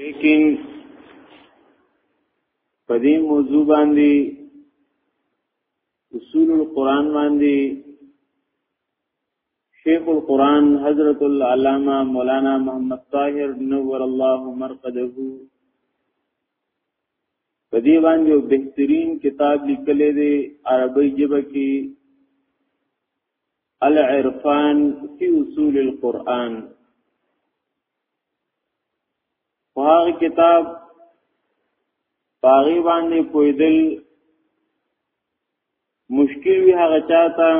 لیکن په دې موضوع باندې اصول القرآن باندې شیخ القرآن حضرت العلامہ مولانا محمد طاهر نور الله مرقده په دې باندې یو بهترین کتاب لیکلی دی عربی ژبه کې العرفان فی اصول القرآن فاغ کتاب فاغی باندې پویدل مشکل وی هغه چاته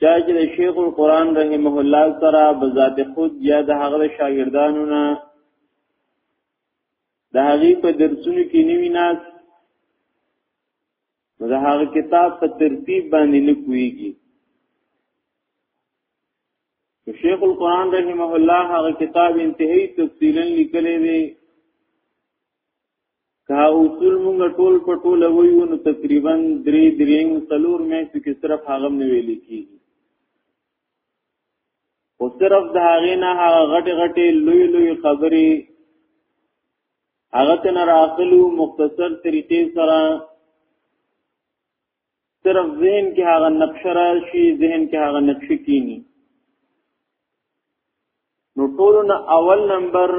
چا چې د شیخ القرآن رحمه الله سره بذات خود یا د هغه شاګردانو نه د هغه په درسونو کې نیوی ناس نو د هغه کتاب په ترتیب باندې نه کویږي شیخ القرآن رحمه الله هغه کتاب انتهایی تفصیلا لیکلی دی که اصول مونږ ټول په ټول وایو نو تقریبا درې درې څلور میاشتې کې صرف هغه نه ویل کیږي او صرف د هغه نه هغه غټې غټې لوی لوی خبرې هغه تن راخلو مختصر طریقې سره صرف ذهن کې هغه نقش راشي ذهن کې هغه نقش کینی نو ټولنا اول نمبر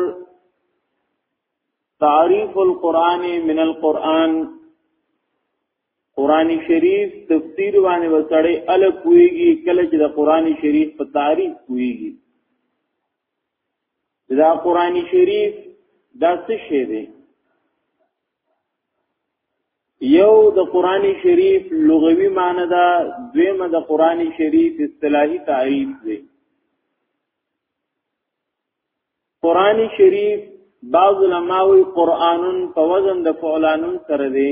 تعریف القرآن من القرآن قرآن شریف تفسیر باندې وسړی ال کویږي کله چې د قرآن شریف په تعریف کویږي دا قران شریف دا څه شی دی یو د قران شریف لغوي معنی دا دویمه د قران شریف اصطلاحي تعریف دی قران شریف بعض علماوی قرانن په وزن د فعلانن سره دی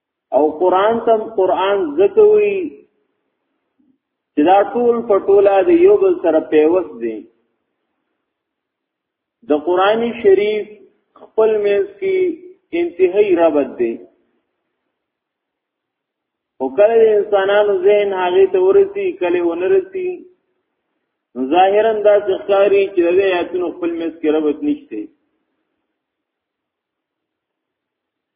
او قران تم قران زکوي چې دا ټول په ټوله د یو بل سره پیوست دي د قرآني شریف خپل میز کې انتهایی ربط دی او کله د انسانانو ذهن هغه ته ورسی کله ونرسی نو ظاهرا دا ځخاري چې د آیاتونو خپل میز کې ربط نشته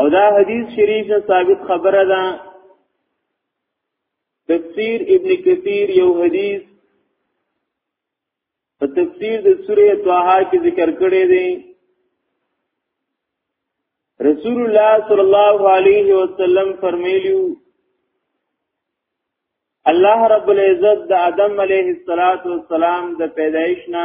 او دا حدیث شریف نه ثابت خبره ده تفسیر ابن کثیر یو حدیث په تفسیر د سوره طه کې ذکر کړی دی رسول الله صلی الله علیه وسلم فرمایلیو الله رب العزت د آدم علیه السلام د پیدایش نه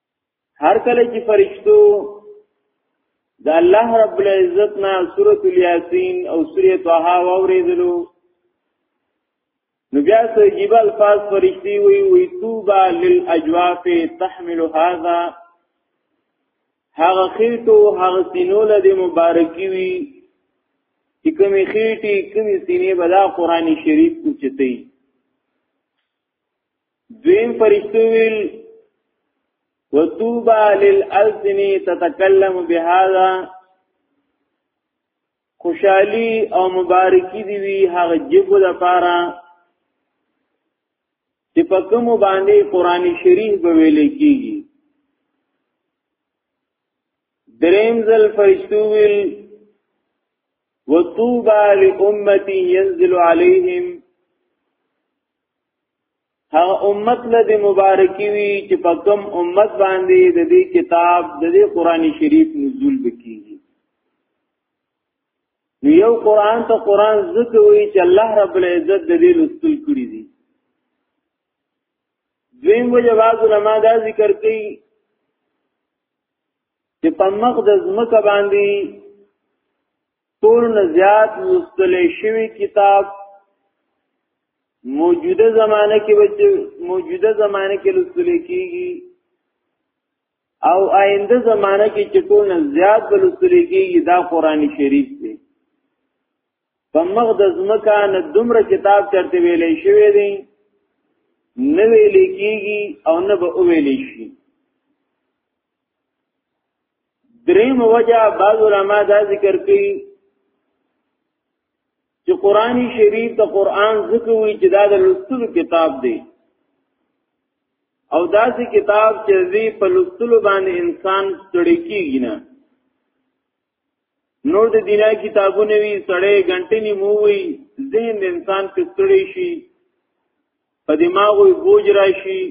هر کله چې فرشتو د الله رب العزت نه سورۃ الیاسین او سورۃ طه اوریدلو نو بیا سجیب الفاظ فرشتي وی وی توبا للاجواف تحمل هذا هغه خیتو هغه سینو له مبارکی وی چې کومې خېټې کومې سینې به دا قران شریف کوچتې دویم فرشتو ویل وتوبا للالسن تتکلم بهذا خوشحالی او مبارکی دی وی هغه جبو د پاره چې په کوم باندې قران شریف به ویل کیږي دریم ځل فرشتو ویل وتوبا لامتی ينزل عليهم هغه امت له دې مبارکي وي چې په کوم امت باندې د دې کتاب د دې قرآني شریف نزول وکړي نو یو قرآن ته قرآن ذکر وي چې الله رب العزت د دې لستل کړی دي دویم وجه بعض علما دا ذکر کوي چې په مقدس مکه باندې ټول نه زیات لوستل شوی کتاب موجوده زمانه کې بچ موجوده زمانه کې لوستل کیږي او آینده زمانه کې چې ټول نه زیات لوستل کیږي دا قران شریف دی په مغ د زمکا نه دومره کتاب چرته ویلې شوی دی نه ویلې کیږي او نه به ویلې شي دریم وجه بعض علما دا ذکر کوي چې قران شریف ته قران ذکر وی چې دا د لوستلو کتاب دی او داسې کتاب چې وی په لوستلو باندې انسان ستړي کیږي نه نور د دنیا کتابونه وی سړې غنټې نیمو وی ذهن د انسان په ستړي شي په دماغو بوج راشي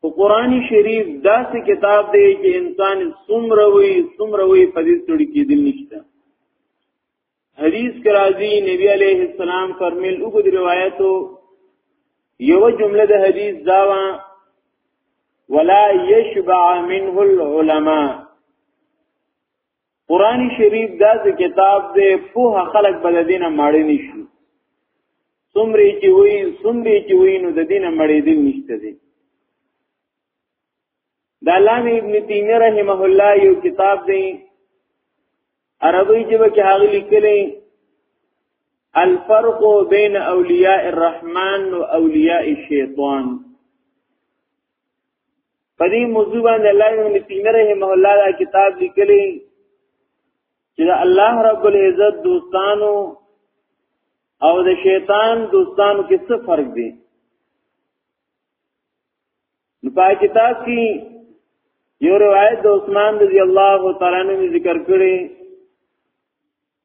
په قران شریف داسې کتاب دی چې انسان څومره وي څومره وي په دې سړي کې دل نشته حدیث کې راځي نبی عليه السلام فرمایل او د روایتو یو جمله د حدیث داوا ولا يشبع منه العلماء قران شریف دا چې کتاب دې په خلک بل دینه ماړی نشي سمری چې وی سمری چې وی نو د دینه مړې دین نشته دي د علامه ابن تیمیه رحمه الله یو کتاب دی عربی ژبه کې هغه لیکلی الفرق بین اولیاء الرحمن و اولیاء الشیطان په دې موضوع باندې الله ابن تیمیه رحمه الله دا کتاب لیکلی چې الله رب العزت دوستانو او د شیطان دوستانو کې څه فرق دی نو په کتاب کې یو روایت د عثمان رضی الله تعالی عنہ ذکر کړی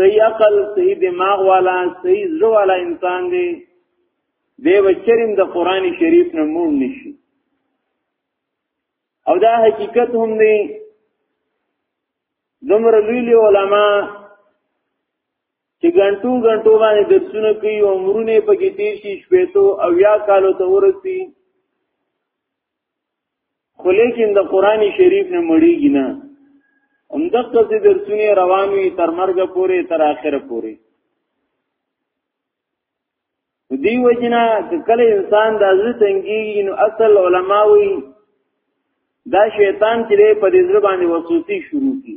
صحیح عقل صحیح دماغ والا صحیح زړه والا انسان دی دی بچریم د قران شریف نه مور نشي او دا حقیقت هم دی دمر لوی علماء چې ګنټو ګنټو باندې درسونه کوي عمرونه پکې تیر شي شپې ته او یا کالو ته ورسي خو لیکن د قران شریف نه مړیږي نه هم د قصې درسونه روانوي تر مرګ پورې تر اخره پورې دی وجنا کله انسان د عزت انګي نو اصل علماوی دا شیطان چې په دې ځر باندې وسوسي شروع کی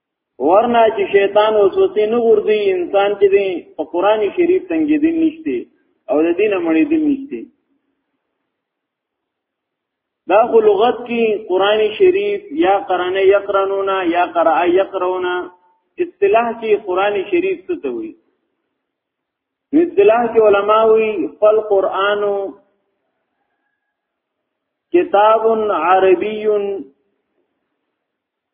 ورنا چې شیطان وسوسه نه ورځي انسان چې دی په قران شریف څنګه دین نشته او د دینه مړې دین نشته دا خو لغت کې قران شریف یا قران یقرنونا یا قرأ یقرونا اصطلاح کې قران شریف څه ته وایي اصطلاح کې علما وایي فل قرانو کتاب عربی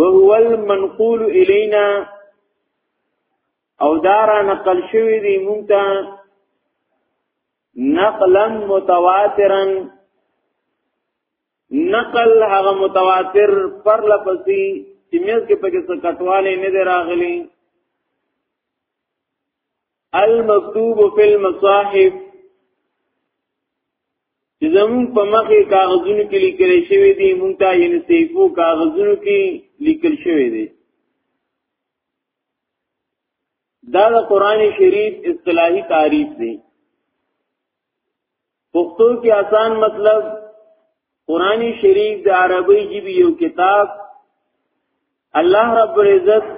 وهو المنقول الینا او دارا نقل شوی دی مونږ ته نقلا متواترا نقل هغه متواتر پر لپسی چې موږ کې پکې څه کټواله نه دی راغلی المکتوب فی المصاحف چې زمون په مخې کاغذونو کې لیکل شوی دی مونږ ته یې نصیفو کاغذونو کې لیکل شوی دی دا د قران شریف اصطلاحي تعریف دی پښتو کې آسان مطلب قران شریف د عربی جیب یو کتاب الله رب العزت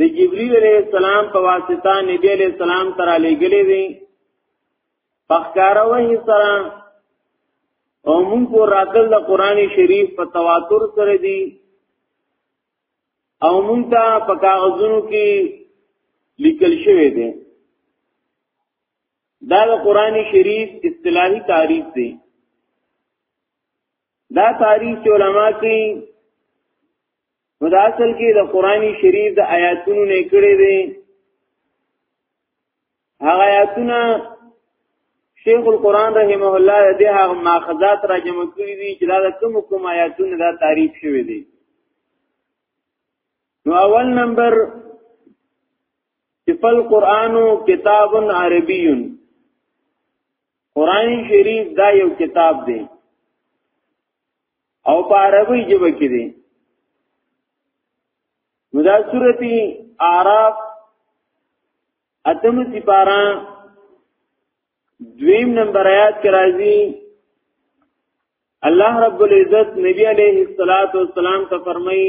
د جبرئیل علیہ السلام په واسطه نبی علیہ السلام تر علی گلی دی پخکارا وحی سره او مونږ کو راتل د قران شریف په تواتر سره دی او مونږ ته په کاغذونو کې لیکل شوی دی دا د قران شریف اصطلاحي تعریف دی دا تعریف چې علما کوي نو دا اصل کې د قران شریف د آیاتونو نه کړي دي هغه آیاتونه شیخ القران رحمه الله دې هغه ماخذات را جمع کړي دي چې دا کوم کوم آیاتونه دا تعریف شوی دي نو اول نمبر فل قرآن کتاب عربی قرآن شریف دا یو کتاب دی او په عربی ژبه کې دی نو دا سورتی اعراف اتم سپارا دویم نمبر آیات کې راځي الله رب العزت نبی علیہ الصلوۃ والسلام ته فرمایي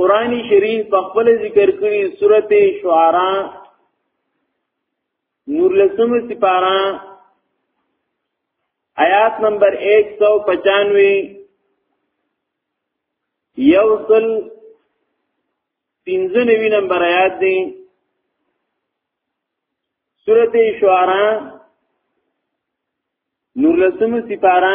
قرآن شریف په خپل ذکر کړی سورته شعراء نور لسمه سپارا آیات نمبر 195 یوصل 95 نمبر آیات دی سورته شعراء نور لسمه سپارا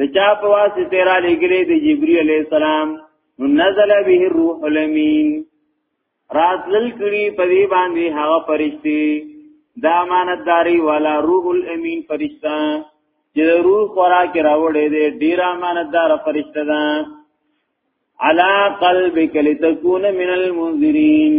د چا په واسطه را لګلې د جبرئیل علی السلام نزل به الروح الامین راتل کړي په دې باندې هغه فرشتي دا امانتداري والا روح الامین فرشتہ چې روح خورا کې راوړې دې ډیر امانتدار فرشتہ ده علا قلبک لتكون من المنذرین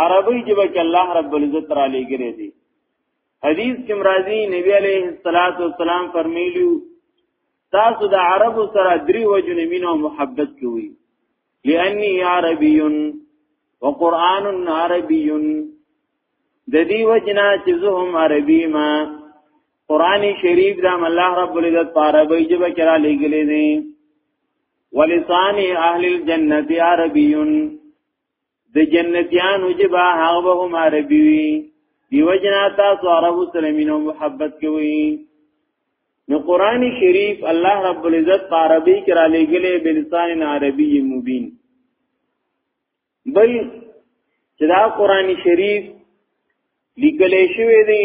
عربی جبه کې الله رب العزت را لګره دي حدیث کې مرাজি نبی عليه الصلاه والسلام فرمایلیو تاسو د عربو سره درې وجنه مینه او محبت کوي لانی عربی وقران عربی د دې وجنه چې زه هم عربی ما قران شریف دا الله رب العزت په عربی جبه کې را لګلې دي ولسان اهل الجنه عربی د جنتیانو چې با هغه به هم عربي وي دیو جنا تاسو عربو سره مینه محبت کوي نو قران شریف الله رب العزت په عربي کې را لېګلې بلسان عربي مبین بل چې دا قران شریف لیکل شوی دی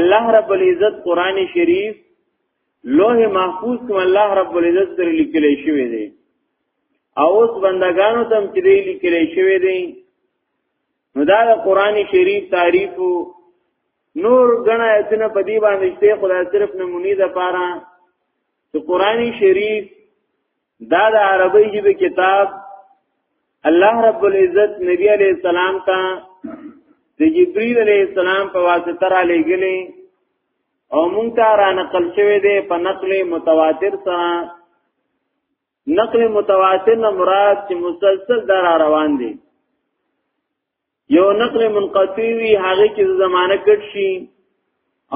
الله رب العزت قران شریف لوح محفوظ کوم الله رب العزت سره لیکل شوی دی او اوس بندگانو تم چې دی لیکل شوی دی نو دا د قران شریف تعریف نور غنا ایتنه په دی باندې شته خدای صرف نمونی ده پاره چې قران شریف دا د عربی ژبه کتاب الله رب العزت نبی علی السلام ته د جبرئیل علی السلام په واسطه را لېګلې او مونږ ته را نقل شوی دی په نقل متواتر سره نقل متواتر نه مراد چې مسلسل در روان دي یو نقل منقطی وی هغه کې زمانه کټ شي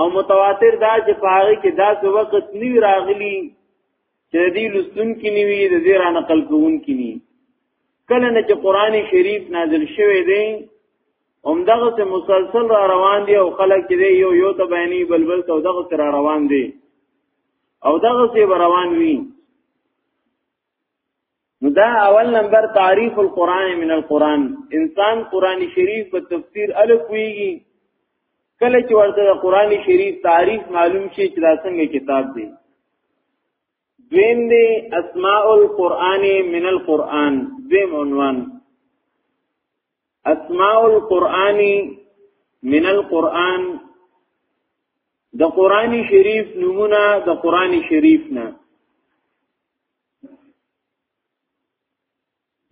او متواتر دا چې په هغه کې دا څه وخت نی راغلی چې دې لستون کې نیوی د دې را نقل کوون کې نی کله نه چې قران شریف نازل شوی دی هم دغه څه مسلسل را روان دی او خلک دې یو یو ته بیانې بلبل ته دغه سره روان دی او دغه څه روان وی نو دا اول نمبر تعریف القرآن من القرآن انسان قرآن شریف په تفسیر الف ویږي کله چې ورته د قرآن شریف تعریف معلوم شي چې دا څنګه کتاب دی دویم دی اسماء القرآن من القرآن دویم عنوان اسماء القرآن من القرآن د قرآن شریف نمونه د قرآن شریف نه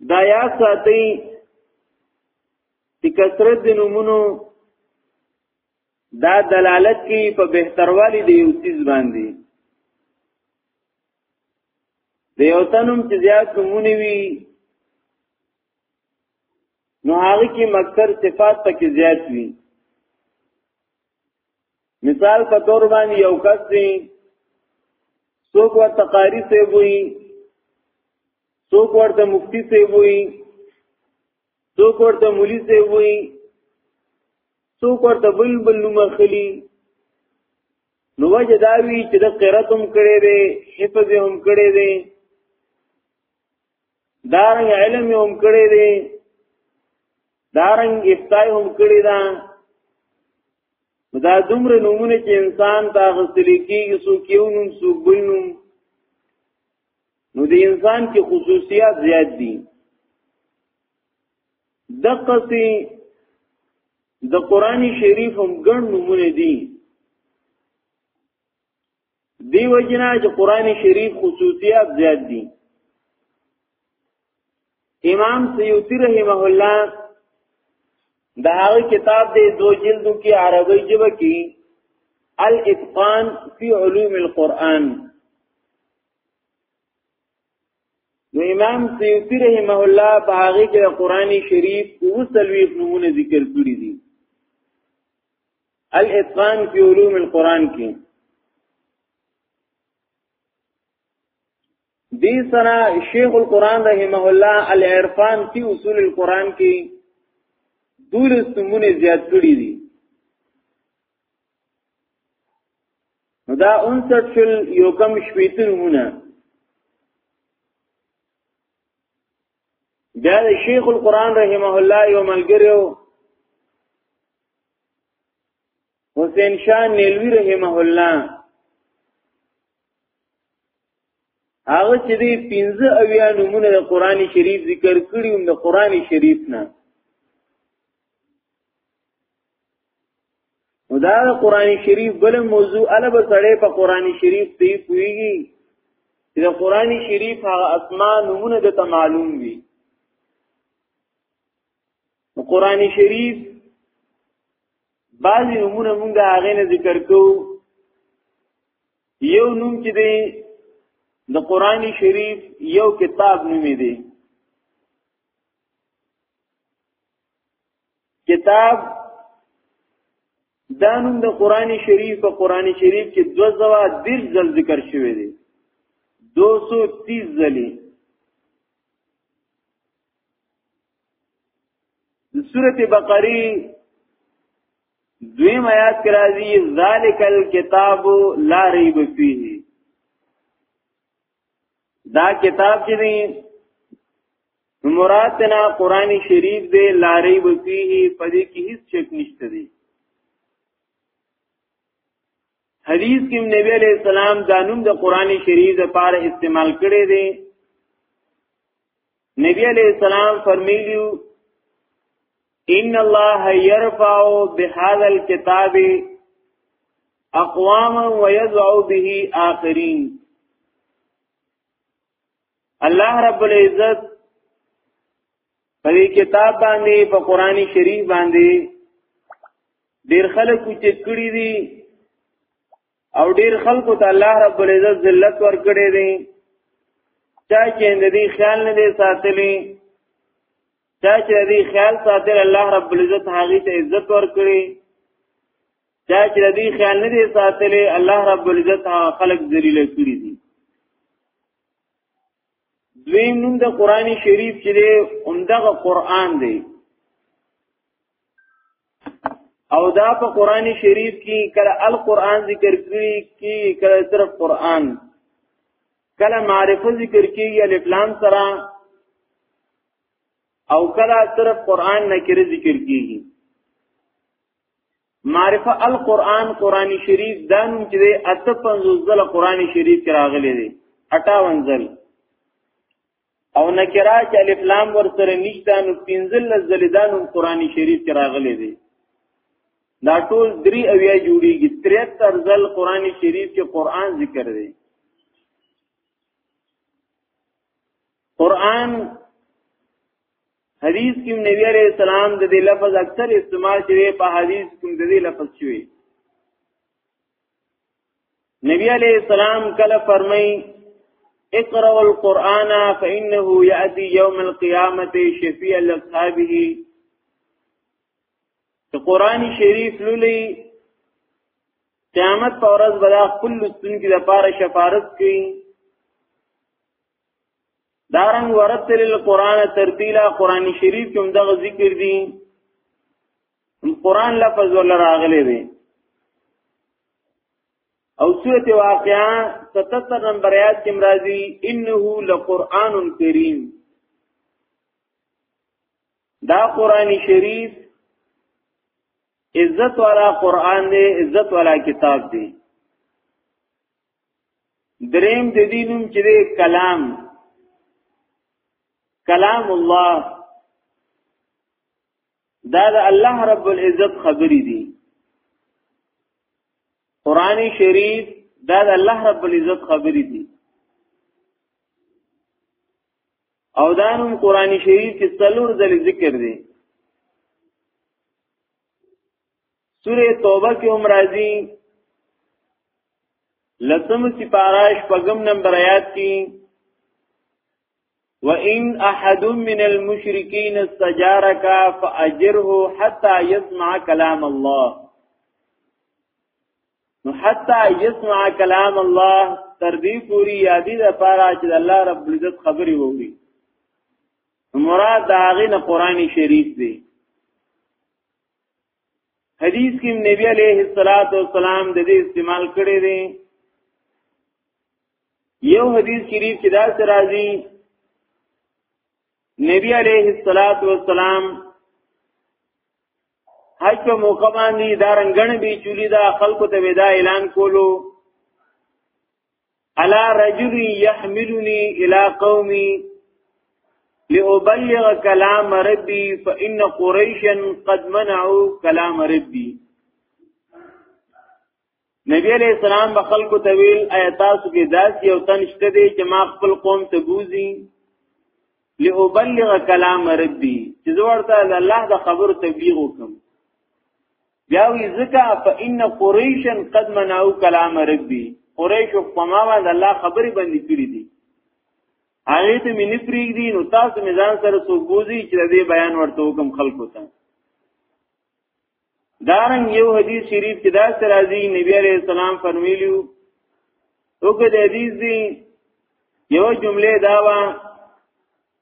دا یا ساتي چې کثرت د نمونو دا دلالت کوي په بهتروالی د یو چیز باندې د یو تنم چې زیات نمونه وي نو هغه کې مکر صفات پکې زیات وي مثال په تور باندې یو کس دی څوک ورته قاری سی وي څوک ورته مفتی سی وي څوک ورته مولي سی وي څوک ورته بلبل نوم خلی نو وجه داوی چې د قرات هم کړي دي حفظ هم کړي دي دارنګ علم هم کړی دی دارنګ افتای هم کړی دا دا دومره نمونه چې انسان تا غسلی کیږي سو کیونم سو بلنم نو د انسان کې خصوصیات زیات دي دقه سي د قران شریف هم ګڼ نمونه دي دی وجنا چې قران شریف خصوصیات زیات دي امام سیوطی رحمه الله دا هغه کتاب دی دو جلدو کې عربی ژبه کې الاتقان فی علوم القرآن نو امام سیوطی رحمه الله په هغه کې قرآنی شریف او سلویف نمونه ذکر کړی دي الاتقان فی علوم القرآن کې دی سنا شیخ القرآن رحمه الله العرفان فی اصول القرآن کې دول سمونه زیات کړی دي دا 59 شل یو کم شپیتن مونه بیا د شیخ القرآن رحمه الله یو ملګریو حسین شاه نیلوی رحمه الله هغه چې دی 15 اویا نمونه د قران شریف ذکر کړی هم د قران شریف نه دا د قران شریف بل موضوع الوب سړی په قران شریف دی پویږي چې د قران شریف هغه اسماء نمونه د معلوم وي نو قران شریف بعضی نمونه مونږ هغه نه ذکر کو یو نوم چې دی د قران شریف یو کتاب نوم دی کتاب دا نوم د قران شریف په قران شریف کې دو زوا دیر ځل ذکر شوی دی 230 ځلې سورت بقری دویم آیات کې راځي ذالک الکتاب لا ریب فیه دا کتاب چې دی مرادنا قرآنی شریف دی لا ریب فیه پدې کې هیڅ شک نشته دی حدیث کې نبی علیہ السلام دا نوم د قرآنی شریف لپاره استعمال کړی دی نبی علیہ السلام فرمیلیو ان الله يرفع بهذا الكتاب اقواما ويضع به آخرين الله رب العزت په کتاب باندې په قرآني شریف باندې ډیر خلک چې کړی دي او ډیر خلکو ته الله رب العزت ذلت ورکړي دي چا چې د دې خیال نه دی ساتلی چا چې د دې خیال ساتل الله رب العزت هغه ته عزت ورکړي چا چې د دې خیال نه دی ساتلی الله رب العزت هغه خلک ذلیل کړی دي دویم نوم د قران شریف چې دی همدغه قران دی او دا په قران شریف کې کله القرآن ذکر کړي کې کله صرف قرآن کله معرفه ذکر کیږي الف لام سره او کله صرف قرآن نکره ذکر کیږي معرفه القرآن قرآن شریف دا نوم چې دی اته پنځوس ځله قرآن شریف کې راغلی دی 58 ځل او نکرا چې الف لام ور سره نشته نو پنځل زلیدان قرآنی شریف کې راغلي دي دا ټول درې اویا جوړیږي 73 ځل قرآنی شریف کې قرآن ذکر دی قرآن حدیث کې نبی عليه السلام د دې لفظ اکثر استعمال شوی په حدیث کې د دې لفظ شوی نبی علیہ السلام کله فرمای اقرأ القرآن فإنه يأتي يوم القيامة شفيع لأصحابه ته قرآن شریف لولي قیامت پر ورځ بلا خپل لستون کې د پاره شفارت کوي دارن ورتل القرآن ترتیلا قرآن شریف کوم دغه ذکر دي قرآن لفظ ولا راغلی دی او سورت واقعا 77 نمبر آیات کې مرাজি انه لقران کریم دا قران شریف عزت والا قران دی عزت والا کتاب دی دریم د دینوم چې کلام کلام الله دا د الله رب العزت خبرې دي قران شریف دا د الله رب العزت خبرې دي او دا نوم قران شریف کې څلور ځل ذکر دي سوره توبه کې هم راځي لسم سپاراش پغم نمبر آیات کې وان احد من المشرکین استجارک فاجره حتا يسمع كلام الله نو حتا يسمع كلام الله تر دې پوری یادی د پاره چې الله رب العزت خبري ووري مراد دا غي نه قران شریف دی حدیث کې نبی علیه الصلاۃ والسلام د دې استعمال کړی دی یو حدیث شریف کې دا سره راځي نبی علیه الصلاۃ والسلام حج په موقع باندې دا رنگن به چولی دا خلکو ته ودا اعلان کولو الا رجل يحملني الى قومي لأبلغ كلام ربي فإن قريشا قد منعوا كلام ربي نبی علیہ السلام به خلکو ته ویل ایا تاسو کې داس یو تن شته دی چې ما خپل قوم ته بوزي لأبلغ کلام ربي چې زه ورته الله د خبرو تبلیغ وکم بیا وی زکا فإن قریشا قد منعوا کلام ربی قریش په ما باندې الله خبرې باندې کړې دي هغه ته مې نه پریږدي نو تاسو مې ځان سره څوک بوزي چې دې بیان ورته وکم خلکو ته دارن یو حدیث شریف کې دا سره راځي نبی عليه السلام فرمایلیو اوګه د حدیث دی یو جمله دا وا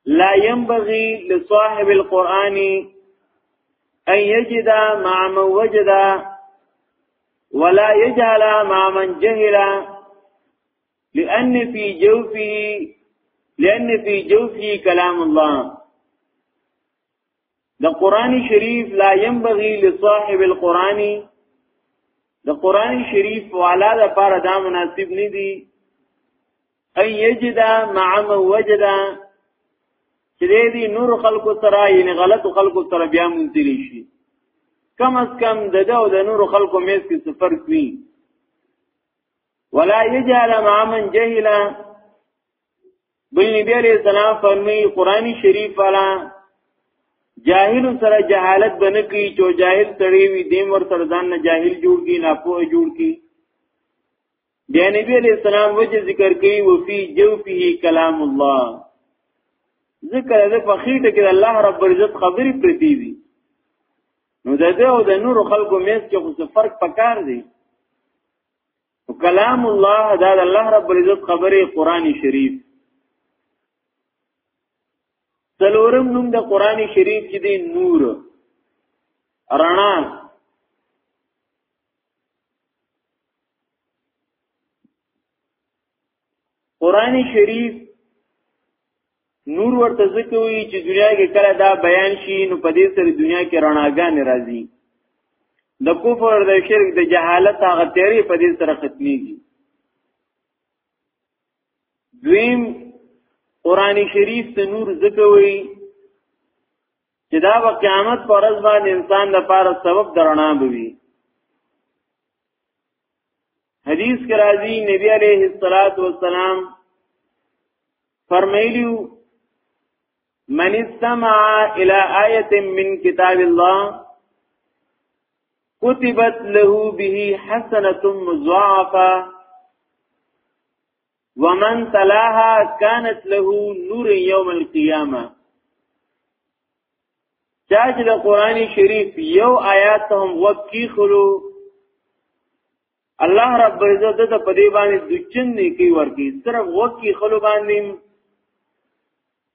لا ينبغي لصاحب القرآن ان يجد مع من وجد ولا يجهل مع من جهل لأن في جوفه لأن في جوفه كلام الله د قران شریف لا ينبغي لصاحب القران د قران شریف والا د پاره دا مناسب نه دي اي يجد مع ما وجد چې دې نور خلکو سره یعنی غلط خلکو سره بیا مونتري شي کم از کم دغه او د نور خلکو میز کې سفر کوي ولا يجعل مع من جهل بل نبی علیہ السلام فرمی قرآن شریف والا جاهل سره جهالت بنه کی چې جاهل سړی وي دیم ور سره ځان نه جاهل جوړ کی نه پوه جوړ کی بیا نبی علیہ السلام وجه ذکر کوي وفي جوفه کلام الله ذکر ده په خېټه کې الله رب عزت خبرې پرتی وي نو د دې او د نور خلکو میز کې خو فرق پکار دی کلام الله دا د الله رب العزت خبره قران شریف څلورم نوم د قران شریف چې دی نور رڼا قران شریف نور ورته ځکه وی چې دنیا کې کله دا بیان شي نو په دې سره دنیا کې رڼاګانې راځي د کفر د شرک د جهالت هغه تیری په دې سره ختميږي دویم قران شریف ته نور ځکه وی چې دا په قیامت پر ورځ باندې انسان لپاره سبب درنا بوي حدیث کې راځي نبی عليه الصلاة والسلام فرمایلیو من استمع الى آیه من کتاب الله كتبت له به حسنه مضاعفه ومن تلاها كانت له نور يوم القيامه چا چې د قران شریف یو آیات هم وکی خلو الله رب عزت د په دې باندې د چن نه کی ورکی صرف وکی خلو باندې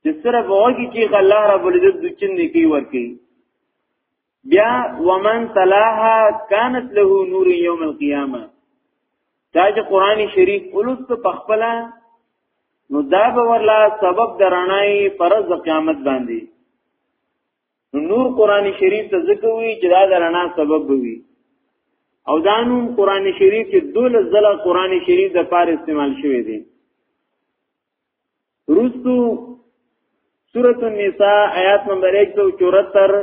چې صرف وکی چې الله رب عزت د چن نه کی ورکی بیا ومن تلاها كانت له نور يوم القيامه دا چې قران شریف ولست په خپل نو دا به ورلا سبب درانای فرض قیامت باندې نور قران شریف ته ذکر وی چې دا درنا سبب وی او دانوم قران شریف کې دول زله قران شریف د پار استعمال شوی دی روستو سورۃ النساء آیات نمبر 174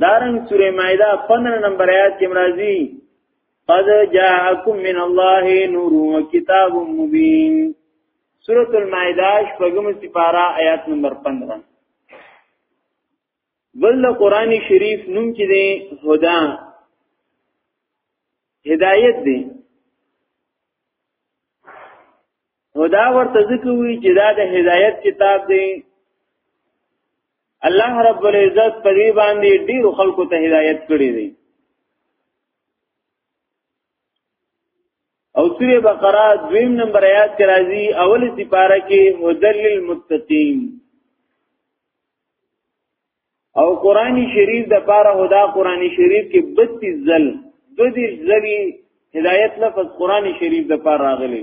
دارن سوره مائده 15 نمبر آیات کې مرাজি قد جاءکم من الله نور و کتاب مبین سوره المائده شپږم سپارا آیات نمبر 15 بل قرآن شریف نوم کې دی هدا هدایت دی نو دا ورته ذکر وی چې دا د هدایت کتاب دی الله رب العزت په دې باندې ډیر خلکو ته هدایت کړی دی او سوره بقره دویم نمبر آیات کې راځي اولی سپاره کې هدل للمتقین او قران شریف د پاره هدا قران شریف کې 32 ځل دو دې ځلې هدایت لفظ قران شریف د پاره راغلی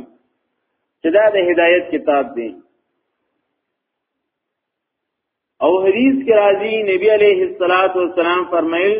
چې دا د هدایت کتاب دی او حدیث کې راځي نبی علیه الصلاۃ والسلام فرمایل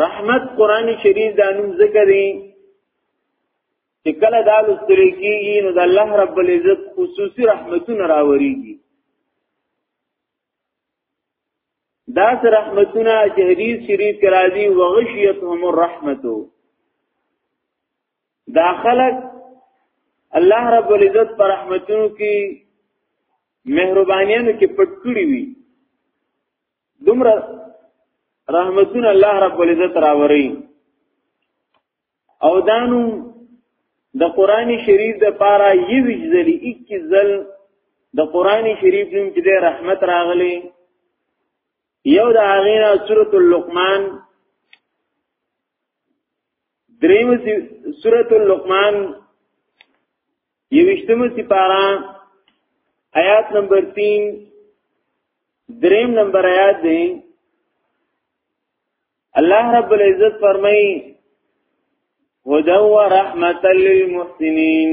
رحمت قران شریف دا نوم ذکر دی چې کله دا لوستل کیږي نو د الله رب العزت خصوصي رحمتونه راوړيږي دا رحمتونه چې حدیث شریف کې راځي وغشیتهم الرحمتو دا خلق الله رب العزت پر رحمتونو کې مهربانيانو کې پټ کړی وي دومره رحمتونه الله رب العزت راوري او دانو د قران شریف د پاره یو ځلی 21 ځل د قران شریف نوم چې د رحمت راغلی یو د هغه سورۃ اللقمان دریم سورۃ اللقمان یوشتم سپارا آیات نمبر تین دریم نمبر آیات دیں اللہ رب العزت فرمائی هدى ورحمة للمحسنين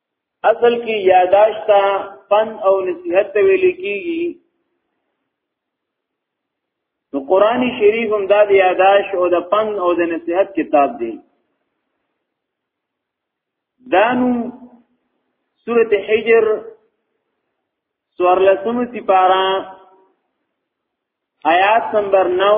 اصل کې یاداشت فن او نصیحت ته ویل کیږي نو قرآنی شریف هم دا د یاداش او د پن او د نصیحت کتاب دی دانو سورت حجر سورلسم سپارا آیات نمبر نو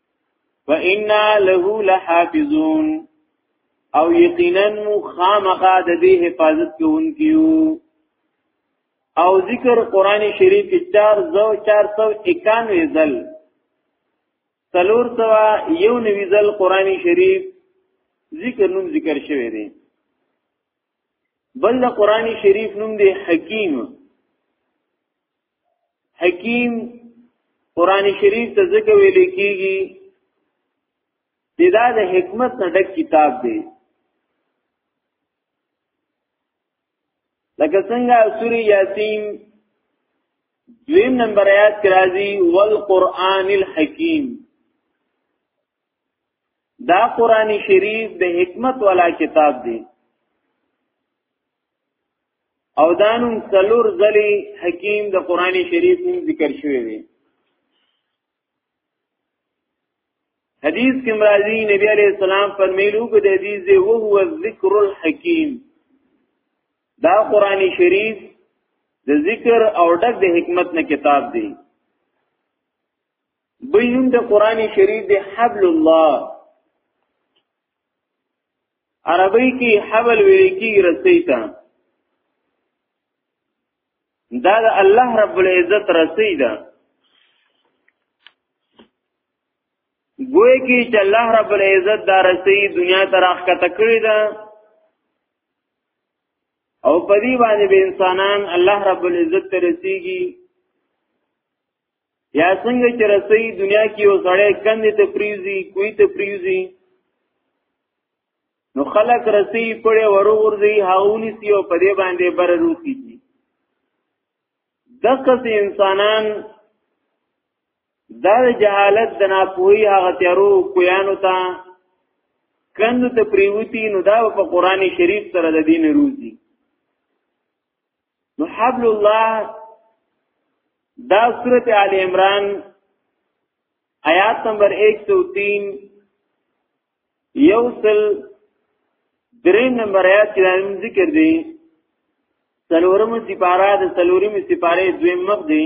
فإنا له لحافظون او یقینا مو خامخا د دې حفاظت کوونکیو او ذکر قران شریف کې 4491 ځل تلور سوا یو نوی ځل قران شریف ذکر نوم ذکر شوی دی بل قران شریف نوم دی حکیم حکیم قران شریف ته ځکه ویل کیږي چې دا د حکمت نه ډک کتاب دی لکه څنګه سوره یاسین دویم نمبر آیات کې راځي والقران الحکیم دا قران شریف د حکمت والا کتاب دی او دانو سلور زلی حکیم د قران شریف نوم ذکر شوی دی حدیث کې مرادی نبی علیہ السلام فرمایلو کې د حدیث دی او هو ذکر الحکیم دا قران شریف د ذکر او ډک د حکمت نه کتاب دی بینون د قران شریف د حبل الله عربی کې حبل ویل کېږي رسۍ ته دا د الله رب العزت رسۍ ده ګوې کې چې الله رب العزت دا رسۍ دنیا ته راښکته کړې ده او په دې باندې به انسانان الله رب العزت ته رسیږي یا څنګه چې رسي دنیا کې یو سړی کندې ته پریوزي کوی ته پریوزي نو خلق رسي پړې ورورځي هاونی سی او په دې باندې بر روکی دي دغه انسانان دا جهالت د ناپوهي هغه تیارو کویانو ته کند ته پریوتی نو دا په قران شریف سره د دین روزي نو حبل الله دا سورت آل عمران آیات نمبر 103 یوصل درې نمبر آیات کې راځم ذکر دی سلورم سپارا د سلورم سپاره دویم مخ دی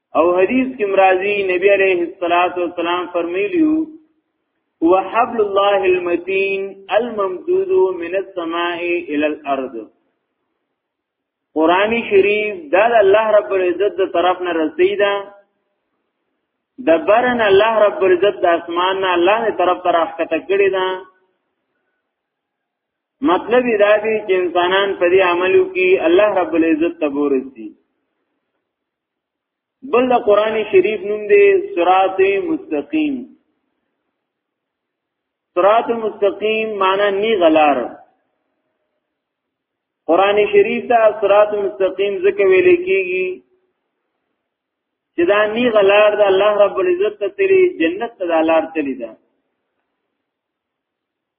او حدیث کې مرাজি نبی عليه الصلاه والسلام فرمایلیو هو حبل الله المتين الممدود من السماء الى الارض قرآنی شریف دا د الله رب العزت د طرف نه رسیدا د برن الله رب العزت د اسمان نه الله نه طرف تر اخته کړی دا مطلب دا دی چې انسانان په دې عملو کې الله رب العزت ته ورسي بل قرآن شریف نوم دی صراط مستقیم صراط مستقیم معنی نی غلار قرآن شریف تا صراط مستقیم ذکر ویلے کی گی چدا نی غلار دا اللہ رب العزت تا تلی جنت تا دا لار تلی دا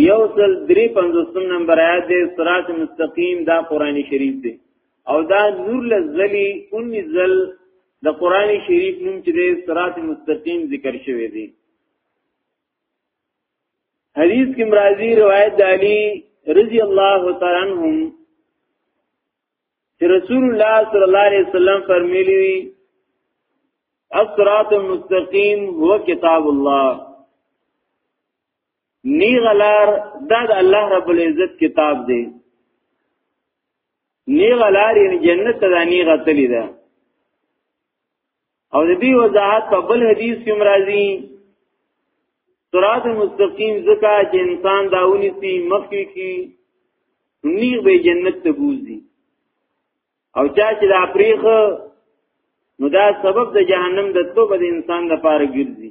یو سل دری پنځوسم نمبر آیات دی صراط مستقیم دا قران شریف دی او دا نور لزلی اون ځل د قران شریف نوم چې دی صراط مستقیم ذکر شوی دی حدیث کې مرাজি روایت د علی رضی الله تعالی عنهم چې رسول الله صلی الله علیه وسلم فرمایلی الصراط المستقیم هو کتاب الله نی غلار دا د الله رب العزت کتاب دی نی غلار یعنی جنت ته نی غتلی ده او د دې وضاحت په بل حدیث کې مرাজি صراط مستقیم زکا چې انسان داونی سي مخکې کی نی به جنت ته بوزي او چا چې دا پریخ نو دا سبب د جهنم د توبه د انسان لپاره ګرځي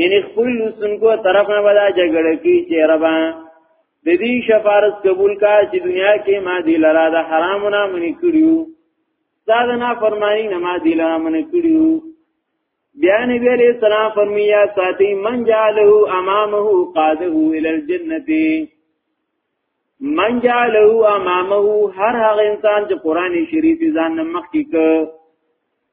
یعنی خپل لوستونکو طرف نه ولا جګړه کی چې ربا د دې شفارس قبول کا چې دنیا کې ما دی لرا د حرامونه منې کړیو سادنا فرمانی نه ما دی لرا منې کړیو بیا نبی علیہ السلام فرمیا ساتي من جعله امامه قاده الى الجنه من جعله امامه هر هغه انسان چې قران شریف ځان مخکې ک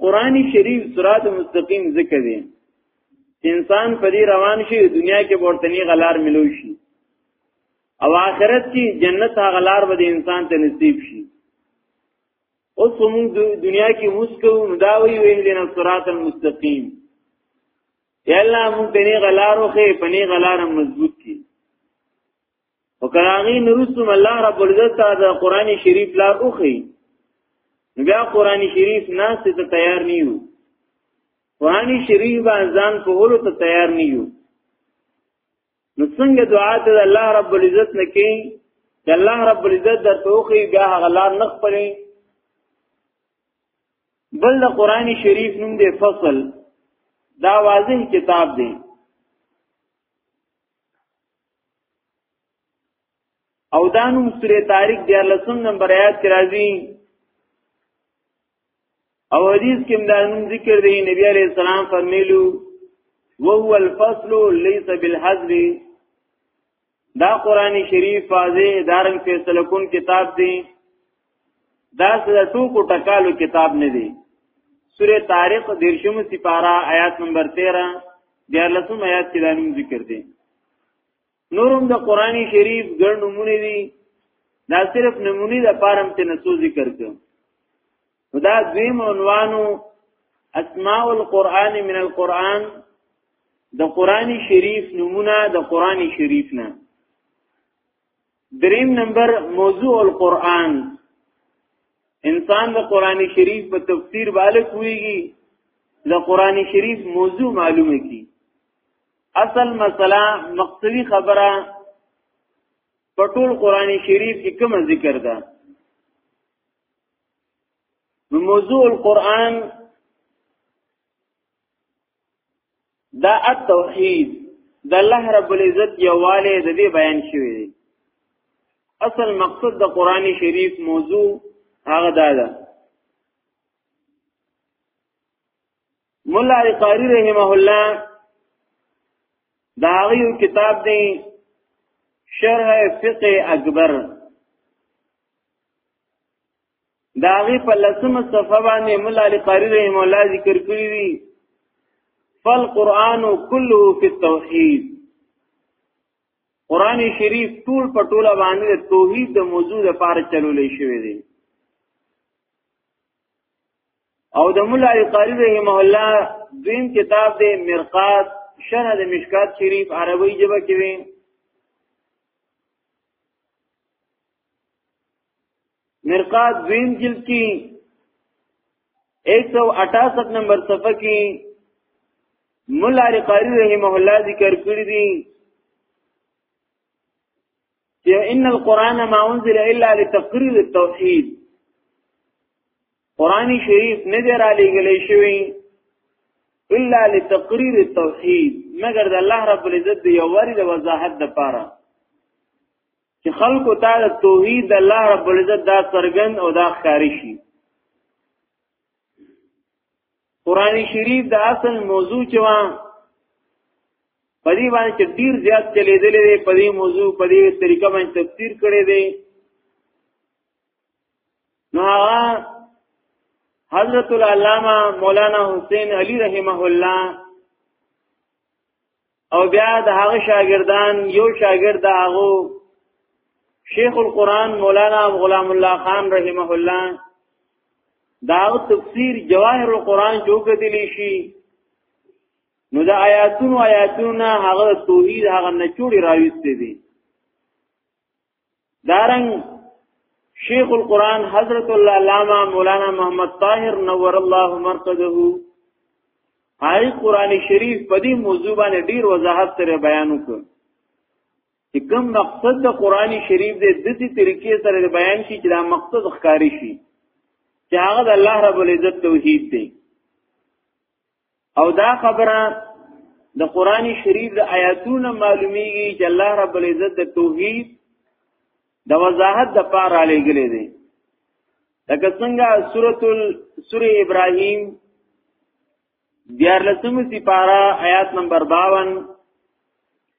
قرآن شریف صراط مستقیم ذکر دی انسان په دې روان شي دنیا کې ورتنی غلار ملو شي او آخرت کې جنت هغه لار به انسان ته نصیب شي اوس موږ دنیا کې مسکو مداوي ویندنه صراط المستقیم یا الله موږ دې غلارو خې پني غلار مضبوط کی وکړاغي نورستم الله رب العزت د قران شریف لا اوخی بیا قران شریف ناس ته تیار نیو قران شریف باندې ځان په هولو ته تیار نیو نو څنګه دعا ته الله رب العزت نکي د الله رب العزت د توخي بیا غلار نخ پري بل د قران شریف نوم دی فصل دا واضح کتاب دی او دانو سوره طارق د لسم نمبر آیات کې راځي او حدیث کې مدانو ذکر دی نبی عليه السلام فرمایلو وهو الفصل ليس بالحذف دا قرآنی شریف فاضح دارن فیصله کن کتاب دی دا سره ټوکو ټکالو کتاب نه دی سوره طارق دیرشم سپارا آیات نمبر 13 دیار لسم آیات کې دا نوم ذکر دی نورم د قرآنی شریف ګڼ نمونه دي دا صرف نمونی د پارم ته نسو ذکر کړ دا دویم عنوانو اسماء القرآن من القرآن د قرآنی شریف نمونه د قرآنی شریف نه دریم نمبر موضوع القرآن انسان د قران شریف په تفسیر باندې کویږي د قران شریف موضوع معلومه کی اصل مسله مقصدی خبره په ټول قران شریف کې کوم ذکر ده نو موضوع القرآن دا التوحید د الله رب العزت یواله د دې بیان شوی دی اصل مقصد د قران شریف موضوع هغه دا ده مولا قاری رحمه الله دا یو کتاب دی شرح فقه اکبر دا غي په لسمه صفه باندې مولا علي قاری رحم الله ذکر کړی دی فالقران كله في التوحید قران شریف ټول په ټول باندې توحید د موضوع لپاره چلولې شوی دی او د مولا علي قاری رحم الله دین کتاب دی مرقات شرح د مشکات شریف عربی جبه کې مرقات دویم جلد کی 168 نمبر صفحه کی مولا علی قاری رحمه الله ذکر کړی دی چې ان القرآن ما انزل الا لتقرير التوحید قرآن شریف نه دی را لېږل شوی الا لتقرير التوحید مگر د الله رب العزت دی یو وری د وضاحت د پاره چې خلکو ته د توحید الله رب العزت دا څرګند او دا ښکاری شي قران شریف د اصل موضوع چې وا پدی باندې چې ډیر زیات چلے دلې دی پدی موضوع پدی طریقه باندې تفسیر کړي دی نو حضرت العلامہ مولانا حسین علی رحمه الله او بیا د هغه شاګردان یو شاګرد هغه شیخ القرآن مولانا غلام الله خان رحمه الله دا تفسیر جواهر القرآن جو کتلی شي نو دا آیاتونو آیاتونو هغه توحید هغه نچوړي راويستي دي دارنګ شیخ القرآن حضرت الله علامه مولانا محمد طاهر نور الله مرقده آی قرآن شریف په دې موضوع باندې ډیر وضاحت سره بیان وکړ چې کوم مقصد د قرآن شریف د دې طریقې سره بیان شي چې دا مقصد ښکاری شي چې هغه د الله رب العزت توحید دی او دا خبره د قران شریف د آیاتونو معلومیږي چې الله رب العزت د توحید د وضاحت د پاره لګلې دي لکه څنګه سورۃ سورہ ابراهیم دیار لسمه سپارا آیات نمبر 52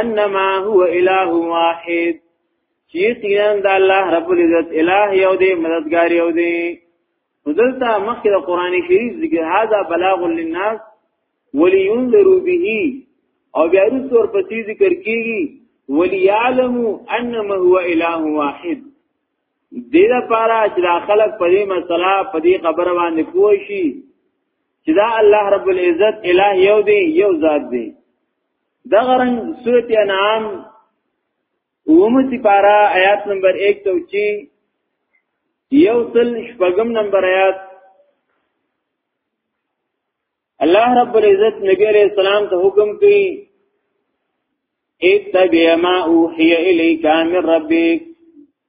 انما هو اله واحد چې یقینا د الله رب العزت اله یو دی مددگار یو دی دلته مخکې د قران شریف ذکر هاذا بلاغ للناس ولينذروا به او بیا رسور پسې ذکر کیږي وليعلموا انما هو اله واحد دې لپاره چې دا خلک په دې مسله په دې خبره باندې پوه شي چې دا الله رب العزت الہ یو دی یو ذات دی دغه رنګ سورت انعام اوم سپارا آیات نمبر 1 ته چی یو تل شپږم نمبر آیات الله رب العزت نبی علیہ السلام ته حکم کوي اتبع ما اوحي اليك من ربك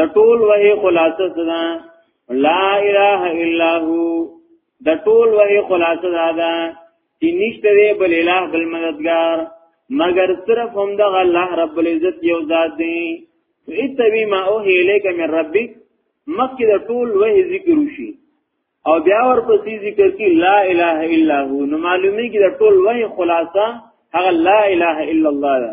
د ټول وحی خلاصه ده لا اله الا هو د ټول وحی خلاصه ده چې نشته دی بل اله بل مددگار مگر صرف هم د الله رب العزت یو ذات دی اتبی ما اوحی الیک من ربک مکه د ټول وحی ذکر وشي او بیا ورپسې ذکر کی لا اله الا هو نو معلومی کی د ټول وحی خلاصه هغه لا اله الا الله ده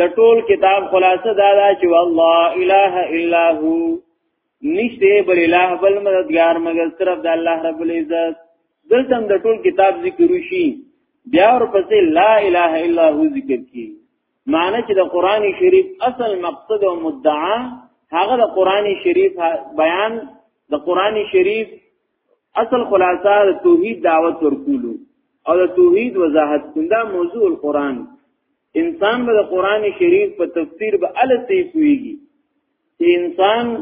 د ټول کتاب خلاصه دا ده چې والله اله الا هو نشته بل اله بل مددگار مگر صرف د الله رب العزت دلته د ټول کتاب ذکر وشي بیا ورپسې لا اله الا هو ذکر کی معنی چې د قران شریف اصل مقصد او مدعا هغه د قران شریف بیان د قران شریف اصل خلاصه د توحید دعوت ورکولو او د توحید وضاحت کنده موضوع القرآن انسان به د قران شریف په تفسیر به الته کویږي چې انسان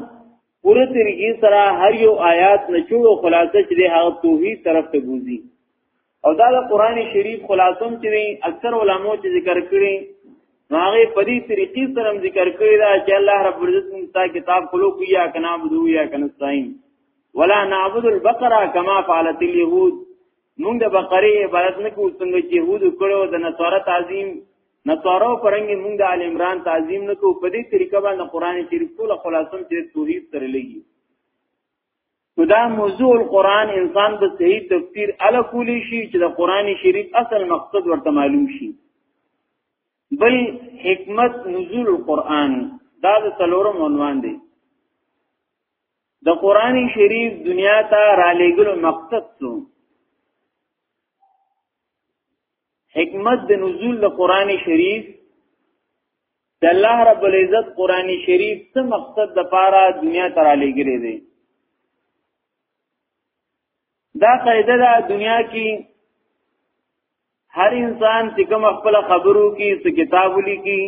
پوره طریقې سره هر یو آیات نه چوغ خلاصه چې د هغه توحید طرف ته بوزي او دا د قران شریف خلاصون چې اکثر علماو چې ذکر کړي هغه په دې طریقې سره ذکر کړی دا چې الله رب عزت موږ ته کتاب خلو کیا کنا بدو یا کنستاین ولا نعبد البقره کما فعلت اليهود مونږ د بقره عبادت نه کوو څنګه چې يهودو کړو د نصارا تعظیم نصارا پرنګ مونږ د ال عمران تعظیم نه کوو په دې طریقه باندې قران شریف ټول خلاصم چې توحید سره لګي نو دا موضوع القرآن انسان به صحیح تفسیر اله کولی شي چې د قرآن شریف اصل مقصد ورته معلوم شي بل حکمت نزول القرآن دا د څلورم عنوان دی د قران شریف دنیا ته را لېګلو مقصد څه حکمت د نزول د قران شریف د الله رب العزت قران شریف څه مقصد د پاره دنیا ته را لېګلې دی دا قاعده ده دنیا کې هر انسان چې کوم خپل خبرو کې څه کتاب لیکي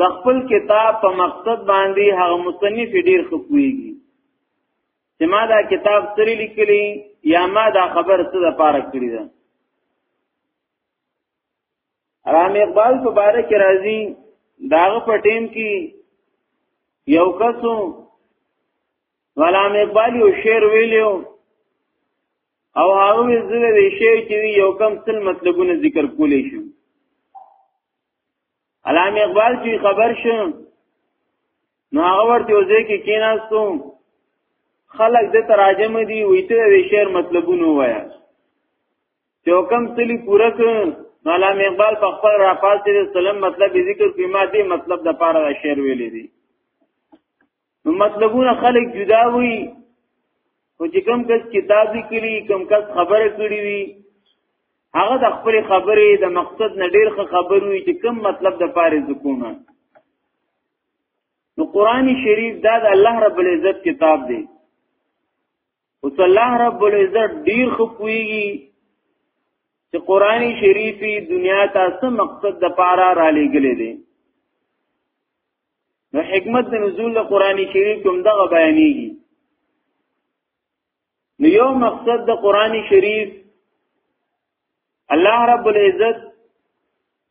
د خپل کتاب په مقصد باندې هغه مصنف ډیر خپويږي چې ما دا کتاب سری لیکلی یا ما دا خبر څه د پاره کړی ده رام اقبال په باره کې راځي داغه په ټیم کې یو کسو ولام اقبال یو شعر ویلیو او هغه زړه دې شعر کې یو کم څل مطلبونه ذکر کولې شم علامه اقبال چې خبر شو نو هغه ورته وځي کې کیناستو خلق د تراجم دی ویته وی شعر مطلبونه وایا چې حکم تلی پوره ک علامه اقبال په خپل راپاس دې سلام مطلب ذکر کوي ما دې مطلب د پاره شعر ویلې دي نو مطلبونه خلق جدا وي خو چې کم کس کتاب لیکلی کم کس خبره کړی وي هغه د خپل خبرې د مقصد نه ډېر خبر وي چې کم مطلب د پاره ځکونه نو قران شریف دا د الله رب العزت کتاب دی او الله رب العزت ډیر خپويږي چې قران شریفي دنیا ته څه مقصد د پاره را لېګلې دي نو حکمت د نزول قرآن کریم کوم دغه بیانېږي نو یو مقصد د قرآن شریف الله رب العزت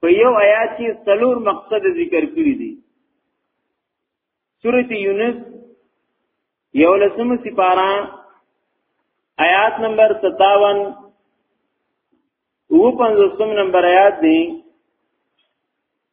په یو آیات کې څلور مقصد ذکر کړی دي سورۃ یونس یو لسم سپارا آیات نمبر 57 او پنځوسم نمبر آیات دی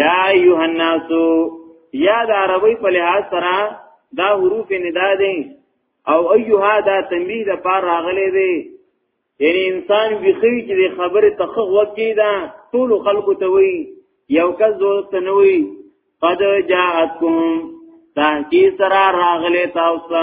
یا ایها الناس یا د عربی په لحاظ سره دا حروف ندا دي او ایها دا تنبیه د پار راغلي دي یعنی انسان ویخی چې د خبره تخغ وکی دا ټول خلکو ته وی یو کس دو تنوی قد جاءتکم تحقیق سره راغلي تاسو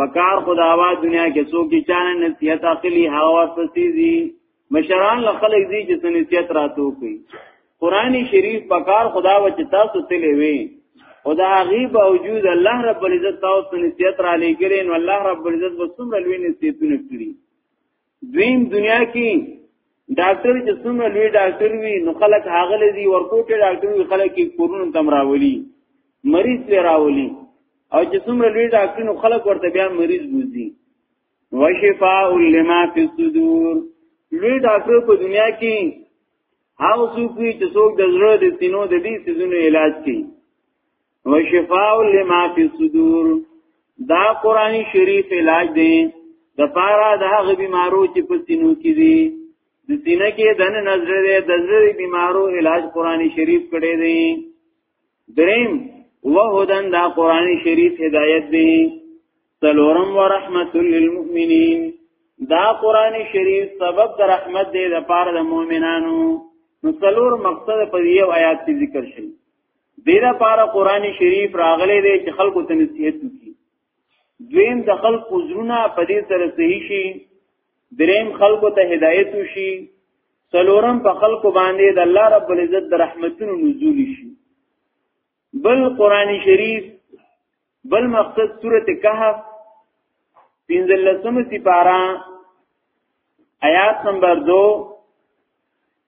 پکار خداوا دنیا کې څوک چې چانه نصیحت اخلي هغه وخت سيزي مشران له خلک دي چې سنتیت راتو کوي قرآنی شریف پکار خدا و چې تاسو تلې وي او دا غیب وجود الله رب العزت تاسو نسیت را لګرین والله رب العزت وسمر لوی نسیتونه کړی دویم دنیا کې ډاکټر چې څومره لوی ډاکټر وي نو خلک هغه لذي ورکوټه ډاکټر وي خلک یې کورونو تم راولي مریض لې راولي او چې څومره لوی ډاکټر نو خلک ورته بیا مریض بوزي وشفاء لما فی الصدور لوی ډاکټر په دنیا کې هغه څوک چې څوک د زړه د سینو د دې سيزونو علاج کوي وشفاء لما فی الصدور دا قرآنی شریف علاج دی د پارا د هغه بیمارو چې په سینو کې دي د سینه کې دنه نظر دی د زړه بیمارو علاج قرآنی شریف کړي دی دریم وهدن دا قرآنی شریف هدایت دی سلورم ورحمت للمؤمنین دا قرآنی شریف سبب د رحمت دی د پاره د مؤمنانو نو سلور مقصد په یو آیات کې ذکر شوی دې لپاره قران شریف راغلی دی چې خلکو ته نصیحت وکړي دویم د خلکو زړونه په دې سره صحیح شي دریم خلکو ته هدایت وشي څلورم په خلکو باندې د الله رب العزت د رحمتونو نزول شي بل قران شریف بل مقصد سورته کهف پنځلسمه سپارا آیات نمبر 2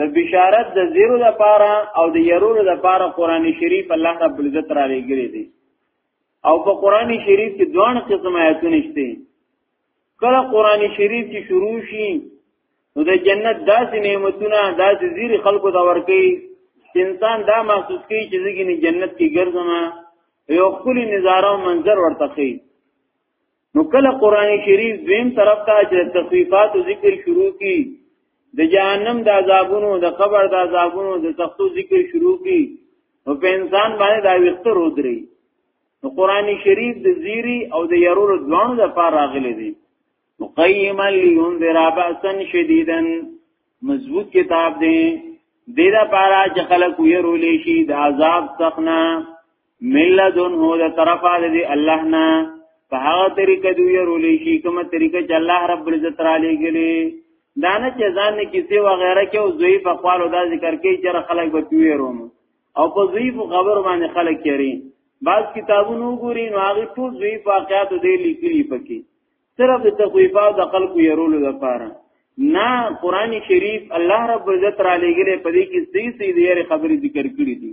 د بشارت د زیرو د پاره او د يرونو د پاره قران شریف الله رب العزت را لګری دی او په قران شریف کې دوه قسم آیتونه شته کله قران شریف چې شروع شي نو د جنت داسې نعمتونه داسې زیر خلکو دا ورکي چې انسان دا محسوس کوي چې زګینه جنت کې ګرځم یو خولي نظاره او منظر ورته کوي نو کله قران شریف دویم طرف ته چې تخفیفات او ذکر شروع کی د جهنم د عذابونو د قبر د عذابونو د سختو ذکر شروع کی نو په انسان باندې دا وختر ودري نو قران شریف د زیری او د يرور دوانو د پار راغلي دي مقیما لینذر باسن شدیدا مضبوط کتاب دی دیره پارا چې خلک ویرولې شي د عذاب څخه ملذن هو د طرفه د الله نه په هغه طریقه دی ورولې شي کومه طریقه چې الله رب العزت را لېګلې دانه چې ځان نه کیسه و غیره کې او زوی په خپل دا ذکر کوي چې خلک به پیروم او په زوی په خبر باندې خلک کړي بعض کتابونو ګوري نو هغه ټول زوی واقعات دې لیکلي پکې صرف د تخویفات د خلکو يرولو لپاره نه قران شریف الله رب عزت را لېګلې په دې کې سې سې دې خبرې ذکر کړې دي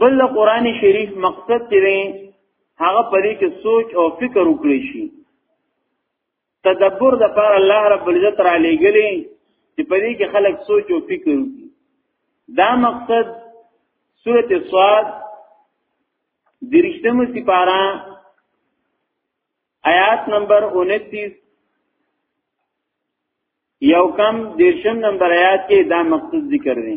بل قران شریف مقصد دی هغه پرې کې سوچ او فکر وکړي شي تدبر د پر الله رب العزت را لېګلې چې پرې کې خلک سوچ او فکر وکړي دا مقصد سورته صاد درشتم سپارا آیات نمبر 29 یو کم دیرشم نمبر آیات کې دا مقصد ذکر دی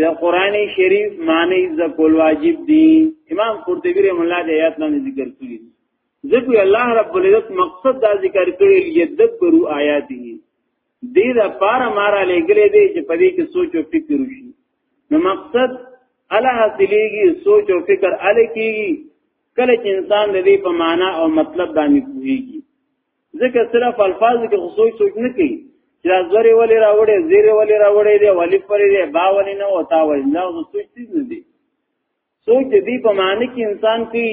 د قران شریف معنی ذکول واجب دي امام قرطبی رحم الله د آیات باندې ذکر کړی ذکر الله رب العزت مقصد دا ذکر کړی یدبرو آیاته دې دا پار مارا لګلې دې چې په دې کې سوچ او فکر وشي نو مقصد الله حاصلېږي سوچ او فکر اله کېږي کله چې انسان دې په معنا او مطلب باندې پوهیږي ځکه صرف الفاظ کې خصوصي سوچ نه کوي چې زوري ولې راوړې زیره ولې راوړې دی ولې پرې دی با ولې نه وتا ولې نه سوچ څه نه دی سوچ دې په معنی کې انسان کې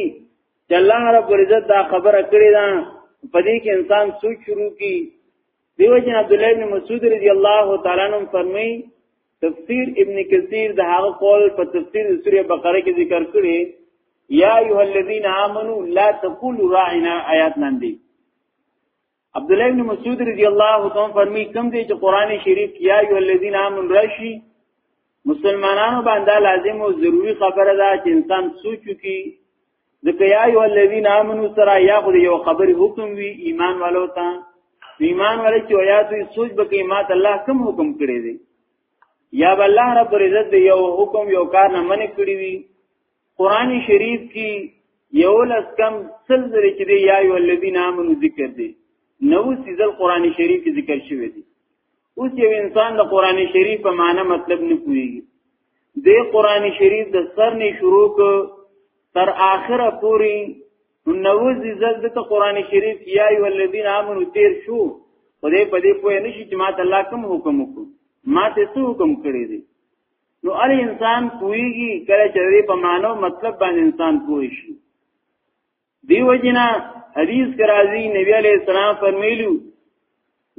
چې الله رب عزت دا خبره کړې ده په دې کې انسان سوچ شروع کی دیو جن عبد الله بن مسعود رضی الله تعالی عنہ فرمایي تفسیر ابن کثیر د هغه قول په تفسیر سوره بقره کې ذکر کړی یا ایه الذین آمنو لا تقولوا راعنا آیات لاندې عبد الله بن مسعود رضی الله عنه فرمی کوم دی چې قران شریف یا ایه الذین آمنو راشي مسلمانانو باندې لازم او ضروری خبره ده چې انسان سوچو کې ځکه یا ایو الذین آمنو سره یا خو یو خبر حکم وی ایمان والو ته ایمان والے چې یا دوی سوچ بکې ما ته الله کوم حکم کړی دی یا به الله رب عزت دی یو حکم یو کار نه منې کړی وی قران شریف کې یو لس کم سل زری چې دی یا ایو الذین آمنو ذکر دی نو سیزل قران شریف کې ذکر شوی دی اوس یو انسان د قران شریف په معنی مطلب نه پوهیږي د قران شریف د سر نه شروع تر اخره پوری نو زیزل د قران شریف یا ای الذین آمنو تیر شو خدای په دې پوه نشي چې ما ته الله کوم حکم وکړ ما ته څه حکم کړی دی نو ار انسان پوهیږي کله چې په معنی مطلب باندې انسان پوه شي دیو جنا حدیث کرازی نبی علیہ السلام فرمیلو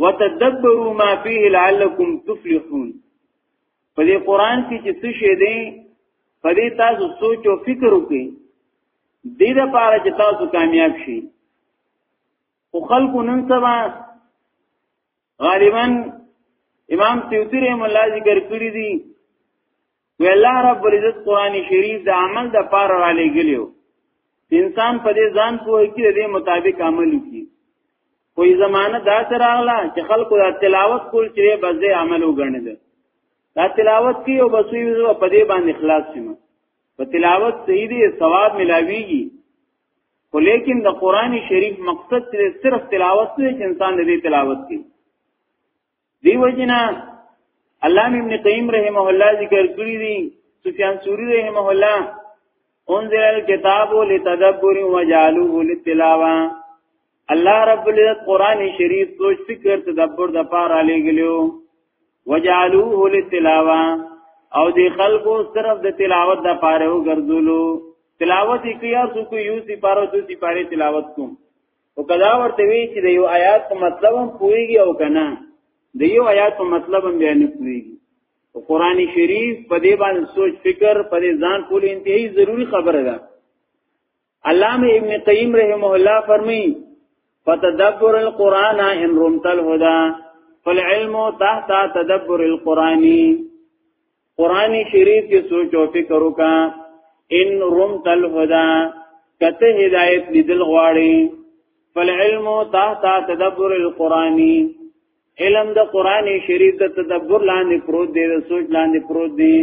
وتدبروا ما فيه لعلكم تفلحون په دې قران کې چې څه شی دی په دې تاسو سوچ او فکر وکړئ دې لپاره چې تاسو کامیاب شئ او خلکو نن سبا غالبا امام سیوطی رحم الله ذکر کړی دی وی الله رب العزت قران شریف د عمل د پار را لګلیو انسان په دې ځان پوهه کې دې مطابق عمل وکړي کوئی زمانہ دا سره اغلا چې خلکو د تلاوت کول چې بس دې عمل وګڼل دا تلاوت کې او بسوي وزو په دې باندې اخلاص شمه په تلاوت صحیح دې ثواب ملاويږي خو لیکن د قران شریف مقصد صرف تلاوت نه چې انسان دې تلاوت کوي دی وجنا علامه ابن قیم رحمه الله ذکر کړی دی سفیان ثوری رحمه الله انزل الكتاب لتدبر وجعلوه للتلاوه الله رب العزت قران شریف سوچ فکر تدبر د پاره لګلو وجعلوه للتلاوه او دی خلقو صرف د تلاوت د پاره وګرځولو تلاوت کیا سو کو یو سی پارو دو سی پاره تلاوت کوم او کدا ورته وی چې د یو آیات په مطلب هم پوهیږي او کنه د یو آیات په مطلب هم بیان پوهیږي او قران شریف په دې باندې سوچ فکر په دې ځان کول انتهایی ضروری خبره ده علامه ابن قیم رحمه الله فرمایي فتدبر القرآن ان رمت الهدى فالعلم تحت تدبر القرآن قران شریف کې سوچ او فکر وکا ان رمت الهدى کته هدایت لیدل غواړي فالعلم تحت تدبر القرآنی علم د قران شریف د تدبر لاندې پروت دی د سوچ لاندې پروت دی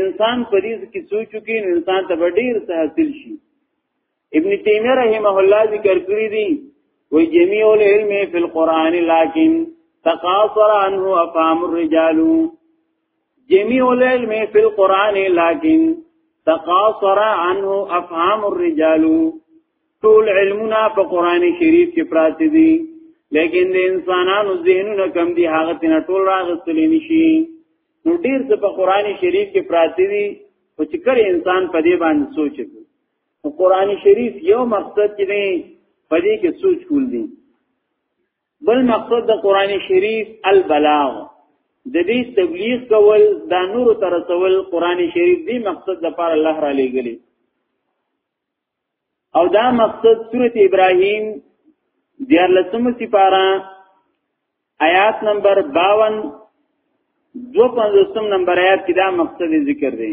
انسان په دې کې سوچو کې انسان ته ډیر څه حاصل شي ابن تیمیه رحمه الله ذکر کړی دی وی جميع العلم في القرآن لكن تقاصر عنه افهام الرجال جميع العلم في القرآن لكن تقاصر عنه افهام الرجال ټول علمنا په قران شریف کې پراته دي لیکن د انسانانو ذهنونه کم دي هغه تنه ټول راغستل نشي نو ډیر څه په قران شریف کې پراته دي او چې کله انسان په دې باندې سوچ کوي قرآن شریف یو مقصد چې دی په دې کې سوچ کول دي بل مقصد د قرآن شریف البلاغ د دې تبلیغ کول دا نور تر رسول قرآن شریف دی مقصد د پاره الله را لېګلی او دا مقصد سورت ابراهیم دیار لسم سپارا آیات نمبر باون دو پنزستم نمبر آیات کی دا مقصد ذکر دی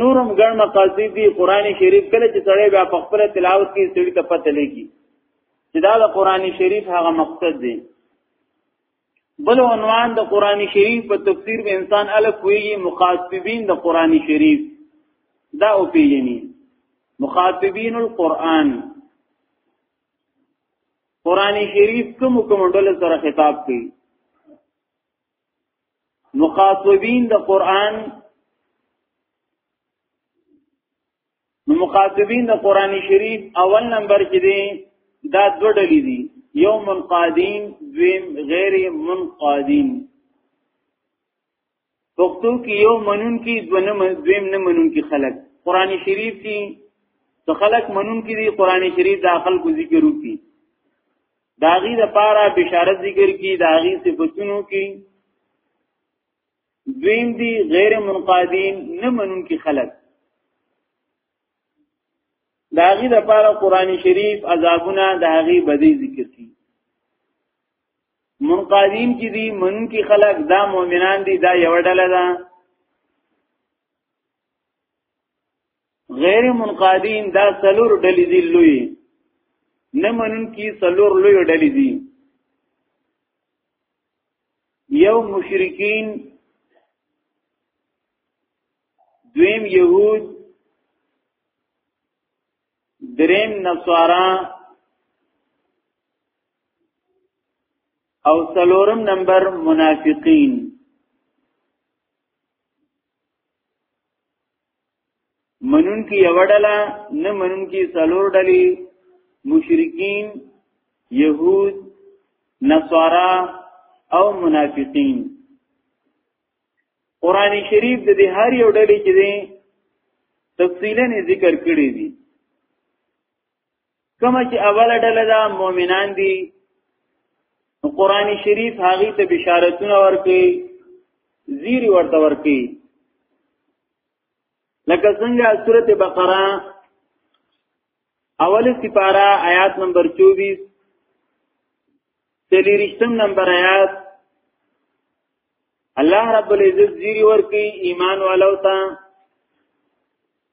نورم ګڼ مقاصد دي قران شریف کله چې سړی بیا په خپل تلاوت کې سړی ته پته لګي چې دا د قران شریف هغه مقصد دی بل عنوان د قران شریف په تفسیر به انسان الف ویږي مخاطبین د قران شریف دا او پیجنی مخاطبین القرآن قران شریف کوم کوم ډول سره خطاب کوي مخاطبین د قران نو مخاطبین د قران شریف اول نمبر کې دي دا دوه ډلې دي یو منقادین دویم غیر منقادین پښتو کې یو منون کې دونه دویم نه منون کې خلق قران شریف کې څو خلق منون کې دي قران شریف داخل کو ذکر وکي دا غي د پاره بشارت ذکر کی دا غي صفاتونو کی دویم دی غیر منقادین نه منون کی خلق دا غي د پاره قران شریف عذابونه دا غي بدی ذکر کی منقادین کی دی منون کی خلق دا مؤمنان دی دا یو ډله ده غیر منقادین دا سلور ډلې دي لوی نه منون کی سلور لوی ډلې دي یو مشرکین دویم یهود دریم نصارا او سلورم نمبر منافقین منون کی یوڑلا نه منون کی سلور ډلی مشرکین یهود نصارا او منافقین قران شریف د دې هر یو ډلې کې دي تفصیلا ذکر کړی دي کومه چې اوله ډله ده مؤمنان دي قرآن شریف هغه ته بشارتونه ورکړي زیری ورته ورکړي لکه څنګه سورته بقره اوله سپاره آیات نمبر 24 تلیرشتم نمبر آیات الله رب العزت زیری ورکی ایمان والو ته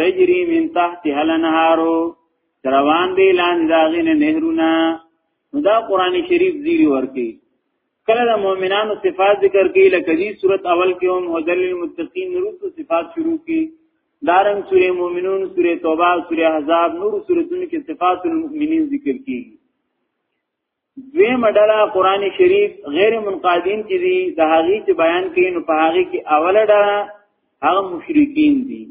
تجری من تحت هل نهارو روان دی لاندې داغین نهرونه نو دا قران شریف زیری ورکی کله د مؤمنانو صفات ذکر کی لکه دی صورت اول کې هم هدل للمتقین نور صفات شروع کی دارن سوره مومنون سوره توبه سوره احزاب نور سورتونو کې صفات المؤمنین ذکر کیږي دوی مډلا قران شریف غیر منقادین چې دی د هغه چې بیان کین په هغه کې اوله ډله هغه مشرکین دي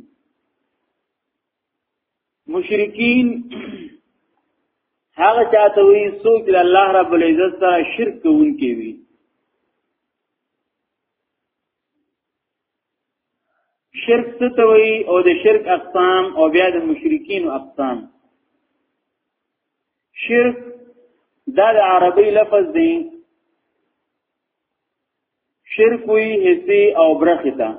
مشرکین هغه چاته وی څوک چې الله رب العزت سره شرک کوونکی وي شرک څه ته وایي او د شرک اقسام او بیا د مشرکین اقسام شرک دا د عربی لفظ دی شرک وی حصے او برخه تا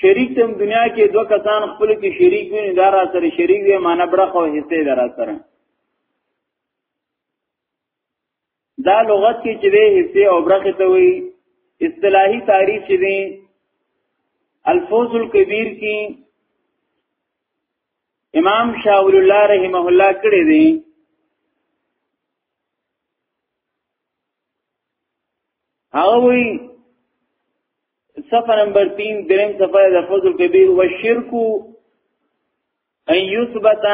شریک تم دنیا کې دوه کسان خپل کې شریک وي دا را سره شریک وي معنی برخه او حصے درا سره دا لغت کې چې دی حصے او برخه ته وي اصطلاحي تعریف چې دی الفوز الکبیر کې امام شاول الله رحمه الله کړی دی هغه وی صفحه نمبر 3 دریم صفحه د فضل کبیر و شرک ان یثبت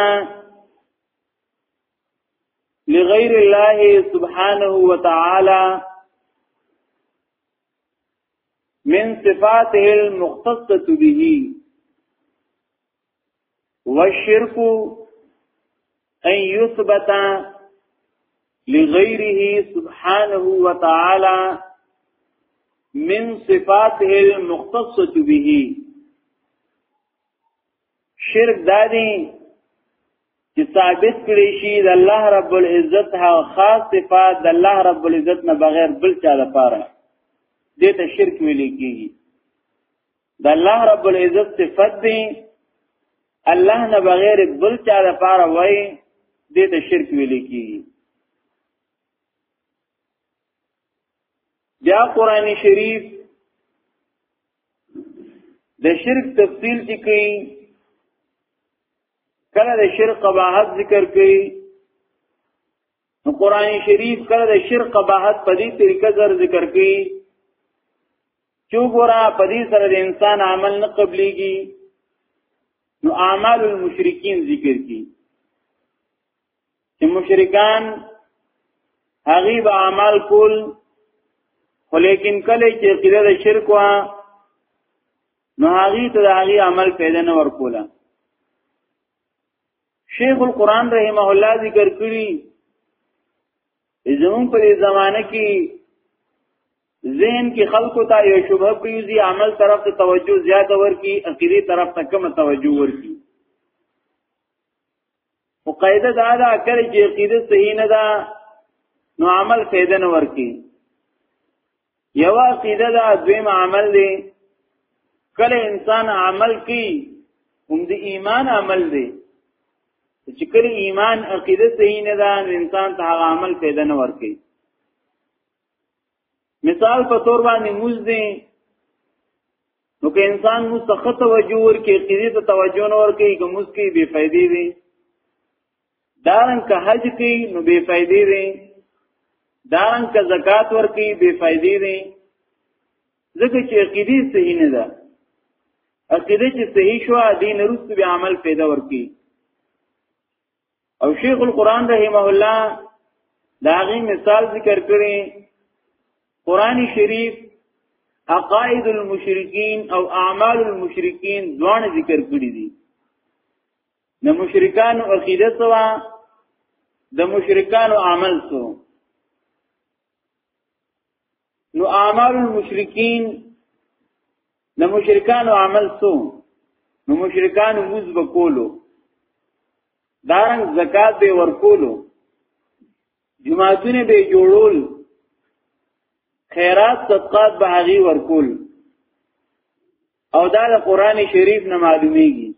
لغير الله سبحانه وتعالى من صفاته المختصه به والشرك ان يثبت لغيره سبحانه وتعالى من صفاته المختصه به شرک دادی چې ثابت کړي شي د الله رب العزت هغه خاص صفات د الله رب العزت نه بغیر بل چا لپاره دې ته شرک ویل کیږي د الله رب العزت صفات دی الله نه بغیر بل چا لپاره وای دې ته شرک ویل کیږي بیا قران شریف د شرک تفصیل چې کوي کله د شرک قباحت ذکر کوي نو قران شریف کله د شرک قباحت په دې طریقه سره ذکر کوي چې ګورا په دې سره د انسان عمل نه قبليږي نو اعمال المشرکین ذکر کی چې مشرکان هغه به عمل کول ولیکن کله چې قیده د شرک وا نو هغه ته د هغه عمل پیدا نه ورکوله شیخ القران رحمه الله ذکر کړی زمون په زمانه کې ذهن کې خلکو ته یو شبهه پیوزي عمل طرف ته توجه زیاته ورکی عقیده طرف ته کم توجه ورکی او قاعده دا ده کله چې عقیده صحیح نه ده نو عمل فایده نه ورکی یو عقیده دا دویم عمل دی کله انسان عمل کی هم د ایمان عمل دی چې کله ایمان عقیده صحیح نه ده انسان ته عمل فایده نه ورکی مثال په تور باندې موز دی نو که انسان مو سخت توجه ورکړي قیدی ته توجه نه ورکړي که موز کې بے فائدې وي دارن که حج کې نو بے فائدې وي دارن که زکات ورکړي بے فائدې وي ځکه چې عقیده صحیح نه ده عقیده چې صحیح شو دین روس به عمل پیدا ورکړي او شیخ القران رحمه الله دا غي مثال ذکر کړي قران شریف عقائد المشرکین او اعمال المشرکین دوان ذکر کړی دي د مشرکان او عقیده سوا د مشرکان او عمل سو نو اعمال المشرکین د مشرکانو عمل سو نو مشرکان موز وکولو دارنګ زکات به ورکولو جماعتونه به جوړول خیرات صدقات به هغه ورکول او دا د قران شریف نه معلومیږي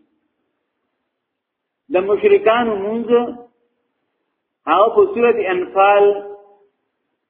د مشرکانو مونږ هغه په سورته انفال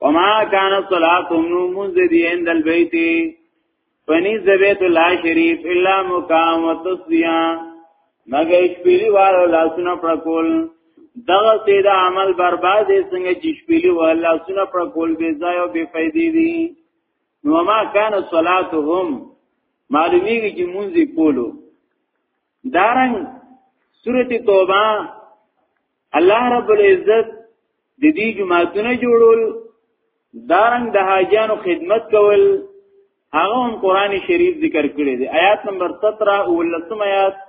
وما كان صلاتهم منذ عند البيت فني زبيت الله شريف الا مقام وتصديا مگر شپېلی والو لاسونه پرکول دغه سید عمل برباد څنګه چې شپېلی والو لاسونه پرکول بې ځای او بې فائدې دي نو ما کان صلاتهم معلومیږي چې مونږ کولو دارنګ سورته توبه الله رب العزت د دې جماعتونه جوړول دارنګ د حاجانو خدمت کول هغه هم قران شریف ذکر کړی دی آیات نمبر 17 او لسم آیات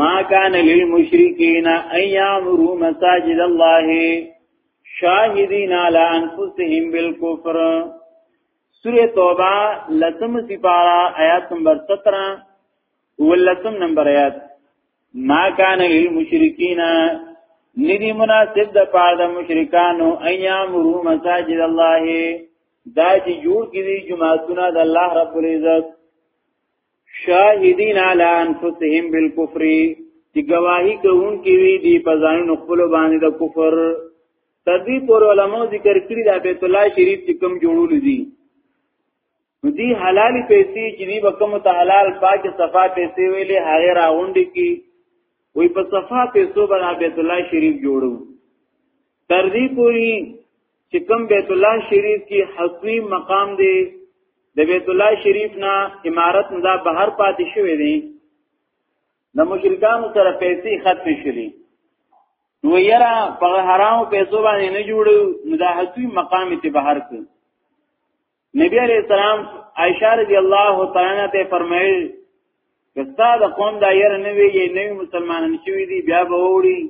ما کان للمشرکین ان یعمروا مساجد الله شاهدین علی انفسهم بالکفر سوره توبه لسم سپارا آیات نمبر 17 او لسم نمبر آیات ما کان للمشرکین ندی مناسب د پاره د مشرکانو ایامرو مساجد الله دا چې جوړ کړي جماعتونه د الله رب العزت شاهدین علی انفسهم بالکفر چې گواہی کوونکي وي دی په ځانونو خپل باندې د کفر تدی پر علماء ذکر کړی دا بیت الله شریف چې کوم جوړول دي نو دی حلال پیسې چې دی به کوم ته حلال پاک صفا پیسې ویلې هغه راغونډي کی وی په صفا پیسو باندې بیت الله شریف جوړو تر دې پوری چې کوم بیت الله شریف کې حقوی مقام دی د بیت الله شریف نه امارت نه بهر پاتې شوی دی د مشرکانو سره پیسې ختم شولې نو یرا په حرامو پیسو باندې نه جوړو نو دا حقوی مقام ته بهر کړ نبی علیہ السلام عائشہ رضی الله تعالی عنها ته فرمایل کستا د قوم دا ير نه وی یې نوی مسلمانان شوی دی بیا به وړي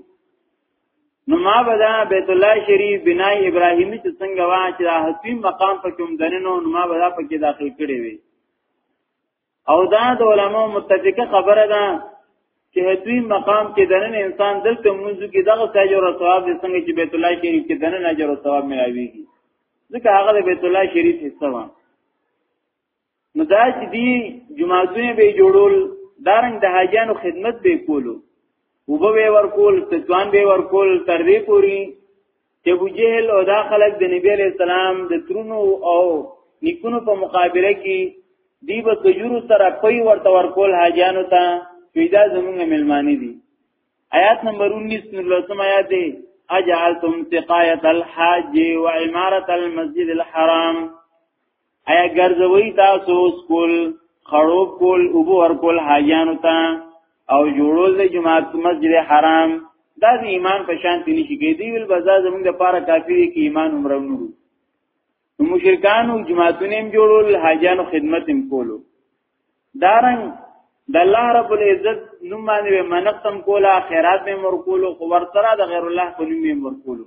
نو ما بدا بیت الله شریف بنای ابراهیمی چې څنګه وا چې د حسین مقام په کوم دننو نو ما بدا په کې داخل کړي وي او دا د علماء متفقه خبره ده چې هدوی مقام کې دنن انسان دلته منځ کې دغه اجر او ثواب د څنګه چې بیت الله شریف کې دنن اجر او ثواب ملاويږي ځکه هغه د بیت الله شریف حصہ و نو دا چې دی جمعهونه به جوړول دارنګ د حاجانو خدمت به کولو وبه به ورکول ستوان به ورکول تر دې پوري چې ابو جهل او دا خلک د نبی علیہ السلام د ترونو او نیکونو په مقابله کې دی به تجرو سره پي ورته ورکول حاجانو ته پیدا زمونږ ملمانی دي آیات نمبر 19 نور لسم آیات دی اجعلتم سقایت الحاج و عمارت المسجد الحرام ایا ګرځوي تاسو سکول خړوب کول او ور کول حاجانو ته او جوړول د جماعت مسجد حرام دا د ایمان په شان تني شي کېدی ول بازار زمونږ د پاره کافی دی کې ایمان عمره نورو نو مشرکان او جماعتونه هم جوړول حاجانو خدمت هم کولو دارن د الله رب العزت نوم باندې منقم کولا خیرات به مر کولو خو ورسره د غیر الله په نوم به مر کولو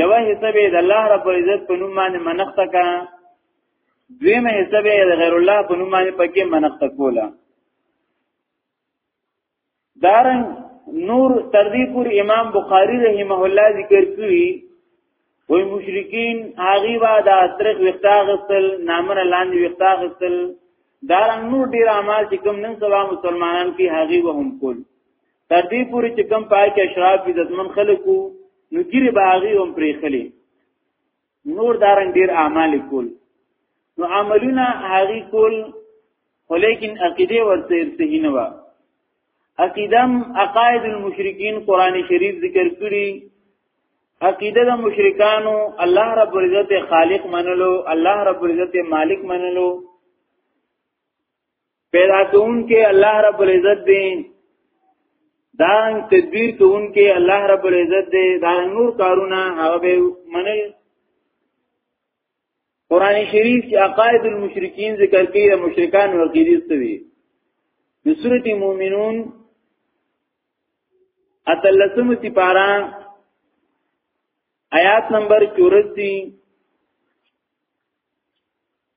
یوه حصہ به د الله رب العزت په نوم باندې منښته کا دویمه حصہ به د غیر الله په نوم باندې پکې منښته کوله دارن نور تر دې پور امام بخاری رحمه الله ذکر کړی وای مشرکین هغه وا د اترق وختاغسل نامن لاندې وختاغسل دارن نور ډیر اعمال چې کوم نن سبا مسلمانان کې هغه وهم کول تر دې پورې چې کم پای کې اشراف دي ځمن خلکو نو ګيري باغي هم پرې خلي نور دارن ډیر اعمال کول نو عملونه هغه کول ولیکن عقیده ورته ارتهی نه و عقیدم عقاید المشرکین قران شریف ذکر کړی عقیده د مشرکانو الله رب العزت خالق منلو الله رب العزت مالک منلو پیدا کون کې الله رب العزت دی دان تدبیر کون کې الله رب العزت دی دا نور کارونه هغه به منل قران شریف کې عقاید المشرکین ذکر کوي د مشرکان او غیری سوي د سورته مومنون اتلسم تی پارا آیات نمبر 84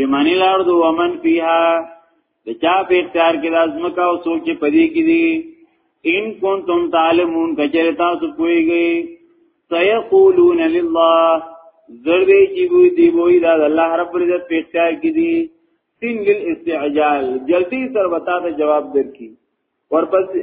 لمن الارض ومن فيها د چا په اختیار کې لازم کا او سوچ پدې کې دي ان کنتم تعلمون کچره تاسو پويږئ سيقولون لله زردی چې وی دی وی دا الله رب العزت په اختیار کې دي سین للاستعجال جلدی سره وتا ته جواب درکې ورپسې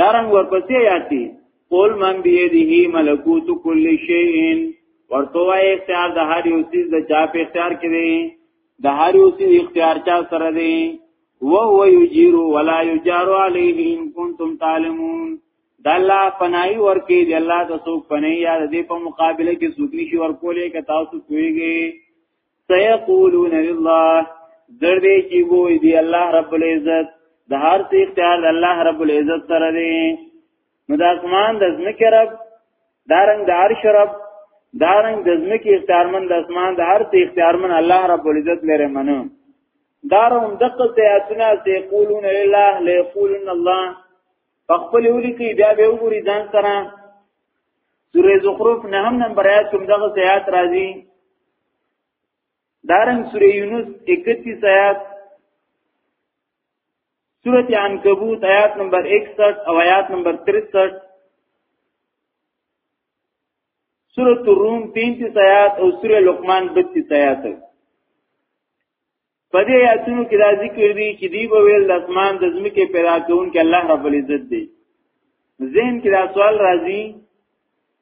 دارنګ ورپسې یاتي قول من بيده ملکوت كل شيء ورته وای اختیار د هر یو چیز د چا په اختیار کې دی د هر یو چیز اختیار چا سره دی و هو یجیر ولا یجار علیه ان کنتم تعلمون د الله پنای ورکی دی الله د سو پنای یا د په مقابله کې سوګنی شي ورکولې ک تاسو کویږي سيقولون لله در دې چې وې دی الله رب العزت د هر څه اختیار د الله رب العزت سره دی نو د اسمان د ځمکې رب دارنګ د عرش رب دارنګ د ځمکې اختیارمن د اسمان د هر څه اختیارمن الله رب العزت لري منو دارهم دقل تیاتنا سیقولون لله لیقولن الله خپل ولي کې بیا به وګوري ځان سره سورې زخرف نه هم نمبر آیات کوم دغه آیات راځي دارن سورې یونس 31 آیات سورت عنکبوت آیات نمبر 61 او آیات نمبر 63 سورت الروم 35 آیات او سورہ لقمان 32 آیات په دې آیاتونو کې دا ذکر دي چې دی به ویل د اسمان د ځمکې پیدا کوونکی الله رب العزت دی ذهن کې دا سوال راځي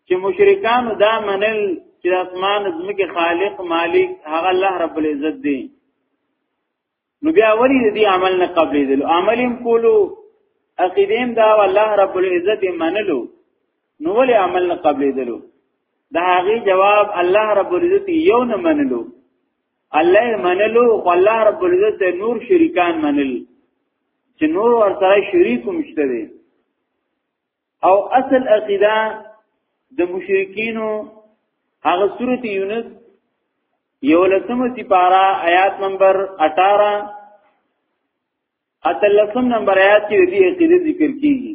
چې مشرکان دا منل چې د اسمان د ځمکې خالق مالک هغه الله رب العزت دی نو بیا وری دې عمل نه قبلې دي عمل هم کولو عقیدیم دا الله رب العزت منلو نو ولې عمل نه قبلې دي دا هغه جواب الله رب العزت یو نه منلو الله منلو الله رب العزت نور شریکان منل چې نور ور سره شریک مشته دي او اصل عقیده د مشرکینو هغه سورته یونس یو لسمه سپارا آیات نمبر 18 اتلسم نمبر آیات کې دې عقیده ذکر کیږي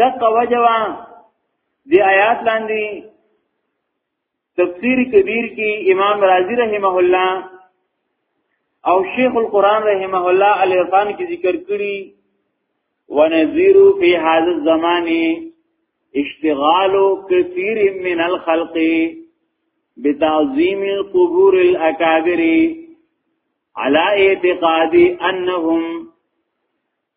دغه وجوا دی آیات لاندې تفسیر کبیر کې امام رازی رحمه الله او شیخ القران رحمه الله الرفان کې ذکر کړی ونذير في هذا الزمان اشتغال كثير من الخلق بتعظيم القبور الاكابر على اعتقاد انهم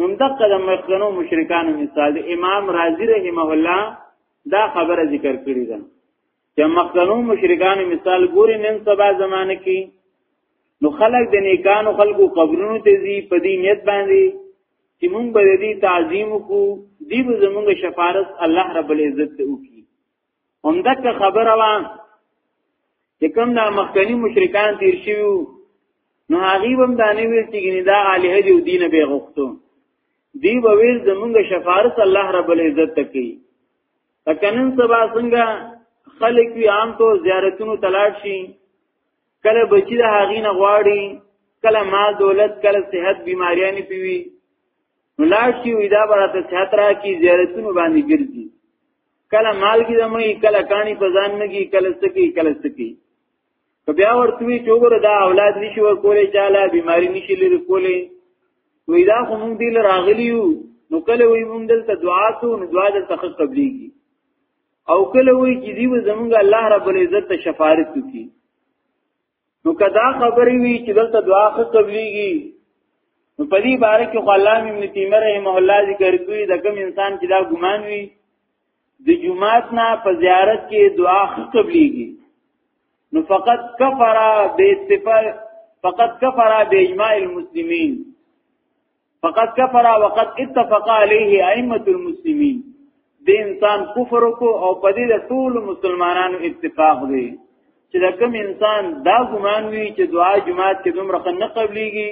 هم دغه د مخکنو مشرکانو مثال دی امام رازی رحمه الله دا خبره ذکر کړی ده چې مخکنو مشرکانو مثال ګوري نن سبا زمانه کې نو خلق د نیکانو خلقو قبرونو ته ځي په دې نیت باندې چې مونږ به دې تعظیم وکړو دې به زمونږ شفاعت الله رب العزت ته وکړي همدغه خبره وا چې کوم دا مخکنی مشرکان تیر شوی نو هغه هم دا نه ویل چې ګنې دا الہ دی او دین به غوښتو دی به ویل زمونږ شفارت الله رب العزت تکي تکنن سبا څنګه خلک وی عام طور زیارتونو تلاش شي کله بچی د هغې نه غواړي کله مال دولت کله صحت بیماریانی پیوي نو لاړ شي وی دا برته صحت را کی زیارتونو باندې ګرځي کله مال کې دمي کله کانی په ځان نه کې کله سکی کله سکی که بیا ورته وی چوغور دا اولاد نشي ورکولې چاله بیماری نشي لري کولې وی دا خو مونږ دی راغلیو نو کله وی مونږ دلته دعا کو نو دعا دلته قبليږي او کله وی چې دی زمونږ الله رب العزت ته شفاعت کوي نو کدا خبرې وی چې دلته دعا خو قبليږي نو په دې باره کې خو الله ابن تیمیه رحم الله ذکر کوي د کوم انسان چې دا ګمان وي د جمعات نه په زیارت کې دعا خو قبليږي نو فقط کفر به اتفاق فقط کفر به اجماع المسلمین فقط کفر وقد اتفق عليه ائمه المسلمين د انسان کفر کو او په دې د ټول مسلمانانو اتفاق دی چې د کوم انسان دا ګمان وي چې دعا جماعت کې دومره نه قبليږي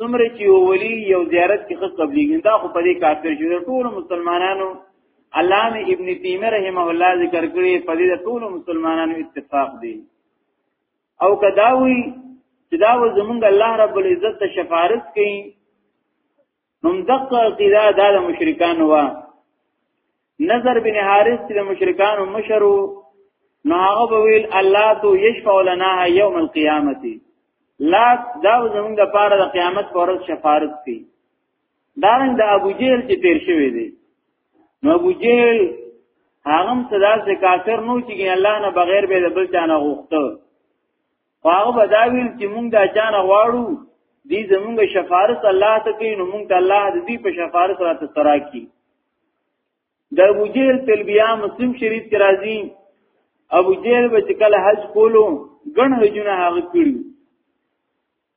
څومره چې ولی یو زیارت کې خص قبليږي دا خو په دې کافر شو د ټول مسلمانانو علامه ابن تیمیه رحمه الله ذکر کړی په دې د ټول مسلمانانو اتفاق دی او کداوی چې دا و زمونږ الله رب العزت ته شفارس کوي هم دغه عقیده دا د مشرکان و نظر بن حارث چې د مشرکان مشرو نو هغه به ویل الله تو یشفع لنا یوم القیامت لا دا زمونږ لپاره د قیامت پر ورځ شفارس کوي دارنګ د ابو جهل چې تیر شوی دی نو ابو جهل هغه صدا سے کافر نو چې الله نه بغیر به د بل چانه غوښته هغه بداویل چې مونږ د چانه غواړو دی زمونږ شفارس الله ته کوي نو مونږ ته الله د دې په شفارس راته سره کی د ابو جهل تلبیه مسلم شریف کې راځي ابو جهل به کله حج کولو ګڼ حجونه هغه کړی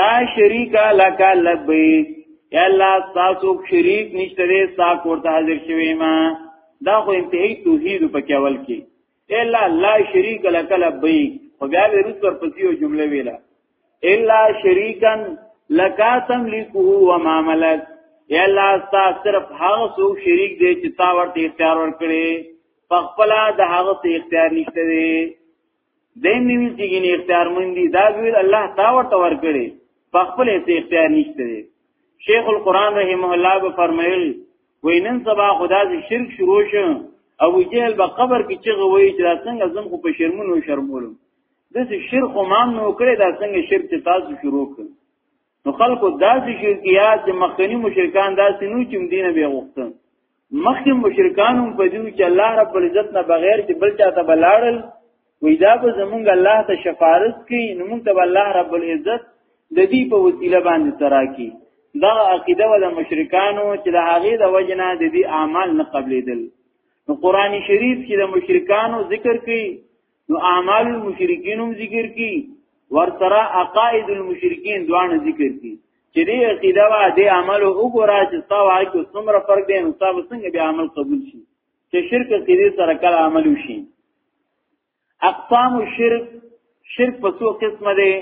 لا شریک لک لبیک یا الله تاسو شریک نشته دې تا کوړه حاضر شوی ما دا خو انتهایی توحید په کېول کې الا لا شریک لک لبیک خو بیا ورته پر پسې یو جمله ویلا الا شریکن لکا تملکه و ما ملک یا الله ستا صرف هغه څوک شریک دی چې تا ورته اختیار ورکړي پخپلا د هغه څه اختیار نشته دی دین نیوی چې ګینه اختیار مندي دا ویل الله تا ورته ورکړي په خپل هیڅ اختیار نشته دی شیخ القران رحمه الله به فرمایل وینن سبا خدا دې شرک شروع شو او جهل به قبر کې چې غوي چې څنګه زم خو په شرمونو شرمولم دسه شرک او مان نو کړی دا څنګه شرک تاسو شروع کړ نو خلکو داسې شرکیات د مخکنی مشرکان داسې نو چې مدینه به غوښتل مخکې مشرکان هم په دې چې الله رب العزت نه بغیر چې بل چاته بلاړل وې دا به زمونږ الله ته شفارس کوي نو موږ ته الله رب العزت د دې په وسیله باندې ترا کی دا عقیده ول مشرکانو چې د هغه د وجنه د دې اعمال نه قبلېدل نو قران شریف کې د مشرکانو ذکر کوي نو اعمال المشرکین هم ذکر کی ورسره عقائد المشرکین دوان ذکر کی چې دې عقیده وا دې عمل وګورا چې تا وای کو څومره فرق دی نو تاسو څنګه به عمل قبول شي چې شرک عقیده سره کله عمل وشي اقسام الشرک شرک په څو قسمه دي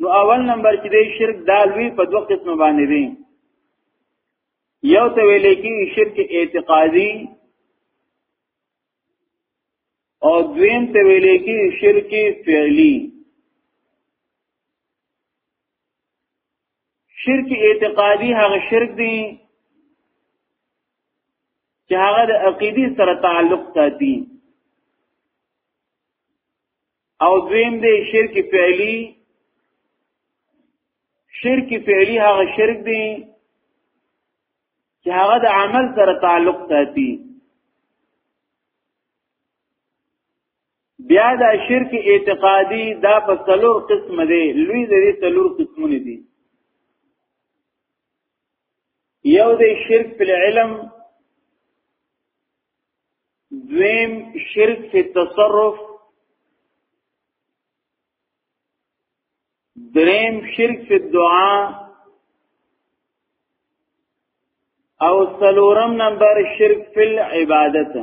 نو اول نمبر چې دې شرک دالوی په دوه قسمه باندې دي یو ته ویلې کې شرک اعتقادي او دویم ته ویل کی شرک فعلی شرک اعتقادی هغه شرک دی چې هغه د عقیدی سره تعلق ساتي او دویم دی شرک فعلی شرک فعلی هغه شرک دی چې هغه د عمل سره تعلق ساتي بیا دا شرک اعتقادي دا په څلور قسم دی لوی د دې څلور قسمونه دي یو دی شرک په علم دویم شرک په تصرف دریم شرک فی الدعا او سلورم نمبر شرک فی العبادت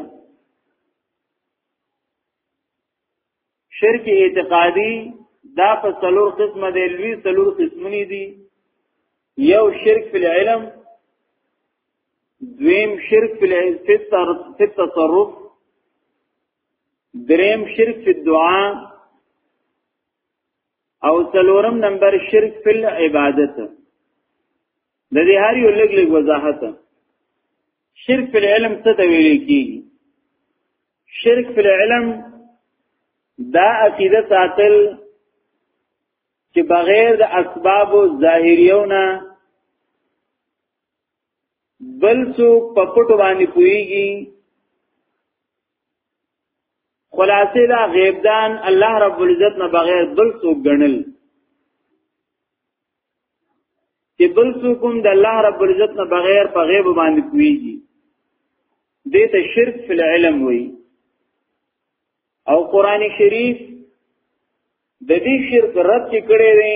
شرک اعتقادی دا په سلور قسمه دی لوی سلور قسمونی دی یو شرک فی العلم دویم شرک فی التصرف دریم شرک فی الدعاء او څلورم نمبر شرک فی العبادت د دې هر یو لګ لګ وضاحت شرک فی العلم څه ته ویل کیږي شرک فی العلم دا عقیده ساتل چې بغیر د اسباب ظاهریونه بل څوک په پټو باندې پويږي خلاصې دا غیب دان الله رب العزت نه بغیر بل څوک ګڼل چې بل څوک هم د الله رب العزت نه بغیر په غیب باندې پويږي دې ته شرک فی العلم وي او قران شریف د دې شرک رد کړي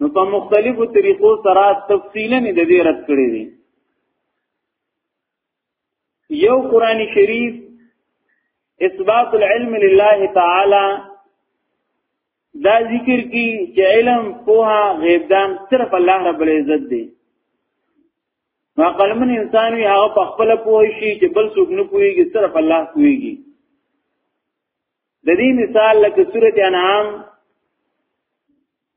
نو په مختلفو طریقو سره تفصیلا د دې رد کړی دی یو قران شریف اثبات العلم لله تعالی دا ذکر کی چې علم پوها غیب دان صرف الله رب العزت دی ما قلمن انسان وی هغه په خپل پوه شي چې بل څوک نه پوهیږي صرف الله پوهیږي د دې مثال لکه سورته انعام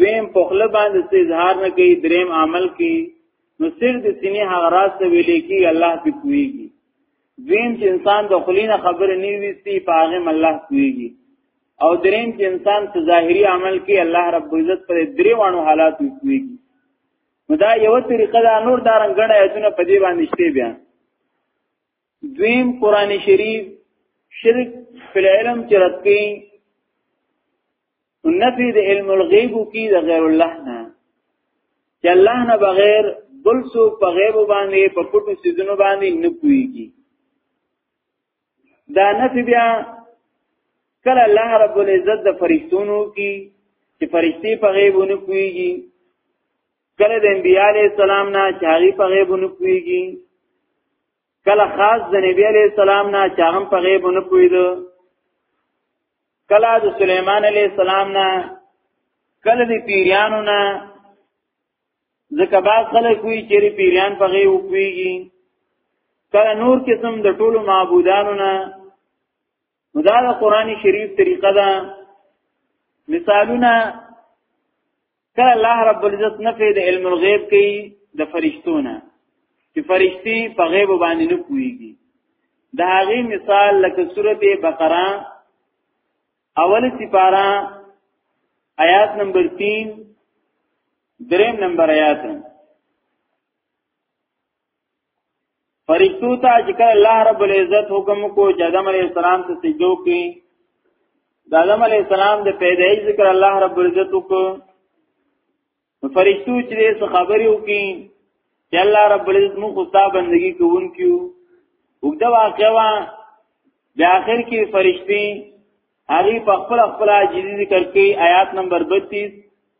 دویم په خپل باندې څه اظهار نه کوي دریم عمل کوي نو سر د سینې هغه راز ته ویل کی الله په کویږي دویم چې انسان د خلینو خبر نه ویستي پاغه الله کویږي او دریم چې انسان ته ظاهری عمل کوي الله رب عزت پر درې وانو حالات کویږي نو دا یو طریقه دا نور دارن غړې ایتونه په دې باندې شته بیا دویم قران شریف شرک فی العلم چې رد کړي نفی د علم الغیب کی د غیر الله نه چې الله نه بغیر بل څو په غیب باندې په پټو سيزونو باندې نه کويږي دا نفی بیا کله الله رب العزت د فرشتونو کی چې فرشتي په غیب نه کويږي کله د انبیاء علیہ السلام نه چاغي په غیب نه پويږي کله خاص د نبی علیہ السلام نه چاغم په غیب نه پويدو کله د سليمان علیہ السلام نه کله د پیرانو نه ځکه با خلک وی چې پیران په غیب پويږي کله نور قسم د ټولو معبودانو نه دا د قران شریف طریقه ده مثالونه کله الله رب العزت نه فی د علم الغیب کې د فرشتونه چې فرشتي په غیب باندې نه پويږي دا هغه مثال لکه سورته بقره اول سپاره آیات نمبر 3 دریم نمبر آیات فرشتو ته چې کله الله رب العزت حکم کو چې آدم علی السلام ته سجدو کې د آدم علی السلام د پیدایش ذکر الله رب العزت کو فرشتو چې څه خبرې وکي چې الله رب العزت موږ خو ستاسو بندگی کوونکو وګدا واقعا د اخر کې فرشتي هغه په خپل خپل عاجزي ذکر کوي آیات نمبر 32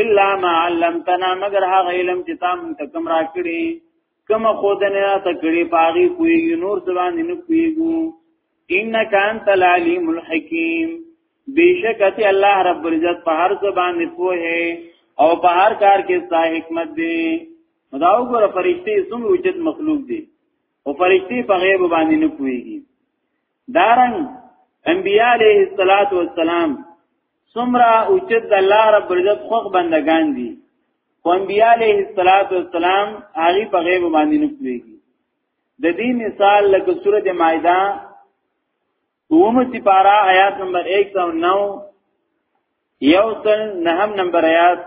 الا ما علمتنا مگر هغه علم چې تا مونږ ته کوم راکړي کوم خودنه ته کړي پاغي کوی نور ځوان نه کویګو انک انت العلیم الحکیم بیشکت الله رب العزت په هر زبان پوه او په هر کار کې ستا حکمت دی مداو ګره فرشتي څومره وجد مخلوق دی او فرشتي په غیب باندې نه پويږي دارن انبیاء علیه الصلاۃ والسلام سمرا اوچت د الله رب عزت خوخ بندگان دي خو انبیاء علیه السلام هغه په غیب باندې نه پوهیږي د دې مثال لکه سورته مائده دومه سپارا آیات نمبر 109 یو سل نهم نمبر آیات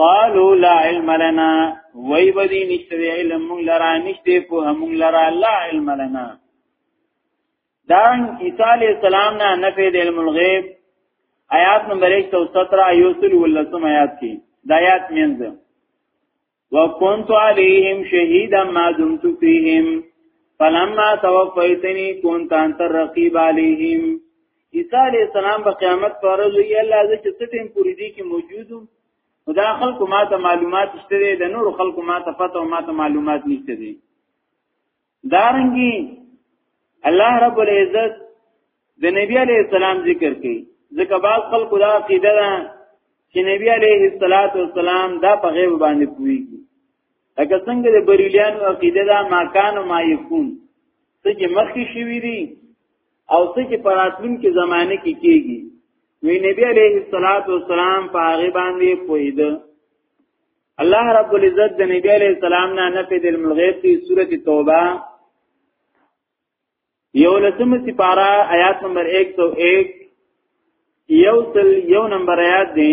قالوا لا علم لنا وای بدی نشته علم مونږ لرا نشته په مونږ لرا لا علم لنا دان عیسی علی السلام نه نفی د علم الغیب آیات نمبر 117 یوسل ولسم آیات کی د آیات منځ وکنت علیہم شهیدا ما دمت فیہم فلما توفیتنی کنت انت الرقیب علیہم عیسی علی السلام په قیامت پر ورځ وی الله زه چې ستیم پوری دي کې موجودم دا خلکو ما ته معلومات شته دي د نور خلکو ما ته پته او ما ته معلومات نشته دي دارنګي الله رب العزت د نبی علی السلام ذکر کوي ځکه بعض خلکو دا عقیده ده چې نبی علیه الصلاۃ والسلام دا په غیب باندې کوي لکه څنګه د بریلیانو عقیده دا ماکان او ما یکون څه چې مخکې شوی دي او څه چې پراتلون کې زمانه کې کېږي نو نبی عليه الصلاة والسلام په هغه باندې پوهیده الله رب العزت د نبی عليه السلام نه نه په دل ملغیب کې سورته توبه یو لسم سپارا آیات نمبر 101 یو سل یو نمبر آیات دی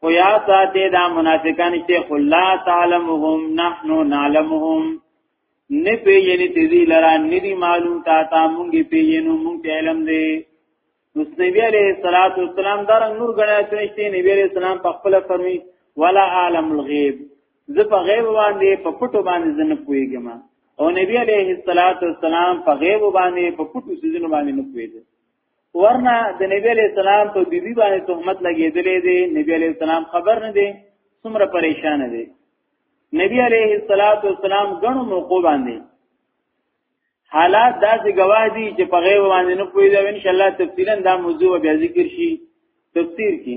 خو یا ساته دا منافقان چې خلا تعلمهم نحن نعلمهم نه پیجنې تیزی لرا ندی معلوم تا تا مونږه پیجنو مونږ علم دی نو نبی علیہ الصلوۃ والسلام دا نور غنیا چنشتي نبی علیہ السلام په خپل فرمی ولا عالم الغیب زه په غیب باندې په پټو باندې زنه پویګم او نبی علیہ الصلوۃ والسلام په غیب باندې په پټو سيزونو باندې نه پویګم ورنه د نبی علیہ السلام په بیبي بی باندې تهمت لګیدلې دي نبی علیہ السلام خبر نه دي څومره پریشان دي نبی علیہ الصلات والسلام غنو موقو باندې حالات داسې گواه دي چې په غیب باندې نه پوي دا ان شاء الله تفصیلا دا موضوع به ذکر شي تفسیر کې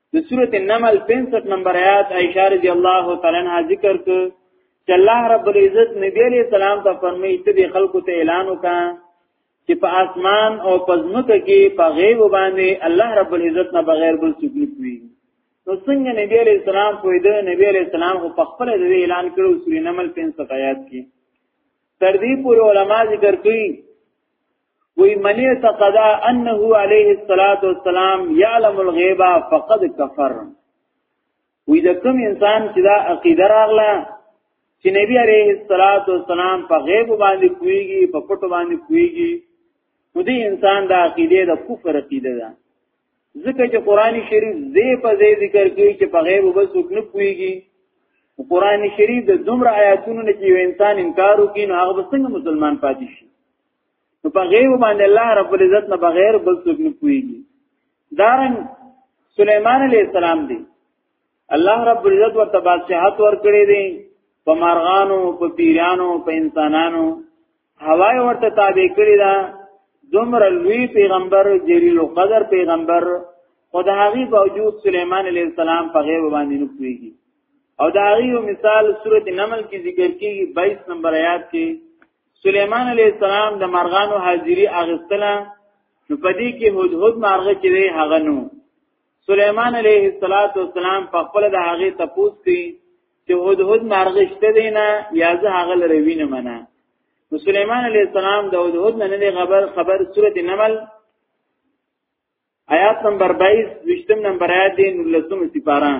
د سورته النمل 65 نمبر آیات عائشہ رضی الله تعالی عنها ذکر ک چې الله رب العزت نبی علیہ السلام ته فرمایي چې د خلکو ته اعلان وکا چې په اسمان او په ځمکه کې په غیب باندې الله رب العزت نه بغیر بل څه نکوي نو څنګه نبی علیہ السلام په دې نبی علیہ السلام خو په خپل د اعلان کړو سورې نمل 65 آیات کې تر دې پورې علما ذکر کوي وی من اعتقد انه علیه الصلاۃ والسلام یعلم الغیب فقد کفر وی د کوم انسان چې دا عقیده راغله چې نبی علیه الصلاۃ والسلام په غیب باندې کویږي په پټ باندې کویږي نو دې انسان دا عقیده د کفر عقیده ده ځکه چې قران شریف زی په زی ذکر کوي چې په غیب وبس وک نه کویږي قران شریف د دومره آیاتونو نه چې انسان انکار وکړي نو هغه څنګه مسلمان پاتې شي نو په غیب باندې الله رب العزت نه بغیر بل څوک نه پويږي دارن سليمان عليه السلام دی الله رب العزت ورته بادشاہت ورکړي دي په مارغانو په پیرانو په انسانانو هواي ورته تابع کړی دا دومر لوی پیغمبر جلیل قدر پیغمبر خدای باوجود سليمان عليه السلام په غیب باندې نه پويږي او دا غیو مثال سورت نمل کی ذکر کی 22 نمبر آیات کی سليمان عليه السلام د مرغانو حاضری اغستله نو پدې کې هدهد مرغه چې دی هغه نو سليمان عليه السلام په خپل د هغه تپوس کوي چې هدهد مرغه شته دی نه یا زه هغه لري وینم نه نو سليمان عليه السلام د هدهد نه نه خبر خبر سورته نمل آیات نمبر 22 وشتم نمبر آیات دی نلسم سپاران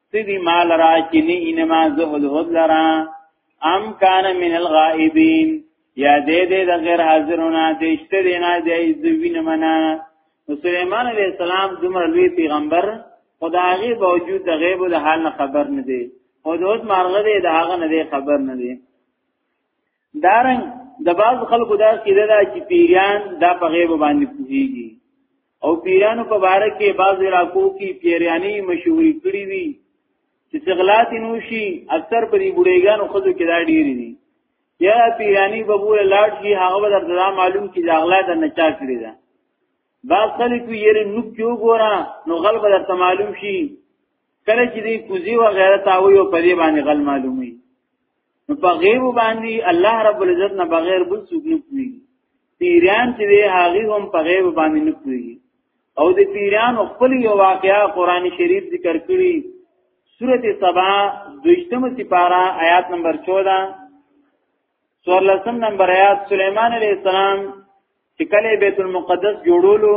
سدی مال را چنی انما زهد هد لرا ام کان من الغائبین یا دې دې د غیر حاضرونه دې شته دې نه دې زوین منا سليمان عليه السلام دومره لوی پیغمبر خدایي باوجود د غیب د حال خبر نه دی او د اوس مارغه دې د هغه نه خبر نه دی دارن د باز خلکو دا کیده دا چې پیران دا په غیب باندې پوهیږي او پیرانو په باره کې باز علاقو کې پیرانی مشهوري کړی وي چې څغلات نوشي اکثر په دې بډېګانو خود کې دا ډیر دي یا پیرانی ببول لاړ شي هغه به درته معلوم چې ځغلا د نچا کړی ده باز خلک یې نو کیو ګورا نو غل به درته معلوم شي کله چې دې کوزي و غیرت او یو په دې باندې غل معلومي نو په غیب باندې الله رب العزت نه بغیر بل څوک نه کوي پیران چې دی هغه هم په غیب باندې نه کوي او د پیران خپل یو واقعا قران شریف ذکر کړی سورته سبا دوشتمه سپارا آیات نمبر 14 سورلسم نمبر آیات سلیمان علیہ السلام چې کله بیت المقدس جوړولو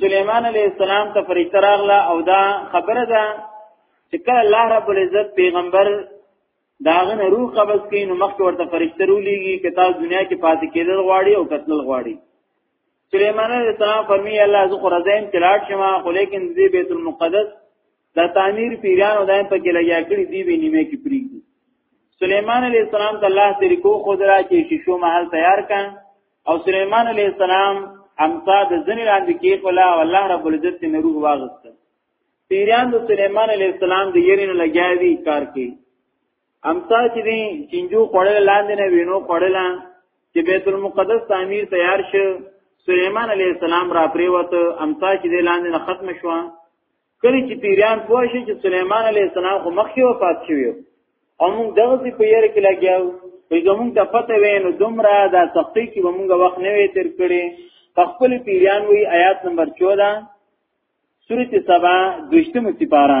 سليمان عليه السلام ته فرشتہ راغله او دا خبره ده چې کله الله رب العزت پیغمبر داغه نه روح قبض کین نو مخکې ورته فرشتہ رولیږي چې تاسو دنیا کې پاتې کېدل غواړي او قتل غواړي سليمان عليه السلام فرمی الله زه خو رضایم تلاټ شمه خو لیکن دې بیت المقدس دا تعمیر پیرانو دای په کې لګیا کړی دی به نیمه کې پریږدي سليمان عليه السلام ته الله طریقو خود را کې شیشو محل تیار کړ او سليمان عليه السلام امتا د ځنې لاندې کې خلا والله رب العزت نه روح واغست پیران د سليمان عليه السلام د یرین لګیا دی کار کوي امتا چې دی چنجو خړل لاندې نه وینو خړل چې بیت المقدس تعمیر تیار شو سليمان عليه السلام را پریوت امتا چې دی لاندې نه ختم شو کله چې پیران پوه شي چې سليمان عليه السلام خو مخکې وفات شوی او موږ دغه څه په یاره کې لګیاو په زموږ ته پته وینو دومره دا سختي کې به موږ وخت نه وي تر کړي خپل پیران وی آیات نمبر 14 سورته سبا دوشتمه سپاره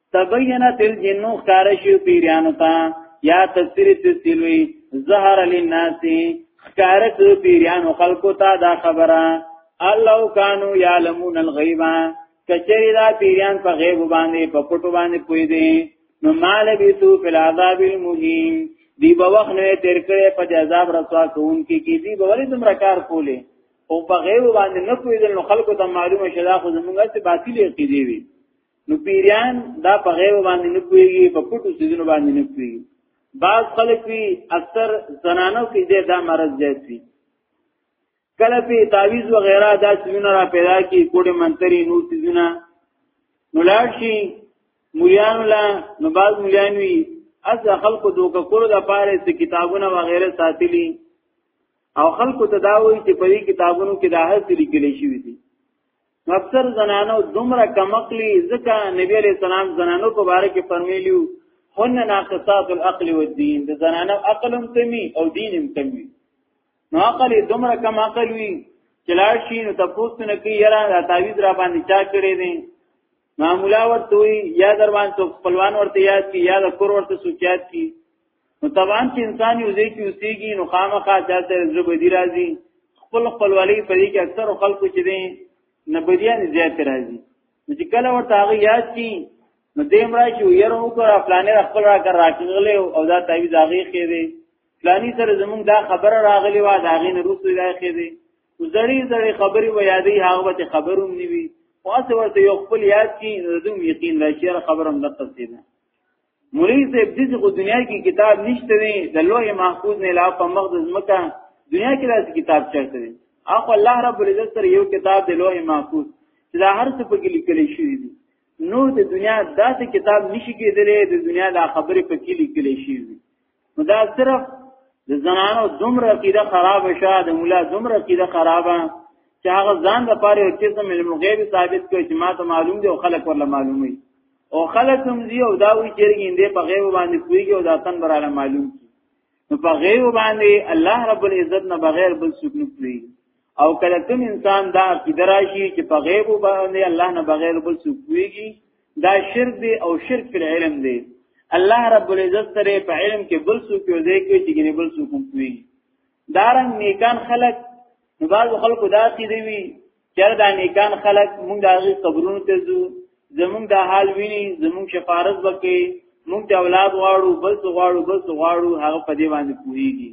تبینت الجن خکار شو پیریانو تا یا تفسیر تسیلوی ظهر للناس خکار شو پیریانو خلقو تا دا خبره الله کانو یعلمون الغیبا کچری دا پیریان په غیب باندې په پټو باندې پوی دي نو مال بیتو فی العذاب المهین دی به وخت نه تیر کړي په عذاب رسوا کوون کې کی دی به ولې تم رکار کولې او په غیب باندې نه پوی دي نو خلکو ته معلومه شدا خو زمونږه څه باطلې کې دی وی نو پیریان دا په غیب باندې نه کوي په پټو سيزونو باندې نه کوي بعض خلک وی اکثر زنانو کې دې دا مرض زیات وي کله په تعویز و غیره دا سيزونه را پیدا کی کوډه منتری نو سيزونه نو لاړ شي مليان لا نو بعض مليان وی از خلق دوک کول د پاره څه کتابونه و غیره ساتلی او خلق تداوی چې په کتابونو کې دا هڅه لیکل شوې دي اکثر زنانو دومره کمقلی ځکه نبی علیہ السلام زنانو په باره کې فرمیلیو هن ناقصات العقل والدین د زنانو عقل هم کمی او دین هم کمی نو عقل دومره کم عقل وی چلار شي نو تاسو نه کی یرا دا تعویز را باندې چا کړی دی معمولا ورته یا دروان څوک خپلوان ورته یاد کی یا د کور ورته سوچات کی نو طبعا چې انسان یو ځای کې اوسېږي نو خامخا چا سره زړه بدی راځي خپل خپلوالي په دې کې اکثر خلکو چې دي نه بدیان زیات راځي نو چې کله ورته هغه یاد کی نو دیم را چې یره وکړه فلانه خپل را کر راکغله او دا تعویذ هغه خې دی فلانی سره زمونږ دا خبره راغلی و دا غین روسو دا خې دی زړی زړی خبري و یادې هغه به خبروم نیوي خاص ورته یو خپل یاد کی نو دوم یقین راشي خبرم نه تفصیل مولوی صاحب دې خو دنیا کې کتاب نشته دی د لوح محفوظ نه لا په مخ د زمکا دنیا کې داسې کتاب چرته دی اخو الله رب العزت سره یو کتاب د لوح محفوظ چې دا هر څه په کې لیکل شوی دی نو د دنیا داسې کتاب نشي کېدلی د دنیا دا خبرې په کې لیکل شوی دی دا صرف د زنانو دومره عقیده خراب شه د مولا دومره عقیده خرابه چې هغه ځان د پاره یو څه سم علم غیب ثابت کوي چې ما ته معلوم دی او خلک ورله معلومي او خلک هم دی او دا وی چیرګین دی په غیب باندې کویږي او دا تن براله معلوم کی نو په غیب باندې الله رب العزت نه بغیر بل څوک نه کوي او کله کوم انسان دا عقیده راشي چې په غیب باندې الله نه بغیر بل څوک ویږي دا شرک دی او شرک په علم دی الله رب العزت سره په علم کې بل څوک یو دی کې چې ګنې بل څوک کوي دارنګ نیکان خلق نو بعض خلکو دا عقیده وی چې دا نیکان خلق موږ د هغه قبرونو ته ځو زموږ دا حال ویني زموږ شفارت وکړي موږ د اولاد غواړو بل څه غواړو بل څه غواړو هغه په دې باندې کویږي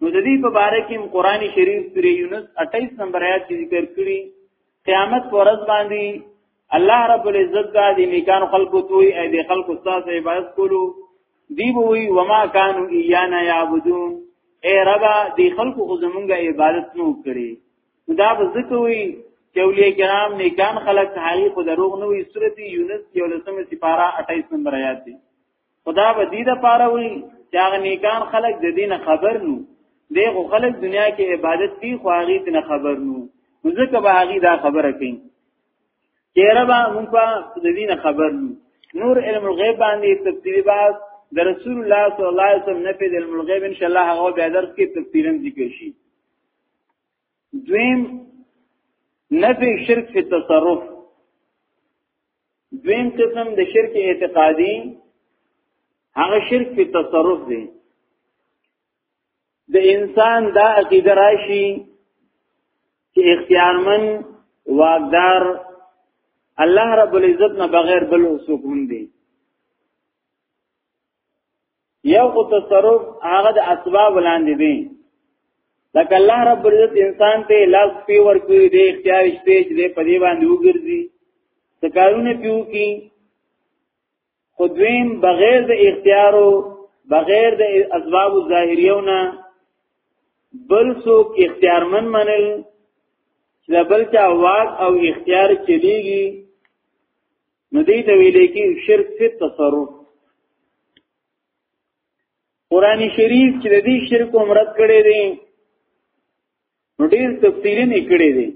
نو د دې په باره کې قرآني شریف سورې یونس 28 نمبر آیات کې ذکر کړی قیامت پر ورځ باندې الله رب العزت دا د نیکانو خلقو توي اې د خلقو تاسو عبادت کولو دی وی وما كانوا ايانا يعبدون اے ربا دی خلقو خو زمونږه عبادت نو کړي دا به ذکر وی چې اولیاء کرام نیکان خلق هغه خو دروغ نه وي سورته یونس یو لسمه سپاره 28 نمبر آیات دی خدا به دې د پاره وي چې هغه نیکان خلک د دین خبر نو دی خو خلک دنیا کې عبادت کوي خو هغه دې خبر نو ځکه به هغه دا خبره کوي چیرې به موږ په دین خبر نو نور علم الغیب باندې تفصیلی بحث د رسول الله صلی الله علیه وسلم نه په علم الغیب ان شاء الله هغه به درس کې تفصیلا ذکر شي دویم نفی شرک فی تصرف دویم قسم د شرک اعتقادي هغه شرک په تصرف دی د انسان دا عقیده راشي چې اختیارمن واقدار الله رب العزت نه بغیر بل څوک هم دی یو خو تصرف هغه د اسباب ولاندې دي لکه الله رب عزت انسان ته لاس پی ورکوي د اختیار شته چې دې په دې باندې وګرځي تکارونه پیو کی خودویم بغیر د اختیارو بغیر د اسباب ظاهریونه بل څوک اختیارمن منل چې بل چا واک او اختیار چلیږي نو دې ته ویل کې شرک فی تصرف قران شریف چې د دې شرک عمرت کړي دي نو ډېر تفصیل نه کړي دي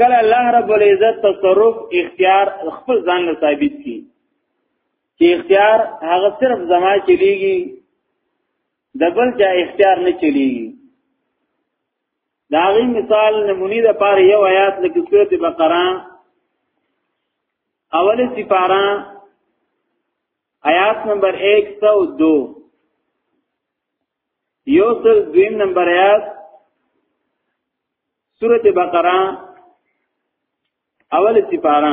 کله الله رب العزت تصرف اختیار خپل ځان له ثابت کی چې اختیار هغه صرف زما چلیږي دبل چا اختیار نه چلیږي دا غي مثال نمونی د پاره یو آیات لکه سورته بقره اوله سپاره آیات نمبر 102 یو سل دویم نمبر آیات سورته بقره اوله سپاره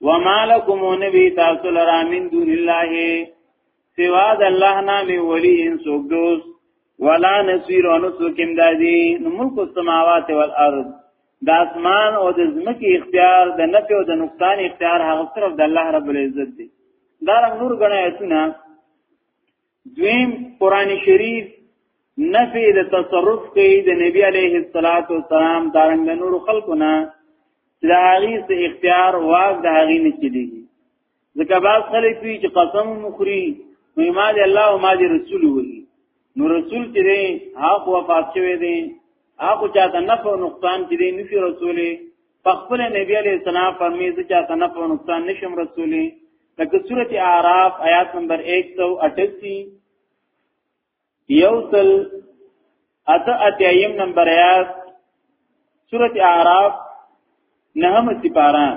وما لكم نبي تاسو لرا من دون الله سوا د الله نه می ولی ان سوک دوست ولا نصير او نسوکم دادی نو ملک السماوات والارض د اسمان او د زمکی اختیار د نفع او د نقصان اختیار هغه صرف د الله رب العزت دی دا نور غنه ایتونه دویم قران شریف نفی د تصرف کوي د نبی علیه الصلاۃ والسلام دارنګ نور خلقو نه د هغه څه اختیار واغ د هغه نه چلیږي ځکه بعض خلک وی چې قسم مخری نو ما دی الله او ما دی رسول وی نو رسول چې دی هغه وفات شوی دی هغه چاته نفع او نقصان چې دی نفی رسول پخپل نبی علیہ السلام فرمی زه چاته نه په نقصان نشم رسولی لکه سورت اعراف آیات نمبر 188 یوصل اتا اتیایم نمبر آیات سورت اعراف نهم سپاران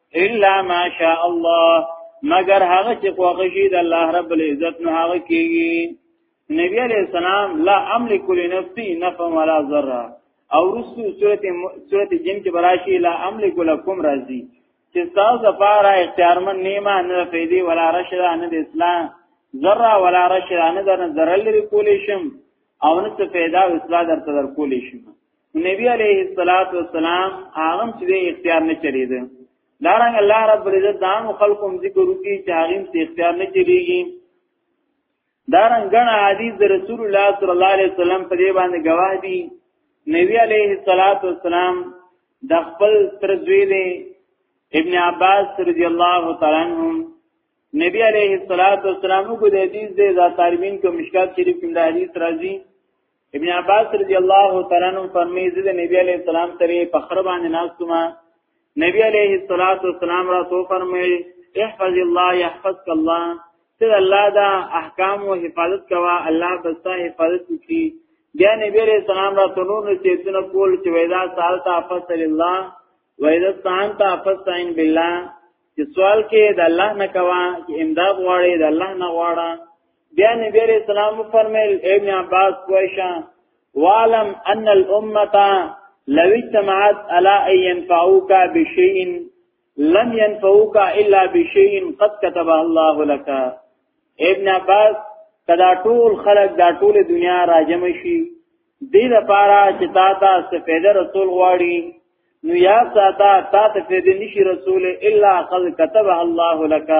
الا ما شاء الله مگر هغه چې خوښي د الله رب العزت نه هغه کیږي نبی علیہ السلام لا املک لنفسی نفع ولا ضرر او رسو سورت سورت جن کې براشي لا املک لكم رازي چې تاسو لپاره اختیارمن نیمه نه فیدی ولا رشد نه د اسلام ذره ولا رشد نه در ذره لري کولې شم او نه څه پیدا او اصلاح درته در کولې شم نبی علیه الصلاۃ والسلام هغه چې اختیار نه چلی دی دارنګ الله رب العزت دام خلقم ذکر کی چاغیم ته اختیار نه چلیږي دارنګ غن حدیث رسول الله صلی الله علیه وسلم په دې باندې گواه دي نبی علیه الصلاۃ والسلام د خپل ترزوی دی ابن عباس رضی الله تعالی عنهم نبی علیه الصلاۃ والسلام کو د حدیث د ذاتارمین کو مشکات شریف کې د حدیث راځي ابن عباس رضی الله تعالی عنہ فرمایي چې د نبی علی السلام سره په خره باندې ناستما نبی علیه الصلاۃ والسلام را تو فرمایي احفظ الله يحفظك الله ته الله دا احکام او حفاظت کوا الله بستا حفاظت کی بیا نبی علیہ السلام را تو نور چیتونه کول چې ویدا سال تا فصل الله ویدا سان تا فصل بالله چې سوال کې د الله نه کوا چې امداد غواړي د الله نه غواړي بیا نبی علیہ السلام فرمایل ابن عباس کویشا وعلم ان الامه لو اجتمعت على ان ينفعوك بشيء لم ينفعوك الا بشيء قد كتبه الله لك ابن عباس کدا ټول خلق دا ټول دنیا راجم شي دې لپاره چې تا ته سفیده رسول غواړي نو یا ساته تا ته فیدې نشي رسول الا قد كتبه الله لك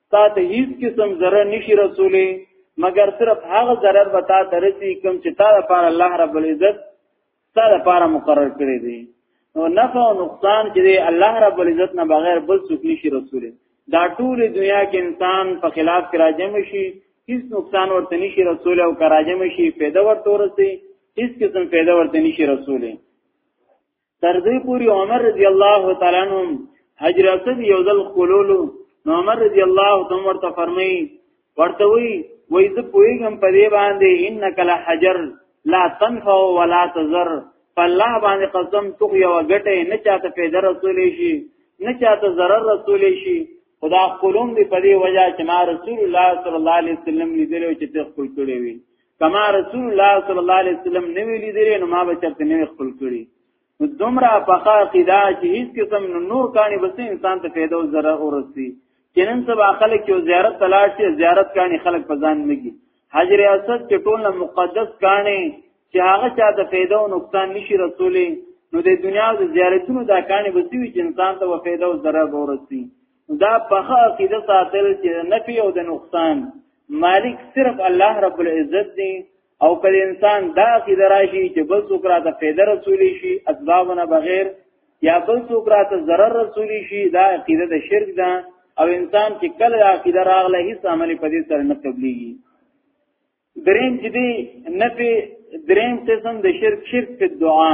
تا ته هیڅ قسم ضرر نشي رسولي مګر صرف هغه ضرر به تا ته رسي کوم چې تا لپاره الله رب العزت تا لپاره مقرر کړی دی نو نفع او نقصان چې دی الله رب العزت نه بغیر بل څوک نشي رسولي دا ټول دنیا کې انسان په خلاف کې راجم شي هیڅ نقصان ورته نشي رسول او کراجم شي پیدا ورته ورسي هیڅ قسم پیدا ورته نشي رسولي تر دې پوری عمر رضی الله تعالی عنہ حجر اسد یو ځل خلولو نو عمر رضی الله تعالی ورته فرمایي ورته وی وای زه پوهیږم په دې باندې انک لحجر لا تنفع ولا تزر فالله باندې قسم تو یو غټه نه چاته پیدا رسول شي نه چاته zarar رسول شي خدا خپلوم دی په دې وجہ چې ما رسول الله صلی الله علیه وسلم لیدل او چې تخپل کړی وي کما رسول الله صلی الله علیه وسلم نوی لیدلی نو ما به چرته نوی خپل کړی نو دومره پخا قیدا چې هیڅ قسم نو نور کانی بس انسان ته فایده او ضرر ورسی کینن سبا خلک یو زیارت تلاش شي زیارت کانی خلک په ځان مګي حجر اسد چې ټول مقدس کانی چې هغه چا ته فایده او نقصان نشي رسولي نو د دنیا د زیارتونو دا کانی بس وی چې انسان ته فایده او ضرر ورسی دا پخه عقیده ساتل چې نفي او د نقصان مالک صرف الله رب العزت دی او کله انسان دا عقیده راشي چې بل څوک راته پیدا رسولي شي اسبابونه بغیر یا بل څوک راته ضرر رسولي شي دا عقیده د شرک ده او انسان چې کله عقیده راغله هیڅ عمل په دې سره نه قبليږي دریم چې دی نفي دریم قسم د شرک شرک په دعا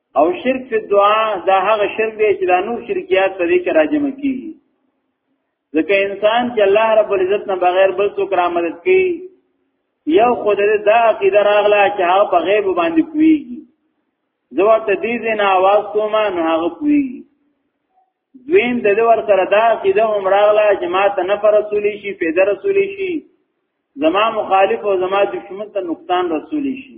او شرک په دعا دا هغه شرک دی چې دا نور شرکیات په دې کې راجم کیږي ځکه انسان چې الله رب العزت نه بغیر بل څوک را مدد کوي یو خود دې دا عقیده راغله چې هغه په غیب باندې کويږي زه ورته دې نه आवाज کوم نه هغه کويږي دویم د دې ور سره دا عقیده هم راغله چې ما ته نه پر رسولي شي پیدا رسولي شي زما مخالف او زما دشمن ته نقصان رسولي شي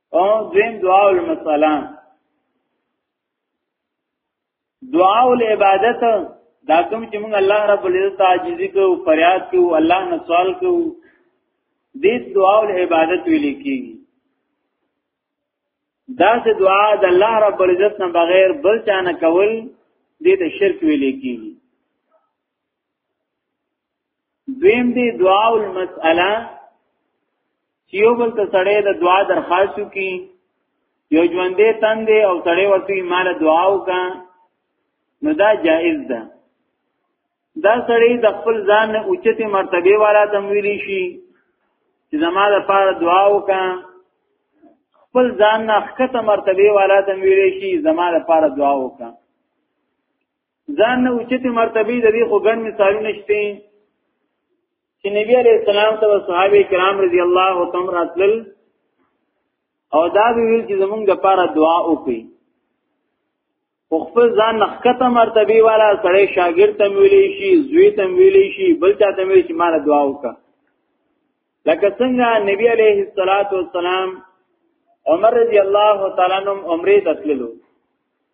او دویم دعا المساله دعا ول عبادت دا کوم چې موږ الله رب العزت عاجزي کوو فریاد کوو الله نه سوال کوو دې دعا ول عبادت ویل کیږي دا چې دعا د الله رب العزت نه بغیر بل چا نه کول دې ته شرک ویل کیږي دویم دی دعا المسأله چې یو بل ته سړی د دعا درخواست وکړي یو ژوندې تند او سړی ورته مال دعا وکړه نو دا جائز ده دا سړی د خپل ځان نه اوچته مرتبه والا تمویلی شي چې زما د پاره دعا وکړه خپل ځان نه خکته مرتبه والا تمویلی شي زما د پاره دعا وکړه ځان نه اوچته مرتبه د دې خو ګڼ مثالونه شته چې نبی عليه السلام ته صحابه کرام رضی الله تعالی راتل او دا ویل چې زمونږ د پاره دعا وکړي خپل ځان نخکته مرتبه والا سړی شاګرد تم ویلی شي زوی تم ویلی شي بل چا تم ویلی شي مال دعا وکړه لکه څنګه نبی عليه الصلاه والسلام عمر رضی الله تعالی عنہ عمره تتللو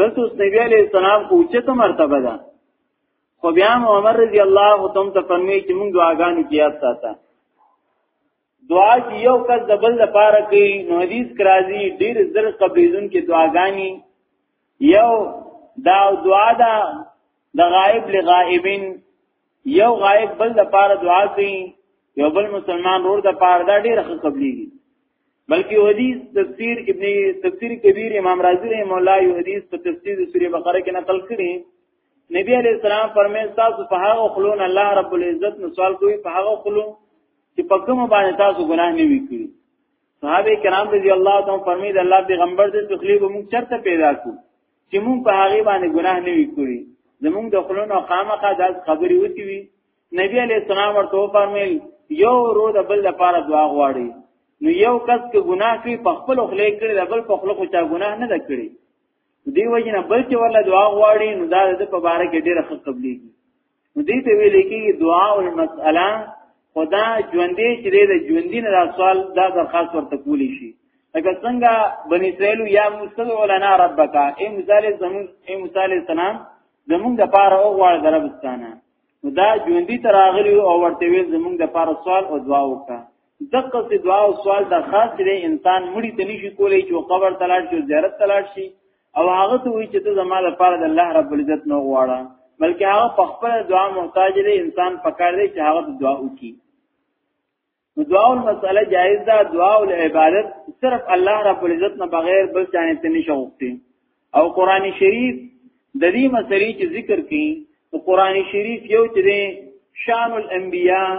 لسوس نبی علیہ السلام خو چته مرتبه ده خو بیا عمر رضی الله تم ته فرمی چې موږ دعاګانې کیات ساته دعا چې یو کس د بل لپاره کوي نو حدیث کرازي ډیر زر قبلیزون کې دعاګانی یو دا دعا دا د غائب لغائبین یو غائب بل لپاره دعا کوي یو بل مسلمان ور د پاره دا ډیر ښه قبليږي بلکې حدیث تفسیر ابن تفسیر کبیر امام رازی رحم الله یو حدیث په تفسیر سوره بقره کې نقل کړي نبی علیہ السلام فرمایي تاسو په هغه خلون الله رب العزت نو سوال کوي په هغه خلون چې په کوم باندې تاسو ګناه نه وکړي صحابه کرام رضی الله تعالی فرمایي د الله پیغمبر دې تخلیب موږ چرته پیدا کو چې موږ په هغه باندې ګناه نه وکړي زموږ د خلون او خامخا د خبرې وتی وي نبی علیہ السلام ورته فرمایل یو ورو د بل لپاره دعا غواړي نو یو کس کې ګناه کوي په خپل خلې کړي د بل په خلو خو چا ګناه نه کړي دی وجه نه بل چې ورله دعا غواړي نو دا د په باره کې ډېر ښه قبليږي نو دې ته ویل کېږي دعا او مسأله خدا ژوندې چې د ژوندې نه سوال دا درخواست ورته کولی شي لکه څنګه بنی اسرائیل یا موسی ولنا ربک اے موسی علیہ السلام زمون د پاره او غواړ دربستانه نو دا ژوندۍ تر اغلی او ورته وی زمونږ د پاره سوال او دعا وکړه دغه څه دعا او سوال د خاص دی انسان مړی ته نشي کولای چې قبر تلاش شي زیارت تلاش شي او هغه ته وی چې ته زما لپاره د الله رب العزت نو غواړه بلکې هغه په خپل دعا محتاج دی انسان پکار دی چې هغه دعا وکړي نو دعا او مسله جایز ده دعا او عبادت صرف الله رب العزت نه بغیر بل چا ته نشي وختي او قران شریف د دې مسلې چې ذکر کړي نو قران شریف یو چې دی شان الانبیاء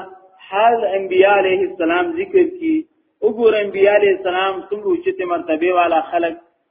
حال انبیاء علیه السلام ذکر کړي وګور انبیاء علیه السلام څومره چې مرتبه والا خلق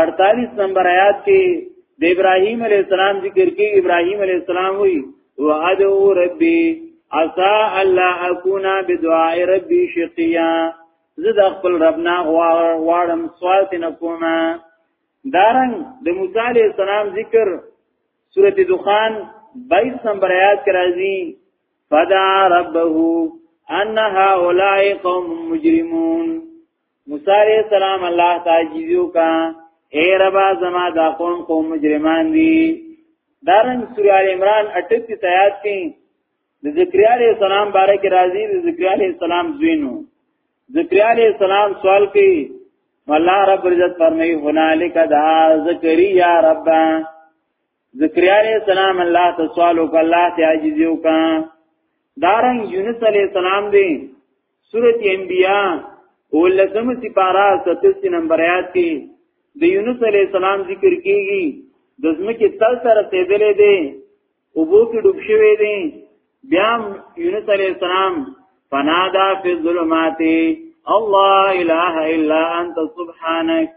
48 نمبر آیات کې د ابراهیم علی السلام ذکر کې ابراهیم علی السلام وی وعدو ربي عسى الا اكون بدعاء ربي شقيا زه د خپل رب نه غواړم سوال تنه کوم دارنګ د موسی علی السلام ذکر سورته دخان 22 نمبر آیات کې راځي فدع ربه ان هؤلاء قوم مجرمون موسی علیہ السلام الله تعجزیو کا اے ربا زما دا قوم کو مجرمان دی دارن سوری آل عمران 38 آیات کی د ذکریا علیہ السلام بارے کی راضی د ذکریا علیہ السلام زوینو ذکریا علیہ السلام سوال کی والله رب عزت فرمای هنالک دا زکریا ربا زکریا علیہ السلام الله ته سوال وکړ الله ته عاجز یو کا دارن یونس علیہ السلام دی سورۃ انبیاء ولسم سپارا 37 نمبر آیات کې د یونس علیہ السلام ذکر کیږي د زمکه تل سره تیدلې دی او بو کې ډوب شوی دی بیا یونس علیہ السلام فنادا فی الظلمات الله اله الا انت سبحانك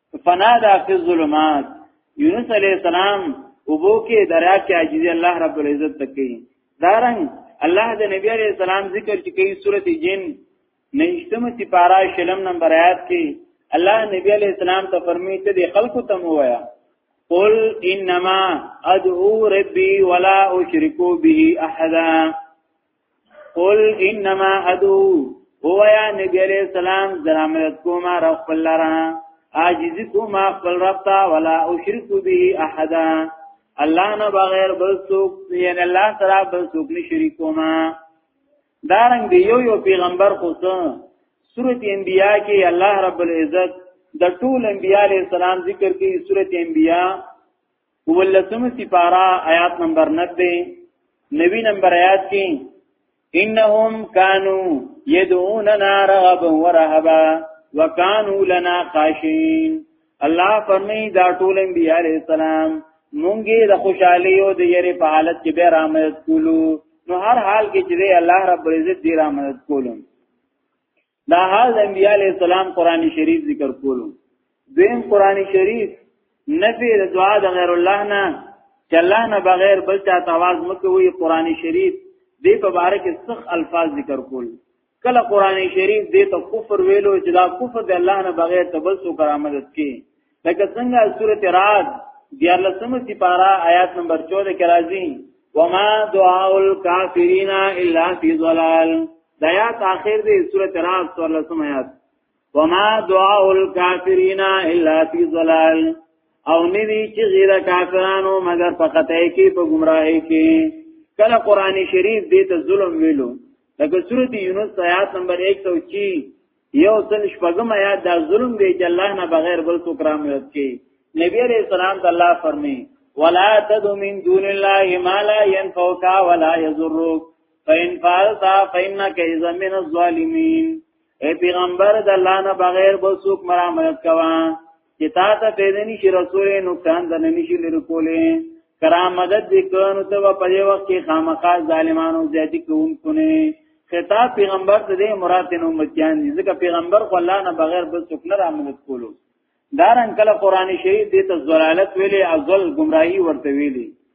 فنادا فی الظلمات یونس علیہ السلام وبو کې دریا کې عاجزی الله رب العزت تکي دارنګ الله د نبی علیہ السلام ذکر چې کوي سورته جن نهشتمه سپارا شلم نمبر آیات کې الله نبی علیہ السلام ته فرمایي ته د خلکو تم وایا قل انما ادعو ربي ولا اشرك به احدا قل انما ادو هو یا نبی علیہ السلام زرامت کوما رب خپل لرا عاجزی کوما خپل رب تا ولا اشرک به احد الله نه بغیر بل څوک یعنی الله سره بل څوک نه شریک کوما دارنګ دی یو یو پیغمبر خو سورۃ انبیاء کې الله رب العزت د ټول انبیاء علیہ السلام ذکر کوي سورۃ انبیاء ولسم سپارا آیات نمبر 90 نوی نمبر آیات کې انهم كانوا يدعوننا رغبا ورهبا وكانوا لنا خاشعين الله فرمی دا ټول انبیاء علیہ السلام مونږه د خوشحالي او د یری په حالت کې به رحمت کولو نو هر حال کې چې الله رب عزت دې رحمت کولو دا حال د انبیاء علی السلام قران شریف ذکر کولو دویم قران شریف نفی د دعا د غیر الله نه چې الله نه بغیر بل چا تواز مکوي قران شریف دې په باره کې سخت الفاظ ذکر کول کله قران شریف دې ته کفر ویلو چې دا کفر د الله نه بغیر ته بل څوک رامدد کی لکه څنګه سورۃ رعد دیار لسمه سپارا آیات نمبر 14 کې راځي وما دعاء الکافرین الا فی ضلال دا آیات اخر دی سورۃ رعد 14 لسمه آیات وما دعاء الکافرین الا فی ضلال او ندی چې غیر کافرانو مگر فقط کې په گمراهی کې کله قران شریف دې ته ظلم ویلو لکه سورۃ یونس آیات نمبر 106 یو سل شپږم آیات دا ظلم دی چې الله نه بغیر بل څوک را مدد کوي نبی علیہ السلام ته الله فرمایي ولا تدع من دون الله ما لا ينفعك ولا يضرك فإن فعلت فإنك إذا من الظالمين اے پیغمبر د الله نه بغیر بل څوک مرا مدد کوي چې تا ته پیدا نشي رسول نو کان د نشي لري کولې کرامت دې کونو ته په دې وخت کې خامخا ظالمانو زیاتی کوونکو نه خطاب پیغمبر ته دې مراد نو متیان دي ځکه پیغمبر خو الله نه بغیر بل څوک نه رامدد کولو دارن کله قران شریف دې ته زلالت ویلې او ذل گمراهي ورته ویلې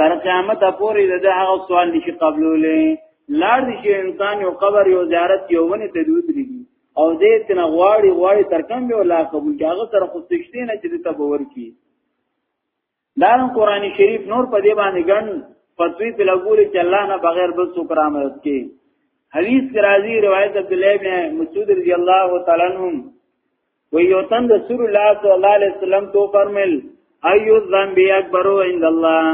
تر قیامت پورې د هغه سوال نشي قبولولې لار دي چې انسان یو قبر یو زیارت یو ونی ته دوتري او دې تنه غواړي غواړي تر کوم یو لا قبول کې هغه سره خو سشتي نه چې ته باور کی دا قرآن شریف نور په دې باندې ګڼ فتوی په لګول چې الله نه بغیر بل څوک رحمت کوي حدیث کې راځي روایت عبد الله بن مسعود رضی الله تعالی عنہ و یو تن رسول الله صلی الله علیه وسلم تو فرمل ایو ذنب اکبر عند الله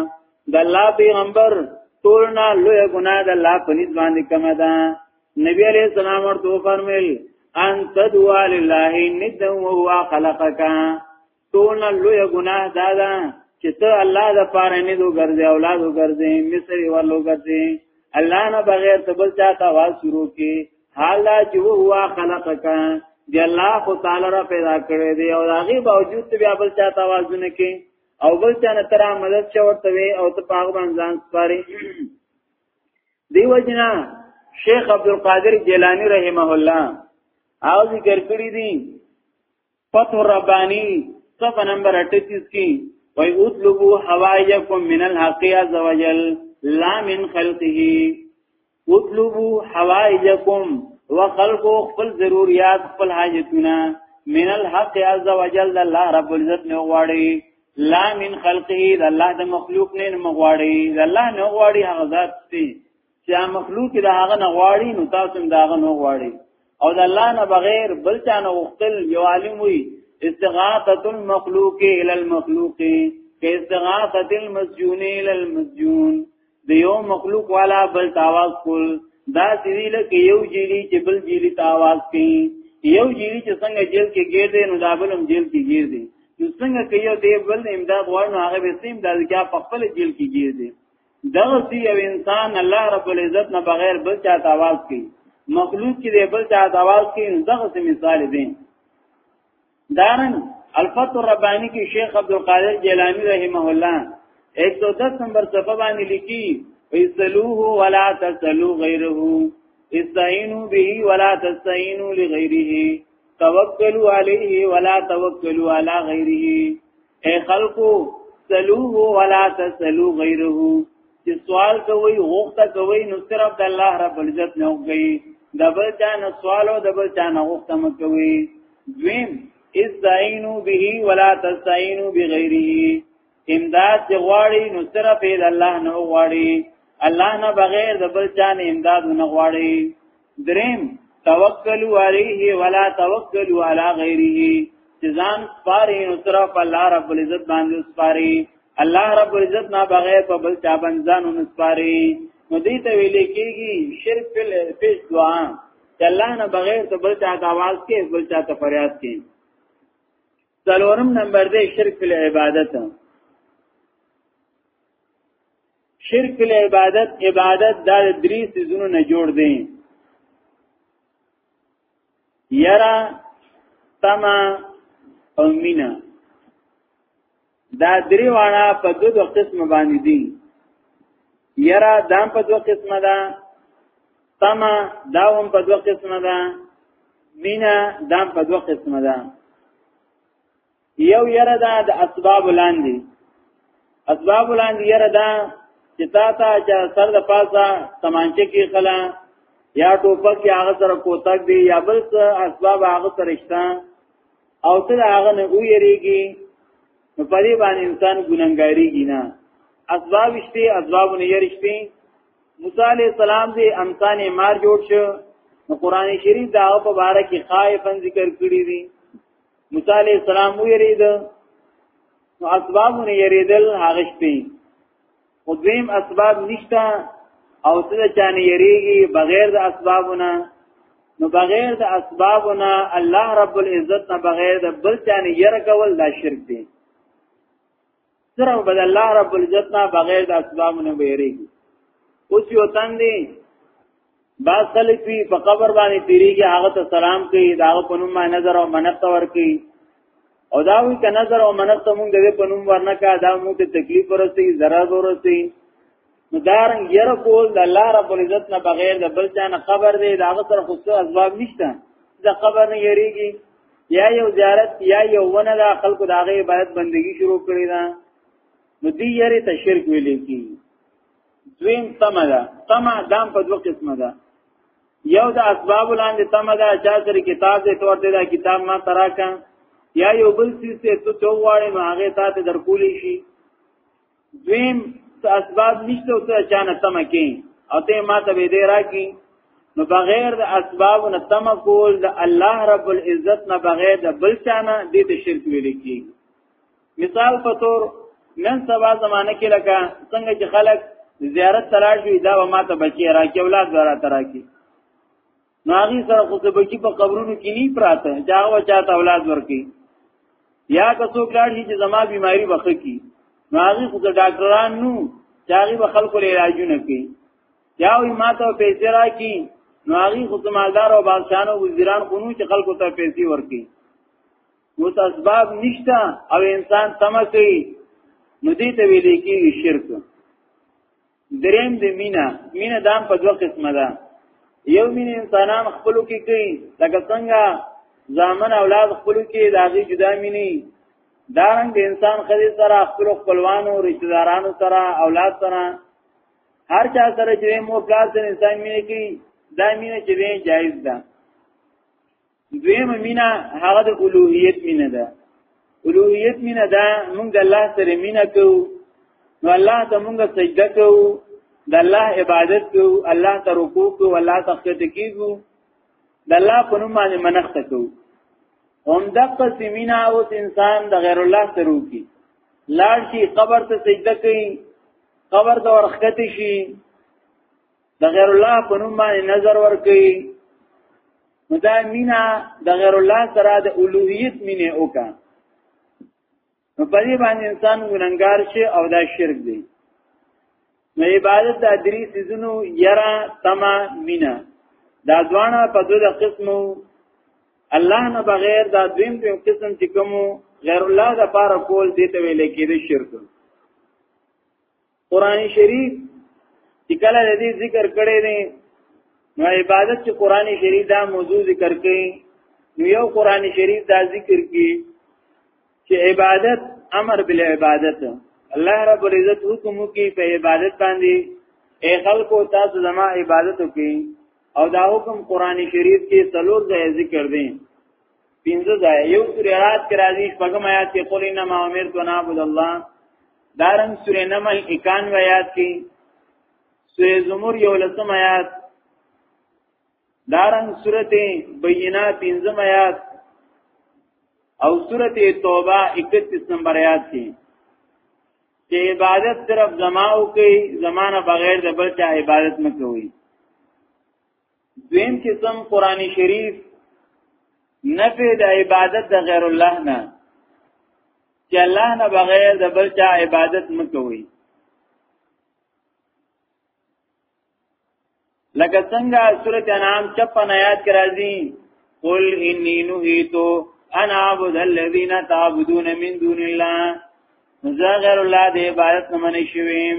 د الله پیغمبر تولنا لوی ګناه د الله په نس باندې کومه ده نبی علیہ السلام ورته فرمل ان تدعو لله ندا وهو خلقك تولنا لوی ګناه دا ده چې ته الله د پاره نه دو ګرځي اولاد وګرځي مصری ورلو ګرځي الله نه بغیر تبل چاته واز شروع کی حالا چې هو خلقک دی الله خو تعالی را پیدا کړی دی او هغه باوجود بیا بل چا توازن کې او بل چا نه تر مدد چورته وي او ته پاغ باندې ځان سپاري دیو جنا شیخ عبد القادر جیلانی رحمه الله او ذکر کړی دی فتح الربانی صفحه نمبر 38 کې وای اطلبوا حوائجکم من الحق عز وجل لا من خلقه اطلبوا حوائجکم وخلقوا خپل ضرورت خپل حاجتونه من الحق عز وجل الله رب العزت نه غواړي لا من خلقه د الله د مخلوق نه مغواړي د الله نه غواړي هغه ذات دی چې مخلوق د هغه نه غواړي نو تاسو هم دا هغه نه غواړي او د الله نه بغیر بل چا نه وختل یو عالم وي استغاثه المخلوق الى المخلوق استغاثه المسجون الى المسجون د یو مخلوق والا بل تاواز کول دا سړي لکه یو جیلی چې بل جیلی تاواز کوي یو جیلی چې څنګه جیل کې ګیر دی نو دا بل هم جیل کې ګیر دی نو څنګه کوي دی بل امداد غواړي نو هغه به سیم د ځکه په خپل جیل کې ګیر دی دغسی یو انسان الله رب العزت نه بغیر بل چا ته आवाज کوي مخلوق کې دی بل چا ته आवाज کوي دغسی مثال دی دارن الفتح الربانی کې شیخ عبد القادر جیلانی رحمه الله 110 نمبر صفحه باندې لیکي اسلوه ولا تسلو غیره استعینوا به ولا تستعینوا لغیره توکلوا علیه ولا توکلوا علی غیره اے خلقو سلوه ولا تسلو غیره چې سوال کوي غوښته کوي نو صرف د الله رب العزت نه وګي د بل چا نه سوال او د بل چا نه غوښته مکوي دویم استعینوا به ولا تستعینوا بغیره امداد چې غواړي نو صرف د الله نه غواړي الله نه بغیر د بل چا نه امداد نه غواړي دریم توکلوا علیه ولا توکلوا علی غیره ځان سپاری نو صرف الله رب العزت باندې سپاری الله رب العزت نه بغیر په بل چا باندې ځان نو سپاری نو دې ته ویل کېږي شرک فل پیش دعا چې الله نه بغیر ته بل چا د आवाज کې بل چا ته فریاد کې څلورم نمبر دې شرک فل عبادت شرک په عبادت عبادت دا درې سيزونو نه جوړ دی یرا تما او مینا دا درې وانا په دوه قسم باندې دي یرا دام په دوه قسمه ده تما دا هم په دوه قسمه ده مینا دام په دوه قسمه ده یو یره دا د اسباب لاندې اسباب لاندې یره دا چې تا ته چې سر د پاسه سمانچه کې خلا یا ټوپک یا هغه سره کوتک دی یا بل څه اسباب هغه سره شته او ته هغه نه ویریږي نو په دې باندې انسان ګننګاریږي نه اسباب شته اسباب نه یریشته موسی علی السلام دې امسان مار جوړ شو نو قران شریف دا په باره کې خائفن ذکر کړی دی موسی علیہ السلام ویرید نو اسبابونه یریدل هغه شپې خو دویم اسباب نشته او څه چانه یریږي بغیر د اسبابونه نو بغیر د اسبابونه الله رب العزت نه بغیر د بل چانه یره کول دا شرک دی صرف بد الله رب العزت نه بغیر د اسباب نه ویریږي اوس یو تن دی با سلفی په قبر باندې تیریږي هغه ته سلام کوي دا په نوم باندې نظر او منښت ورکي او دا وی ک نظر او منښت مونږ دې په نوم ورنکا دا مونږ ته تکلیف ورسي zarar ورسي نو دارنګ ير کول د الله رب العزت نه بغیر د بل ځان خبر دی دا غتر خو څه اسباب نشته د خبر نه یریږي یا یو زیارت یا یو ونه دا خلکو د هغه عبادت بندگی شروع کړی دا نو دی یری ته شرک ویل کی دویم طمع ده طمع دام په دوه قسمه ده یو د اسباب لاندې طمع ده چې سر کتاب دې تور دې دا کتاب ما تراکا یا یو بل څه ته تو غواړې ما هغه ته درکولې شي دویم څه اسباب نشته او څه چانه تم کې او ته ما ته به دې راکی نو بغیر د اسباب نه تم کول د الله رب العزت نه بغیر د بل چانه دې ته شرک ویل کی مثال په تور نن سبا زمانه کې لکه څنګه چې خلک زیارت تراجوی دا و ما ته بچی راکی اولاد زرا تراکی ناغي سره خو څه بچي په قبرونو کې نه پراته چا او چا ته اولاد ورکي یا که څوک لاړ شي چې زما بیماری بخښي کی ناغي خو ډاکټران نو چاغي به خلکو له علاجونه کوي یا وي ما ته پیسې راکړي ناغي خو مالدار او بادشاہان او وزیران خو نو چې خلکو ته پیسې ورکي نو اسباب نشته او انسان تمه کوي نو دې ته ویل کېږي شرک دریم د مینا مینا دام په دوه قسمه ده یو مين انسانان خپلو کې کوي لکه څنګه ځامن اولاد خپلو کې داغي جدا ميني دارنګ د انسان خدي سره خپل خپلوانو رشتہ دارانو سره اولاد سره هر چا سره چې مو پلاس انسان ميني کوي دا مينه چې جایز ده دویمه مینا هغه د الوهیت مینا ده الوهیت مینا ده موږ د الله سره مینا کوو نو الله ته موږ سجده کوو د الله عبادت کو الله ته رکوع کو الله ته خدمت کیږو د الله په نوم باندې منښت کو هم د قسمینا او انسان د غیر الله سره کی لاړ شي قبر ته سجده کوي قبر ته ورخت شي د غیر الله په نوم باندې نظر ور کوي نو دا مینا د غیر الله سره د اولوهیت مینه وکا نو په دې باندې انسان ګننګار شي او دا شرک دی نو عبادت د درې سيزونو یرا تما مینا دا دواړه په دوه قسمو الله نه بغیر دا دویم په قسم چې کوم غیر الله د پاره کول دي ته ویل کېږي شرک قران شریف چې کله د دې ذکر کړي دي نو عبادت چې قران شریف دا موضوع ذکر کړي نو یو قران شریف دا ذکر کړي چې عبادت امر بل عبادت الله رب العزت حکم کوي په عبادت باندې اے خلکو تاسو زما عبادت وکړئ او دا حکم قران شریف کې څلور ځای ذکر دي پنځه ځای یو سورې آیات کې راځي شپږم آیات کې قل انما امرت ان اعبد الله دارن سورې نمل 91 آیات کې سورې زمر یو لسم آیات دارن سورته بینه 15 آیات او سورته توبه 31 نمبر آیات کې چې عبادت صرف زما او کوي زمانہ بغیر د بل چا عبادت نه کوي دویم قسم قران شریف نفی د عبادت د غیر الله نه چې الله نه بغیر د بل چا عبادت مکوي لکه څنګه سورته انعام 56 آیات کې راځي قل انی نهیتو انا عبد الذین تعبدون من دون الله زه غیر الله د عبادت نه منې شوم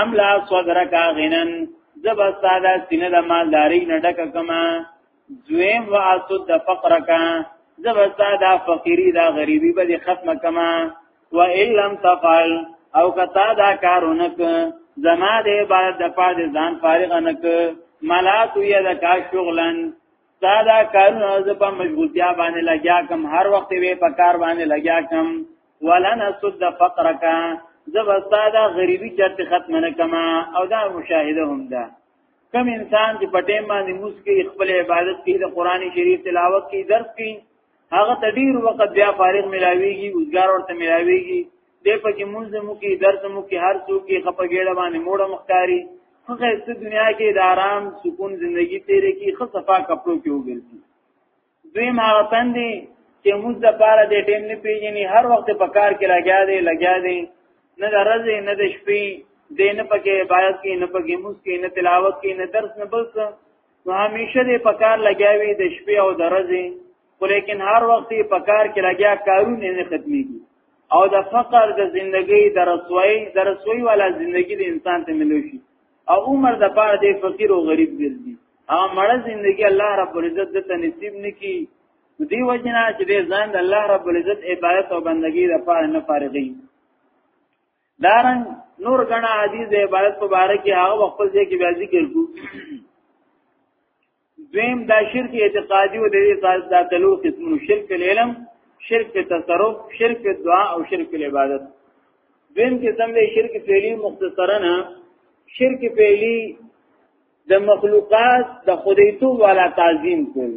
ام لا صدرک غنن زب استادا سینه د مالداری نه ډک کما دویم و اسد د فقرک زب استادا فقیری دا غریبی به ختم کما و ان لم تفعل او کتا دا کارونه ک زما د عبادت د پاد ځان فارغ نه ک ملا تو یا د کا شغلن دا دا کارونه زه په مشغولتیا باندې لګیا کم هر وخت وی په کار باندې لګیا کم ولن سد فقرک زه وستا دا غریبی چرته ختم نه کما او دا مشاهده هم ده کم انسان چې پټې باندې موس کې خپل عبادت کې د قرآني شریف تلاوت کې درس کې هغه تدیر وخت بیا فارغ ملاويږي وزګار ورته ملاويږي دې په کې مونږ مو کې درس مو کې هر څوک کې خپه ګېړه باندې موړه مختاري خو څه دنیا کې د آرام سکون ژوندۍ تیرې کې خو صفا کپړو کې وګرځي دوی ما پندې چې موږ د پاره د ټیم نه پیژني هر وخت په کار کې لګیا دی لګیا دی نه د ورځې نه د شپې دین پکې عبادت کې نه پکې موږ کې نه تلاوت کې نه درس نه بس نو همیشه دې په کار لګیاوي د شپې او د ورځې ولیکن هر وخت په کار کې لګیا کارونه نه ختميږي او د فقر د زندګۍ د رسوي د رسوي والا زندگی د انسان ته ملو شي او عمر د پاره د فقیر او غریب ګرځي هغه مړه زندگی الله رب العزت د ته نصیب نکي دی وجنا چې د ځان د الله رب العزت عبادت او بندگی د پاره نه فارغي دارن نور غنا عزیز عبادت مبارک هغه خپل ځای کې بیا ذکر کو دویم دا شرک اعتقادي او د دې ساز دا تلو قسم شرک العلم شرک تصرف شرک دعا او شرک عبادت دویم قسم دی شرک فعلی مختصرا شرک فعلی د مخلوقات د خدایتو والا تعظیم کول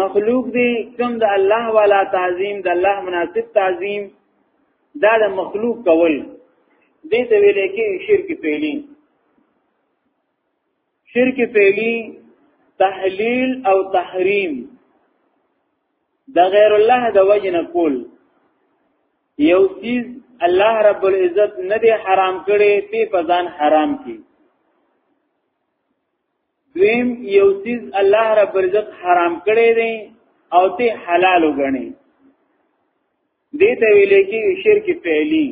مخلوق دی کوم د الله والا تعظیم د الله مناسب تعظیم دا د مخلوق کول دې ته ویل کې شرک فعلی شرک فعلی تحلیل او تحریم د غیر الله د وجه نه کول یو چیز الله رب العزت نه دی حرام کړي ته پزان حرام کی دویم یو چیز الله رب العزت حرام کړي دی او ته حلال وګڼي دې ته ویل کې شرک فعلی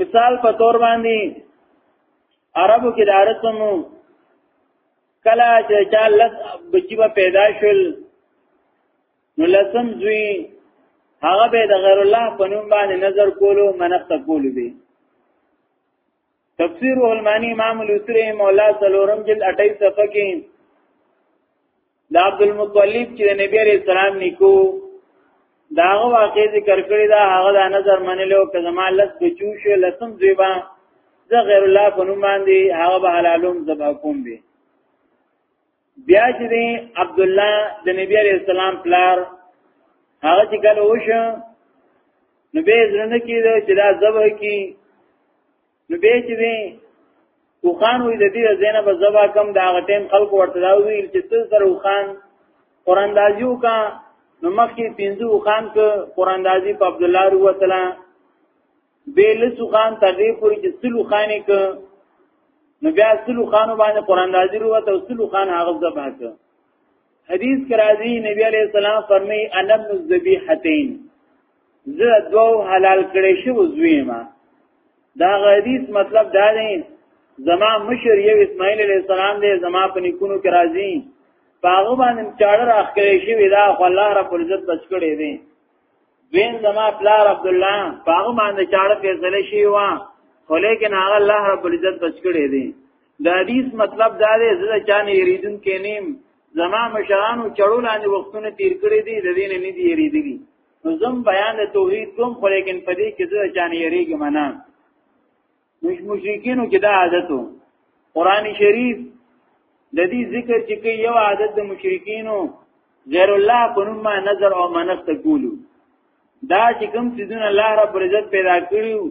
مثال په تور باندې عربو کې د عربو کلا چې چا لس بچی به پیدا شول نو لسم زوی هغه به د غیر الله په نوم باندې نظر کولو منښت کولو به تفسیر الهلمانی امام الوسری مولا سلورم جلد 28 صفحه کې د عبد المطلب چې نبی عليه السلام نیکو داغه واقع ذکر کړی دا هغه د نظر منلو که زما لس بچو شو لسم زیبا زه غیر الله په نوم باندې هغه به حلالوم زبا کوم به بیا چې دی عبد الله د نبی علی السلام پلار هغه چې کله وشو نو به زرنه کیدو چې دا ذبح کی نو به چې دی وخان وې د دې زینب زبا کم دا غټیم خلق ورته دا ویل چې تل سره وخان قران دازیو کا نو مخکې پینځو وخان ک قران دازی په عبد الله روتلا به لسو خان تر دې پورې چې سلو خانې ک نو بیا سلو خانو باندې قران نازل وو ته سلو خان هغه ذبح ک حدیث کرازی نبی علیہ السلام فرمی انا من الذبیحتین زه دوه حلال کړې شو زویم دا حدیث مطلب دا دی زما مشر یو اسماعیل علیہ السلام دی زما په نکونو کې راځي پاغه باندې چاړه راخ کړې شو دا الله رب العزت بچ کړې دی وین زما پلار عبد الله پاغه باندې چاړه فیصله شي وا خو لیکن هغه الله رب العزت بچ کړی دی د حدیث مطلب دا دی زړه چانه یریدون کې نیم زما مشرانو چړو لاندې وختونه تیر کړی دی د دین نه دی یریدلی نو زم بیان د توحید کوم خو لیکن پدې کې زړه چانه یریږي منه مش مشرکینو کې دا عادت وو قران شریف د دې ذکر چې کې یو عادت د مشرکینو غیر الله په نوم ما نظر او منښت کولو دا چې کوم سيزونه الله رب عزت پیدا کړیو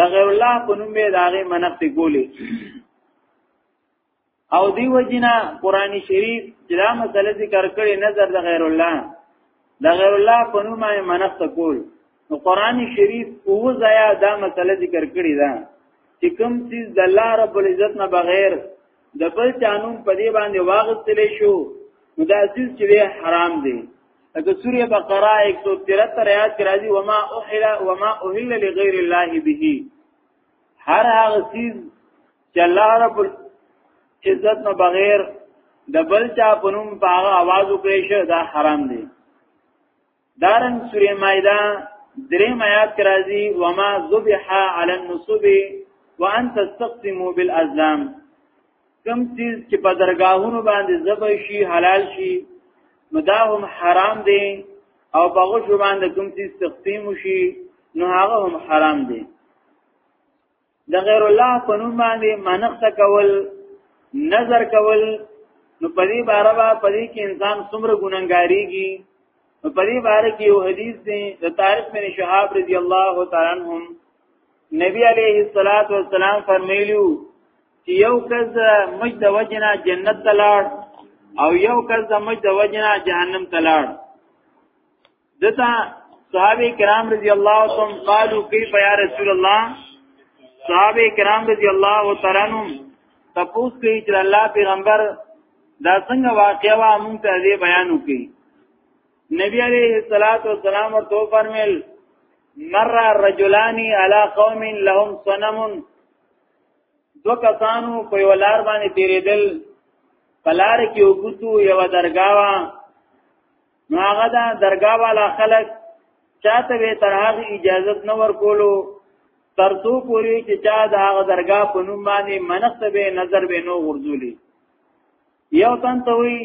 د غیر الله په نوم به داغه منښت کولې او دی وجنا قران شریف جلا مسله ذکر کړي نظر د غیر الله د غیر الله په نوم یې منښت کول نو قران شریف او ځای دا مسله ذکر کړي ده چې کوم چیز د الله رب العزت نه بغیر د بل قانون په دی باندې واغستل شو نو دا چیز چې حرام دی اګه سوره بقره 173 آیات کې راځي وما احل وما احل لغیر الله به هر هغه چیز چې الله رب عزت نه بغیر د بل چا په نوم په هغه आवाज وکړي شه دا حرام دی دارن سوره مائده درې آیات کرازي وما ذبح علی النصب وان تستقسموا بالازلام کم چیز چې په درگاهونو باندې ذبح شي حلال شي نو دا هم حرام دی او په غوښ باندې کوم چې تقسیم شي نو هغه هم حرام دی د غیر الله په نوم باندې منښت کول نظر کول نو په دې باره با په دې کې انسان څومره ګناګاریږي نو په دې باره کې یو حدیث دی د طارق بن شهاب رضی الله تعالی عنهم نبی علیه الصلاۃ والسلام فرمایلیو چې یو کس مجد د وجنه جنت ته لاړ او یو کس د مجد د وجنه جهنم ته لاړ دتا صحابه کرام رضی الله عنهم قالو کیف یا رسول الله صحابه کرام رضی الله تعالی عنهم تپوس کوي چې الله پیغمبر دا څنګه واقعا وا مونږ ته دې بیان وکړي نبی علیہ الصلوۃ والسلام ورته فرمایل مر رجلان علی قوم لهم صنم دو کسانو په ولار باندې تیرېدل پلار کې وګتو یو درگاوا نو هغه دا درگاه والا خلک چاته به تر هغه اجازه نه ورکولو تر څو پوری چې چا دا هغه درگاه په نوم باندې منښت به نظر به نو ورزولي یو تن ته وی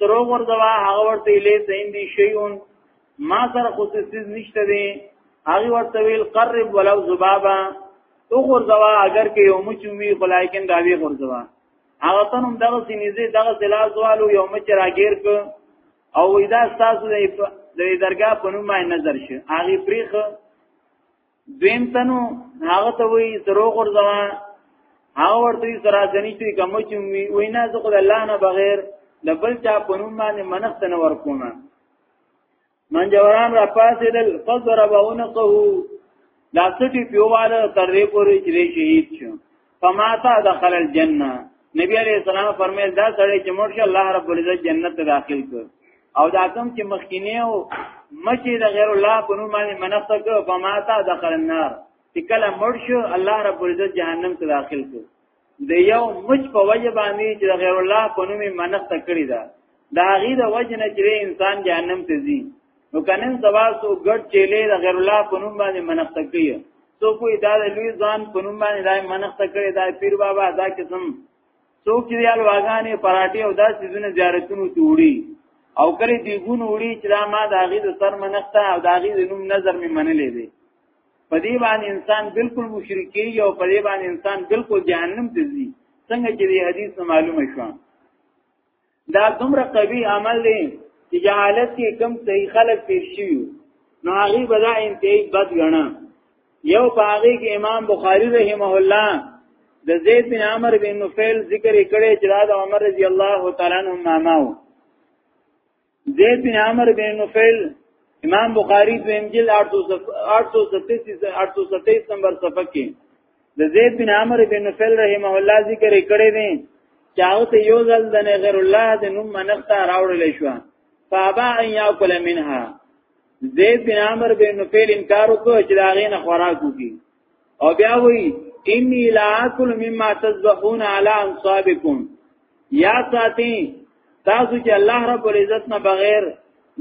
ترو ورځوا هغه ورته لې زین دي شیون ما سره خصوصي نشته دي هغه ورته ویل قرب ولو ذبابا تو غرزوا اگر کې یو مچوي خلایکن داوی غرزوا هغه تنم دغه سینیزه دغه سلاس والو یو مچ راګیر ک او اذا تاسو د درګه په نوم باندې نظر شي هغه پریخ دویم تنو هغه ته وی سرو غرزوا هغه ورته سره ځنی چې کوم چې وینا زه خدای الله نه بغیر د بل چا په نوم باندې منښت نه ورکوم منجوران را پاسېدل فضرب عنقه لاسټي پیواله ترې پورې چې شهید شو فماتا دخل الجنه نبی علیہ السلام فرمایل دا سړی چې مرشه الله رب العزت جنت ته داخل کړ او دا کوم چې مخکینی او مچې د غیر الله په نوم باندې منښت کړ فماتا دخل النار چې کله مرشه الله رب العزت جهنم ته داخل کړ د یو مچ په وجه باندې چې د غیر الله په نوم منښت کړی دا دا غي د وجه نه چې انسان جهنم ته ځي نو کنن سبا سو ګډ چيلې د غیر الله په نوم باندې منښت کوي سو کوئی دا د لوی ځان په نوم باندې دای منښت کړی دا پیر بابا دا قسم سو کې یال واغانې پراټي او دا سيزونه زیارتونو توړي او کړي دیګون وړي چې دا ما د غي د سر منښت او د غي د نوم نظر می منلې دي په دې باندې انسان بالکل مشرک کیږي او په دې باندې انسان بالکل جهنم ته ځي څنګه چې دې حدیث نه معلومه شو دا دومره قوي عمل دی چې جهالت کې کم صحیح خلک پیش شي نو هغه بدا انتهایی بد غنا یو باغی کې امام بخاری رحمه الله د زید بن عمر بن نفیل ذکر کړي چې دا عمر رضی الله تعالی عنہ ماماو زید بن عمر بن نفیل امام بخاری په انجیل 837 نمبر صفحه کې د زید بن عمر بن نفیل رحمه الله ذکر کړی دی چاو ته یو ځل د غیر الله د نوم منښت راوړل شو فابا ان یاکل منها زید بن عمر بن نفیل انکار وکړ چې دا غینه خوراک وکړي او بیا وی انی لا اکل مما تذبحون علی انصابکم یا ساتي تاسو چې الله رب العزت نه بغیر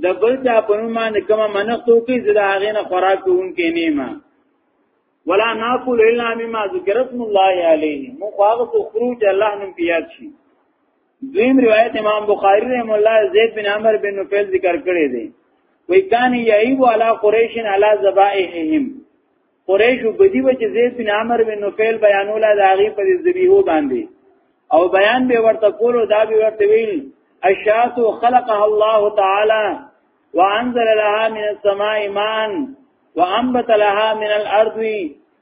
د بل چا په نوم باندې کومه منښتو کې زړه هغه نه خوراک کوونکې نه ما ولا ناکل الا مما ذکر اسم الله علیه مو هغه څو خروج الله نوم پیاد شي دویم روایت امام بخاری رحم الله زید بن عمر بن نفیل ذکر کړی دی وی کان یعیب علی قریش علی ذبائحهم قریش بدی و چې زید بن عمر بن نوفل بیانول د هغه په ذبیحو باندې او بیان به ورته کولو دا به ورته ویل الشات خلقها الله تعالی وانزل لها من السماء ماء وانبت لها من الارض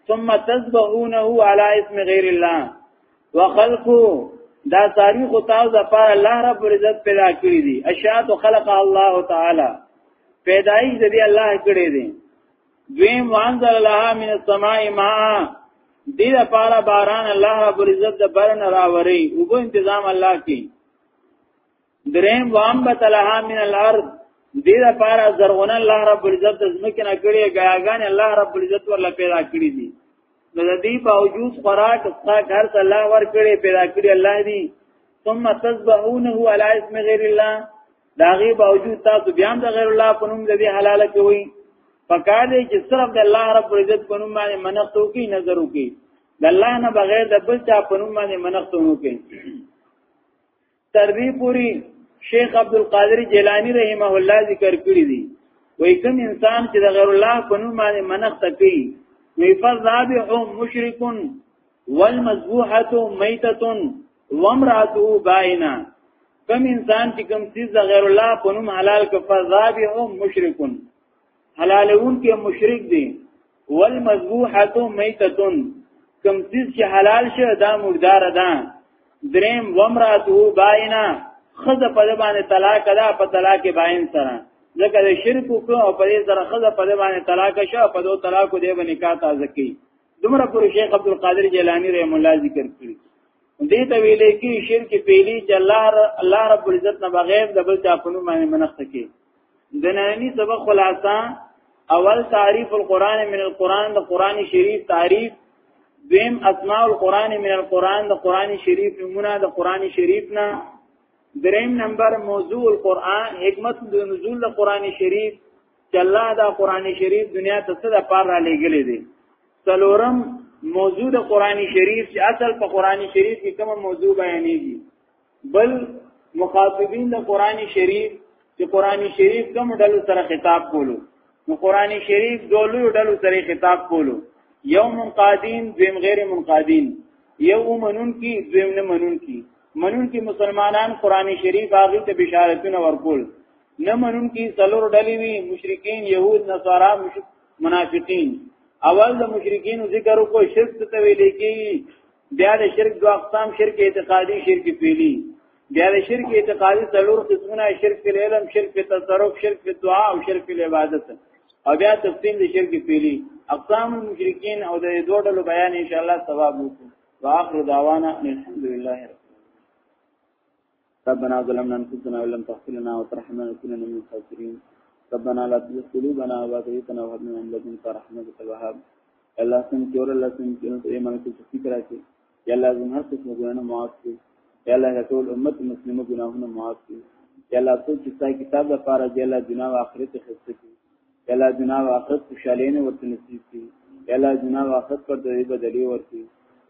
ثم تذبحونه على اسم غير الله وخلقه دا تاریخ او تاسو د پاره الله رب عزت پیدا کړی دي اشیاء خلق الله تعالی پیدایش د الله کړی دي دویم وانزل لها من السماء ماء دې لپاره باران الله رب العزت د برن راوري او په تنظیم الله کې دریم وام بتلها من الارض دې لپاره زرغون الله رب العزت د زمکه نه کړي غاګان الله رب العزت ورله پیدا کړی دي نو د دې باوجود خوراک استا هر څه الله ور کړی پیدا کړی الله دی ثم تذبحونه على اسم غیر الله دا غي باوجود تاسو بیا د غیر الله په نوم د حلال کوي پکار دی چې صرف د الله رب عزت په نوم باندې منښتو کې نظر وکي د الله نه بغیر د بل چا په نوم باندې منښتو وکي تر دې پوری شیخ عبد القادر جیلانی رحمه الله ذکر کړی دی وای کوم انسان چې د غیر الله په نوم باندې منښت کوي وی فذابح مشرک والمذبوحه میته وامراته باینا کم انسان چې کم سیز غیر الله په نوم حلال کفا ذابح مشرکون حلالون کې مشرک دي والمذبوحه میتتون کم سیز چې حلال شه دا مردار ده دریم وامراته باینا خذ په باندې طلاق ده په طلاق باین سره ځکه د شرک کو او په دې سره خزه په دې باندې طلاق شو په دوه طلاق دې باندې کا تازه کی دومره پر شیخ عبد القادر جیلانی رحم الله ذکر کړی دې ته ویلې کې شرک پیلی چې الله الله رب العزت نه بغیر د بل چا په نوم باندې منښت کې د نننی سبق خلاصہ اول تعریف القرآن من القرآن د قرآن شریف تعریف دویم اسماء القرآن من القرآن د قرآن شریف نمونه د قرآن شریف نه دریم نمبر موضوع القرآن حکمت د نزول د قرآن شریف چې الله دا قران شریف دنیا ته څه د پاره را لېګلې دي څلورم موضوع د قران شریف چې اصل په قران شریف کې کومه موضوع بیانېږي بل مخاطبین د قران شریف چې قران شریف کوم ډلو سره خطاب کولو نو قران شریف دولو ډلو سره خطاب کولو یو منقادین دویم غیر منقادین یو منون کی دویم نه منون کی منون کی مسلمانان قران شریف هغه ته بشارتونه ورکول نه منون کی څلور ډلې وی مشرکین يهود نصارا منافقین اول د مشرکین ذکر کو شرک ته ویل کی بیا د شرک دو اقسام شرک اعتقادي شرک پیلی بیا د شرک اعتقادي څلور قسمونه شرک په علم شرک په تصرف شرک په دعا او شرک په عبادت او بیا تفصیل د شرک پیلی اقسام المشرکین او د دوه ډلو بیان ان شاء الله ثواب وکړو واخر دعوانا الحمدلله ربنا ظلمنا انفسنا ولم تغفر لنا وترحمنا لنكن من الخاسرين ربنا لا تزغ قلوبنا بعد إذ هديتنا وهب لنا من لدنك رحمة إنك الوهاب الله سن جور الله سن جور ایمان ته څه کرا کې یا الله زم هر څه ګناه معاف کړي یا الله ټول امت مسلمه ګناهونه معاف کړي یا الله څو چې کتاب لپاره دی الله دنیا او آخرت خسته کړي یلا جنا واخت خوشاله نه ورته نصیب کی یلا جنا واخت پر دوی بدلی ورکی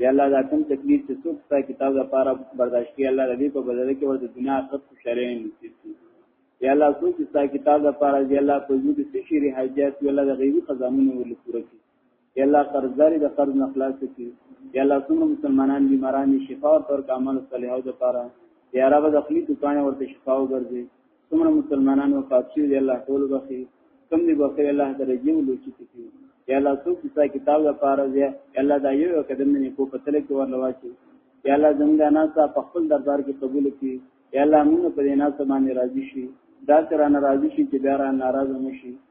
یلا دا کوم تکلیف چې څوک تا کتاب لپاره برداشت کی الله دې په بدل کې ورته دنیا آخرت خوشاله نصیب کی یلا څوک چې تا کتاب لپاره دی الله په دې کې شری حاجت یلا د غیبی خزانه ولې پوره کی یا الله قرضداري د قرض نه خلاص کړي یا الله څومره مسلمانان بیماران دي شفا ورکړه او عمل صالحو د پاره یا رب د خپل دکان ورته شفا وګرځي څومره مسلمانان وفات شوي دی الله ټول بخي کم دی بخي الله درجه ولوچي کړي یا الله څوک چې کتاب د پاره دی الله دا یو قدم نه کو په تل کې ورلواچي یا الله زموږ ناسا په خپل دربار کې قبول کړي یا الله موږ په دې ناسا باندې راضي شي دا تر ناراضي شي چې بیا را ناراض نشي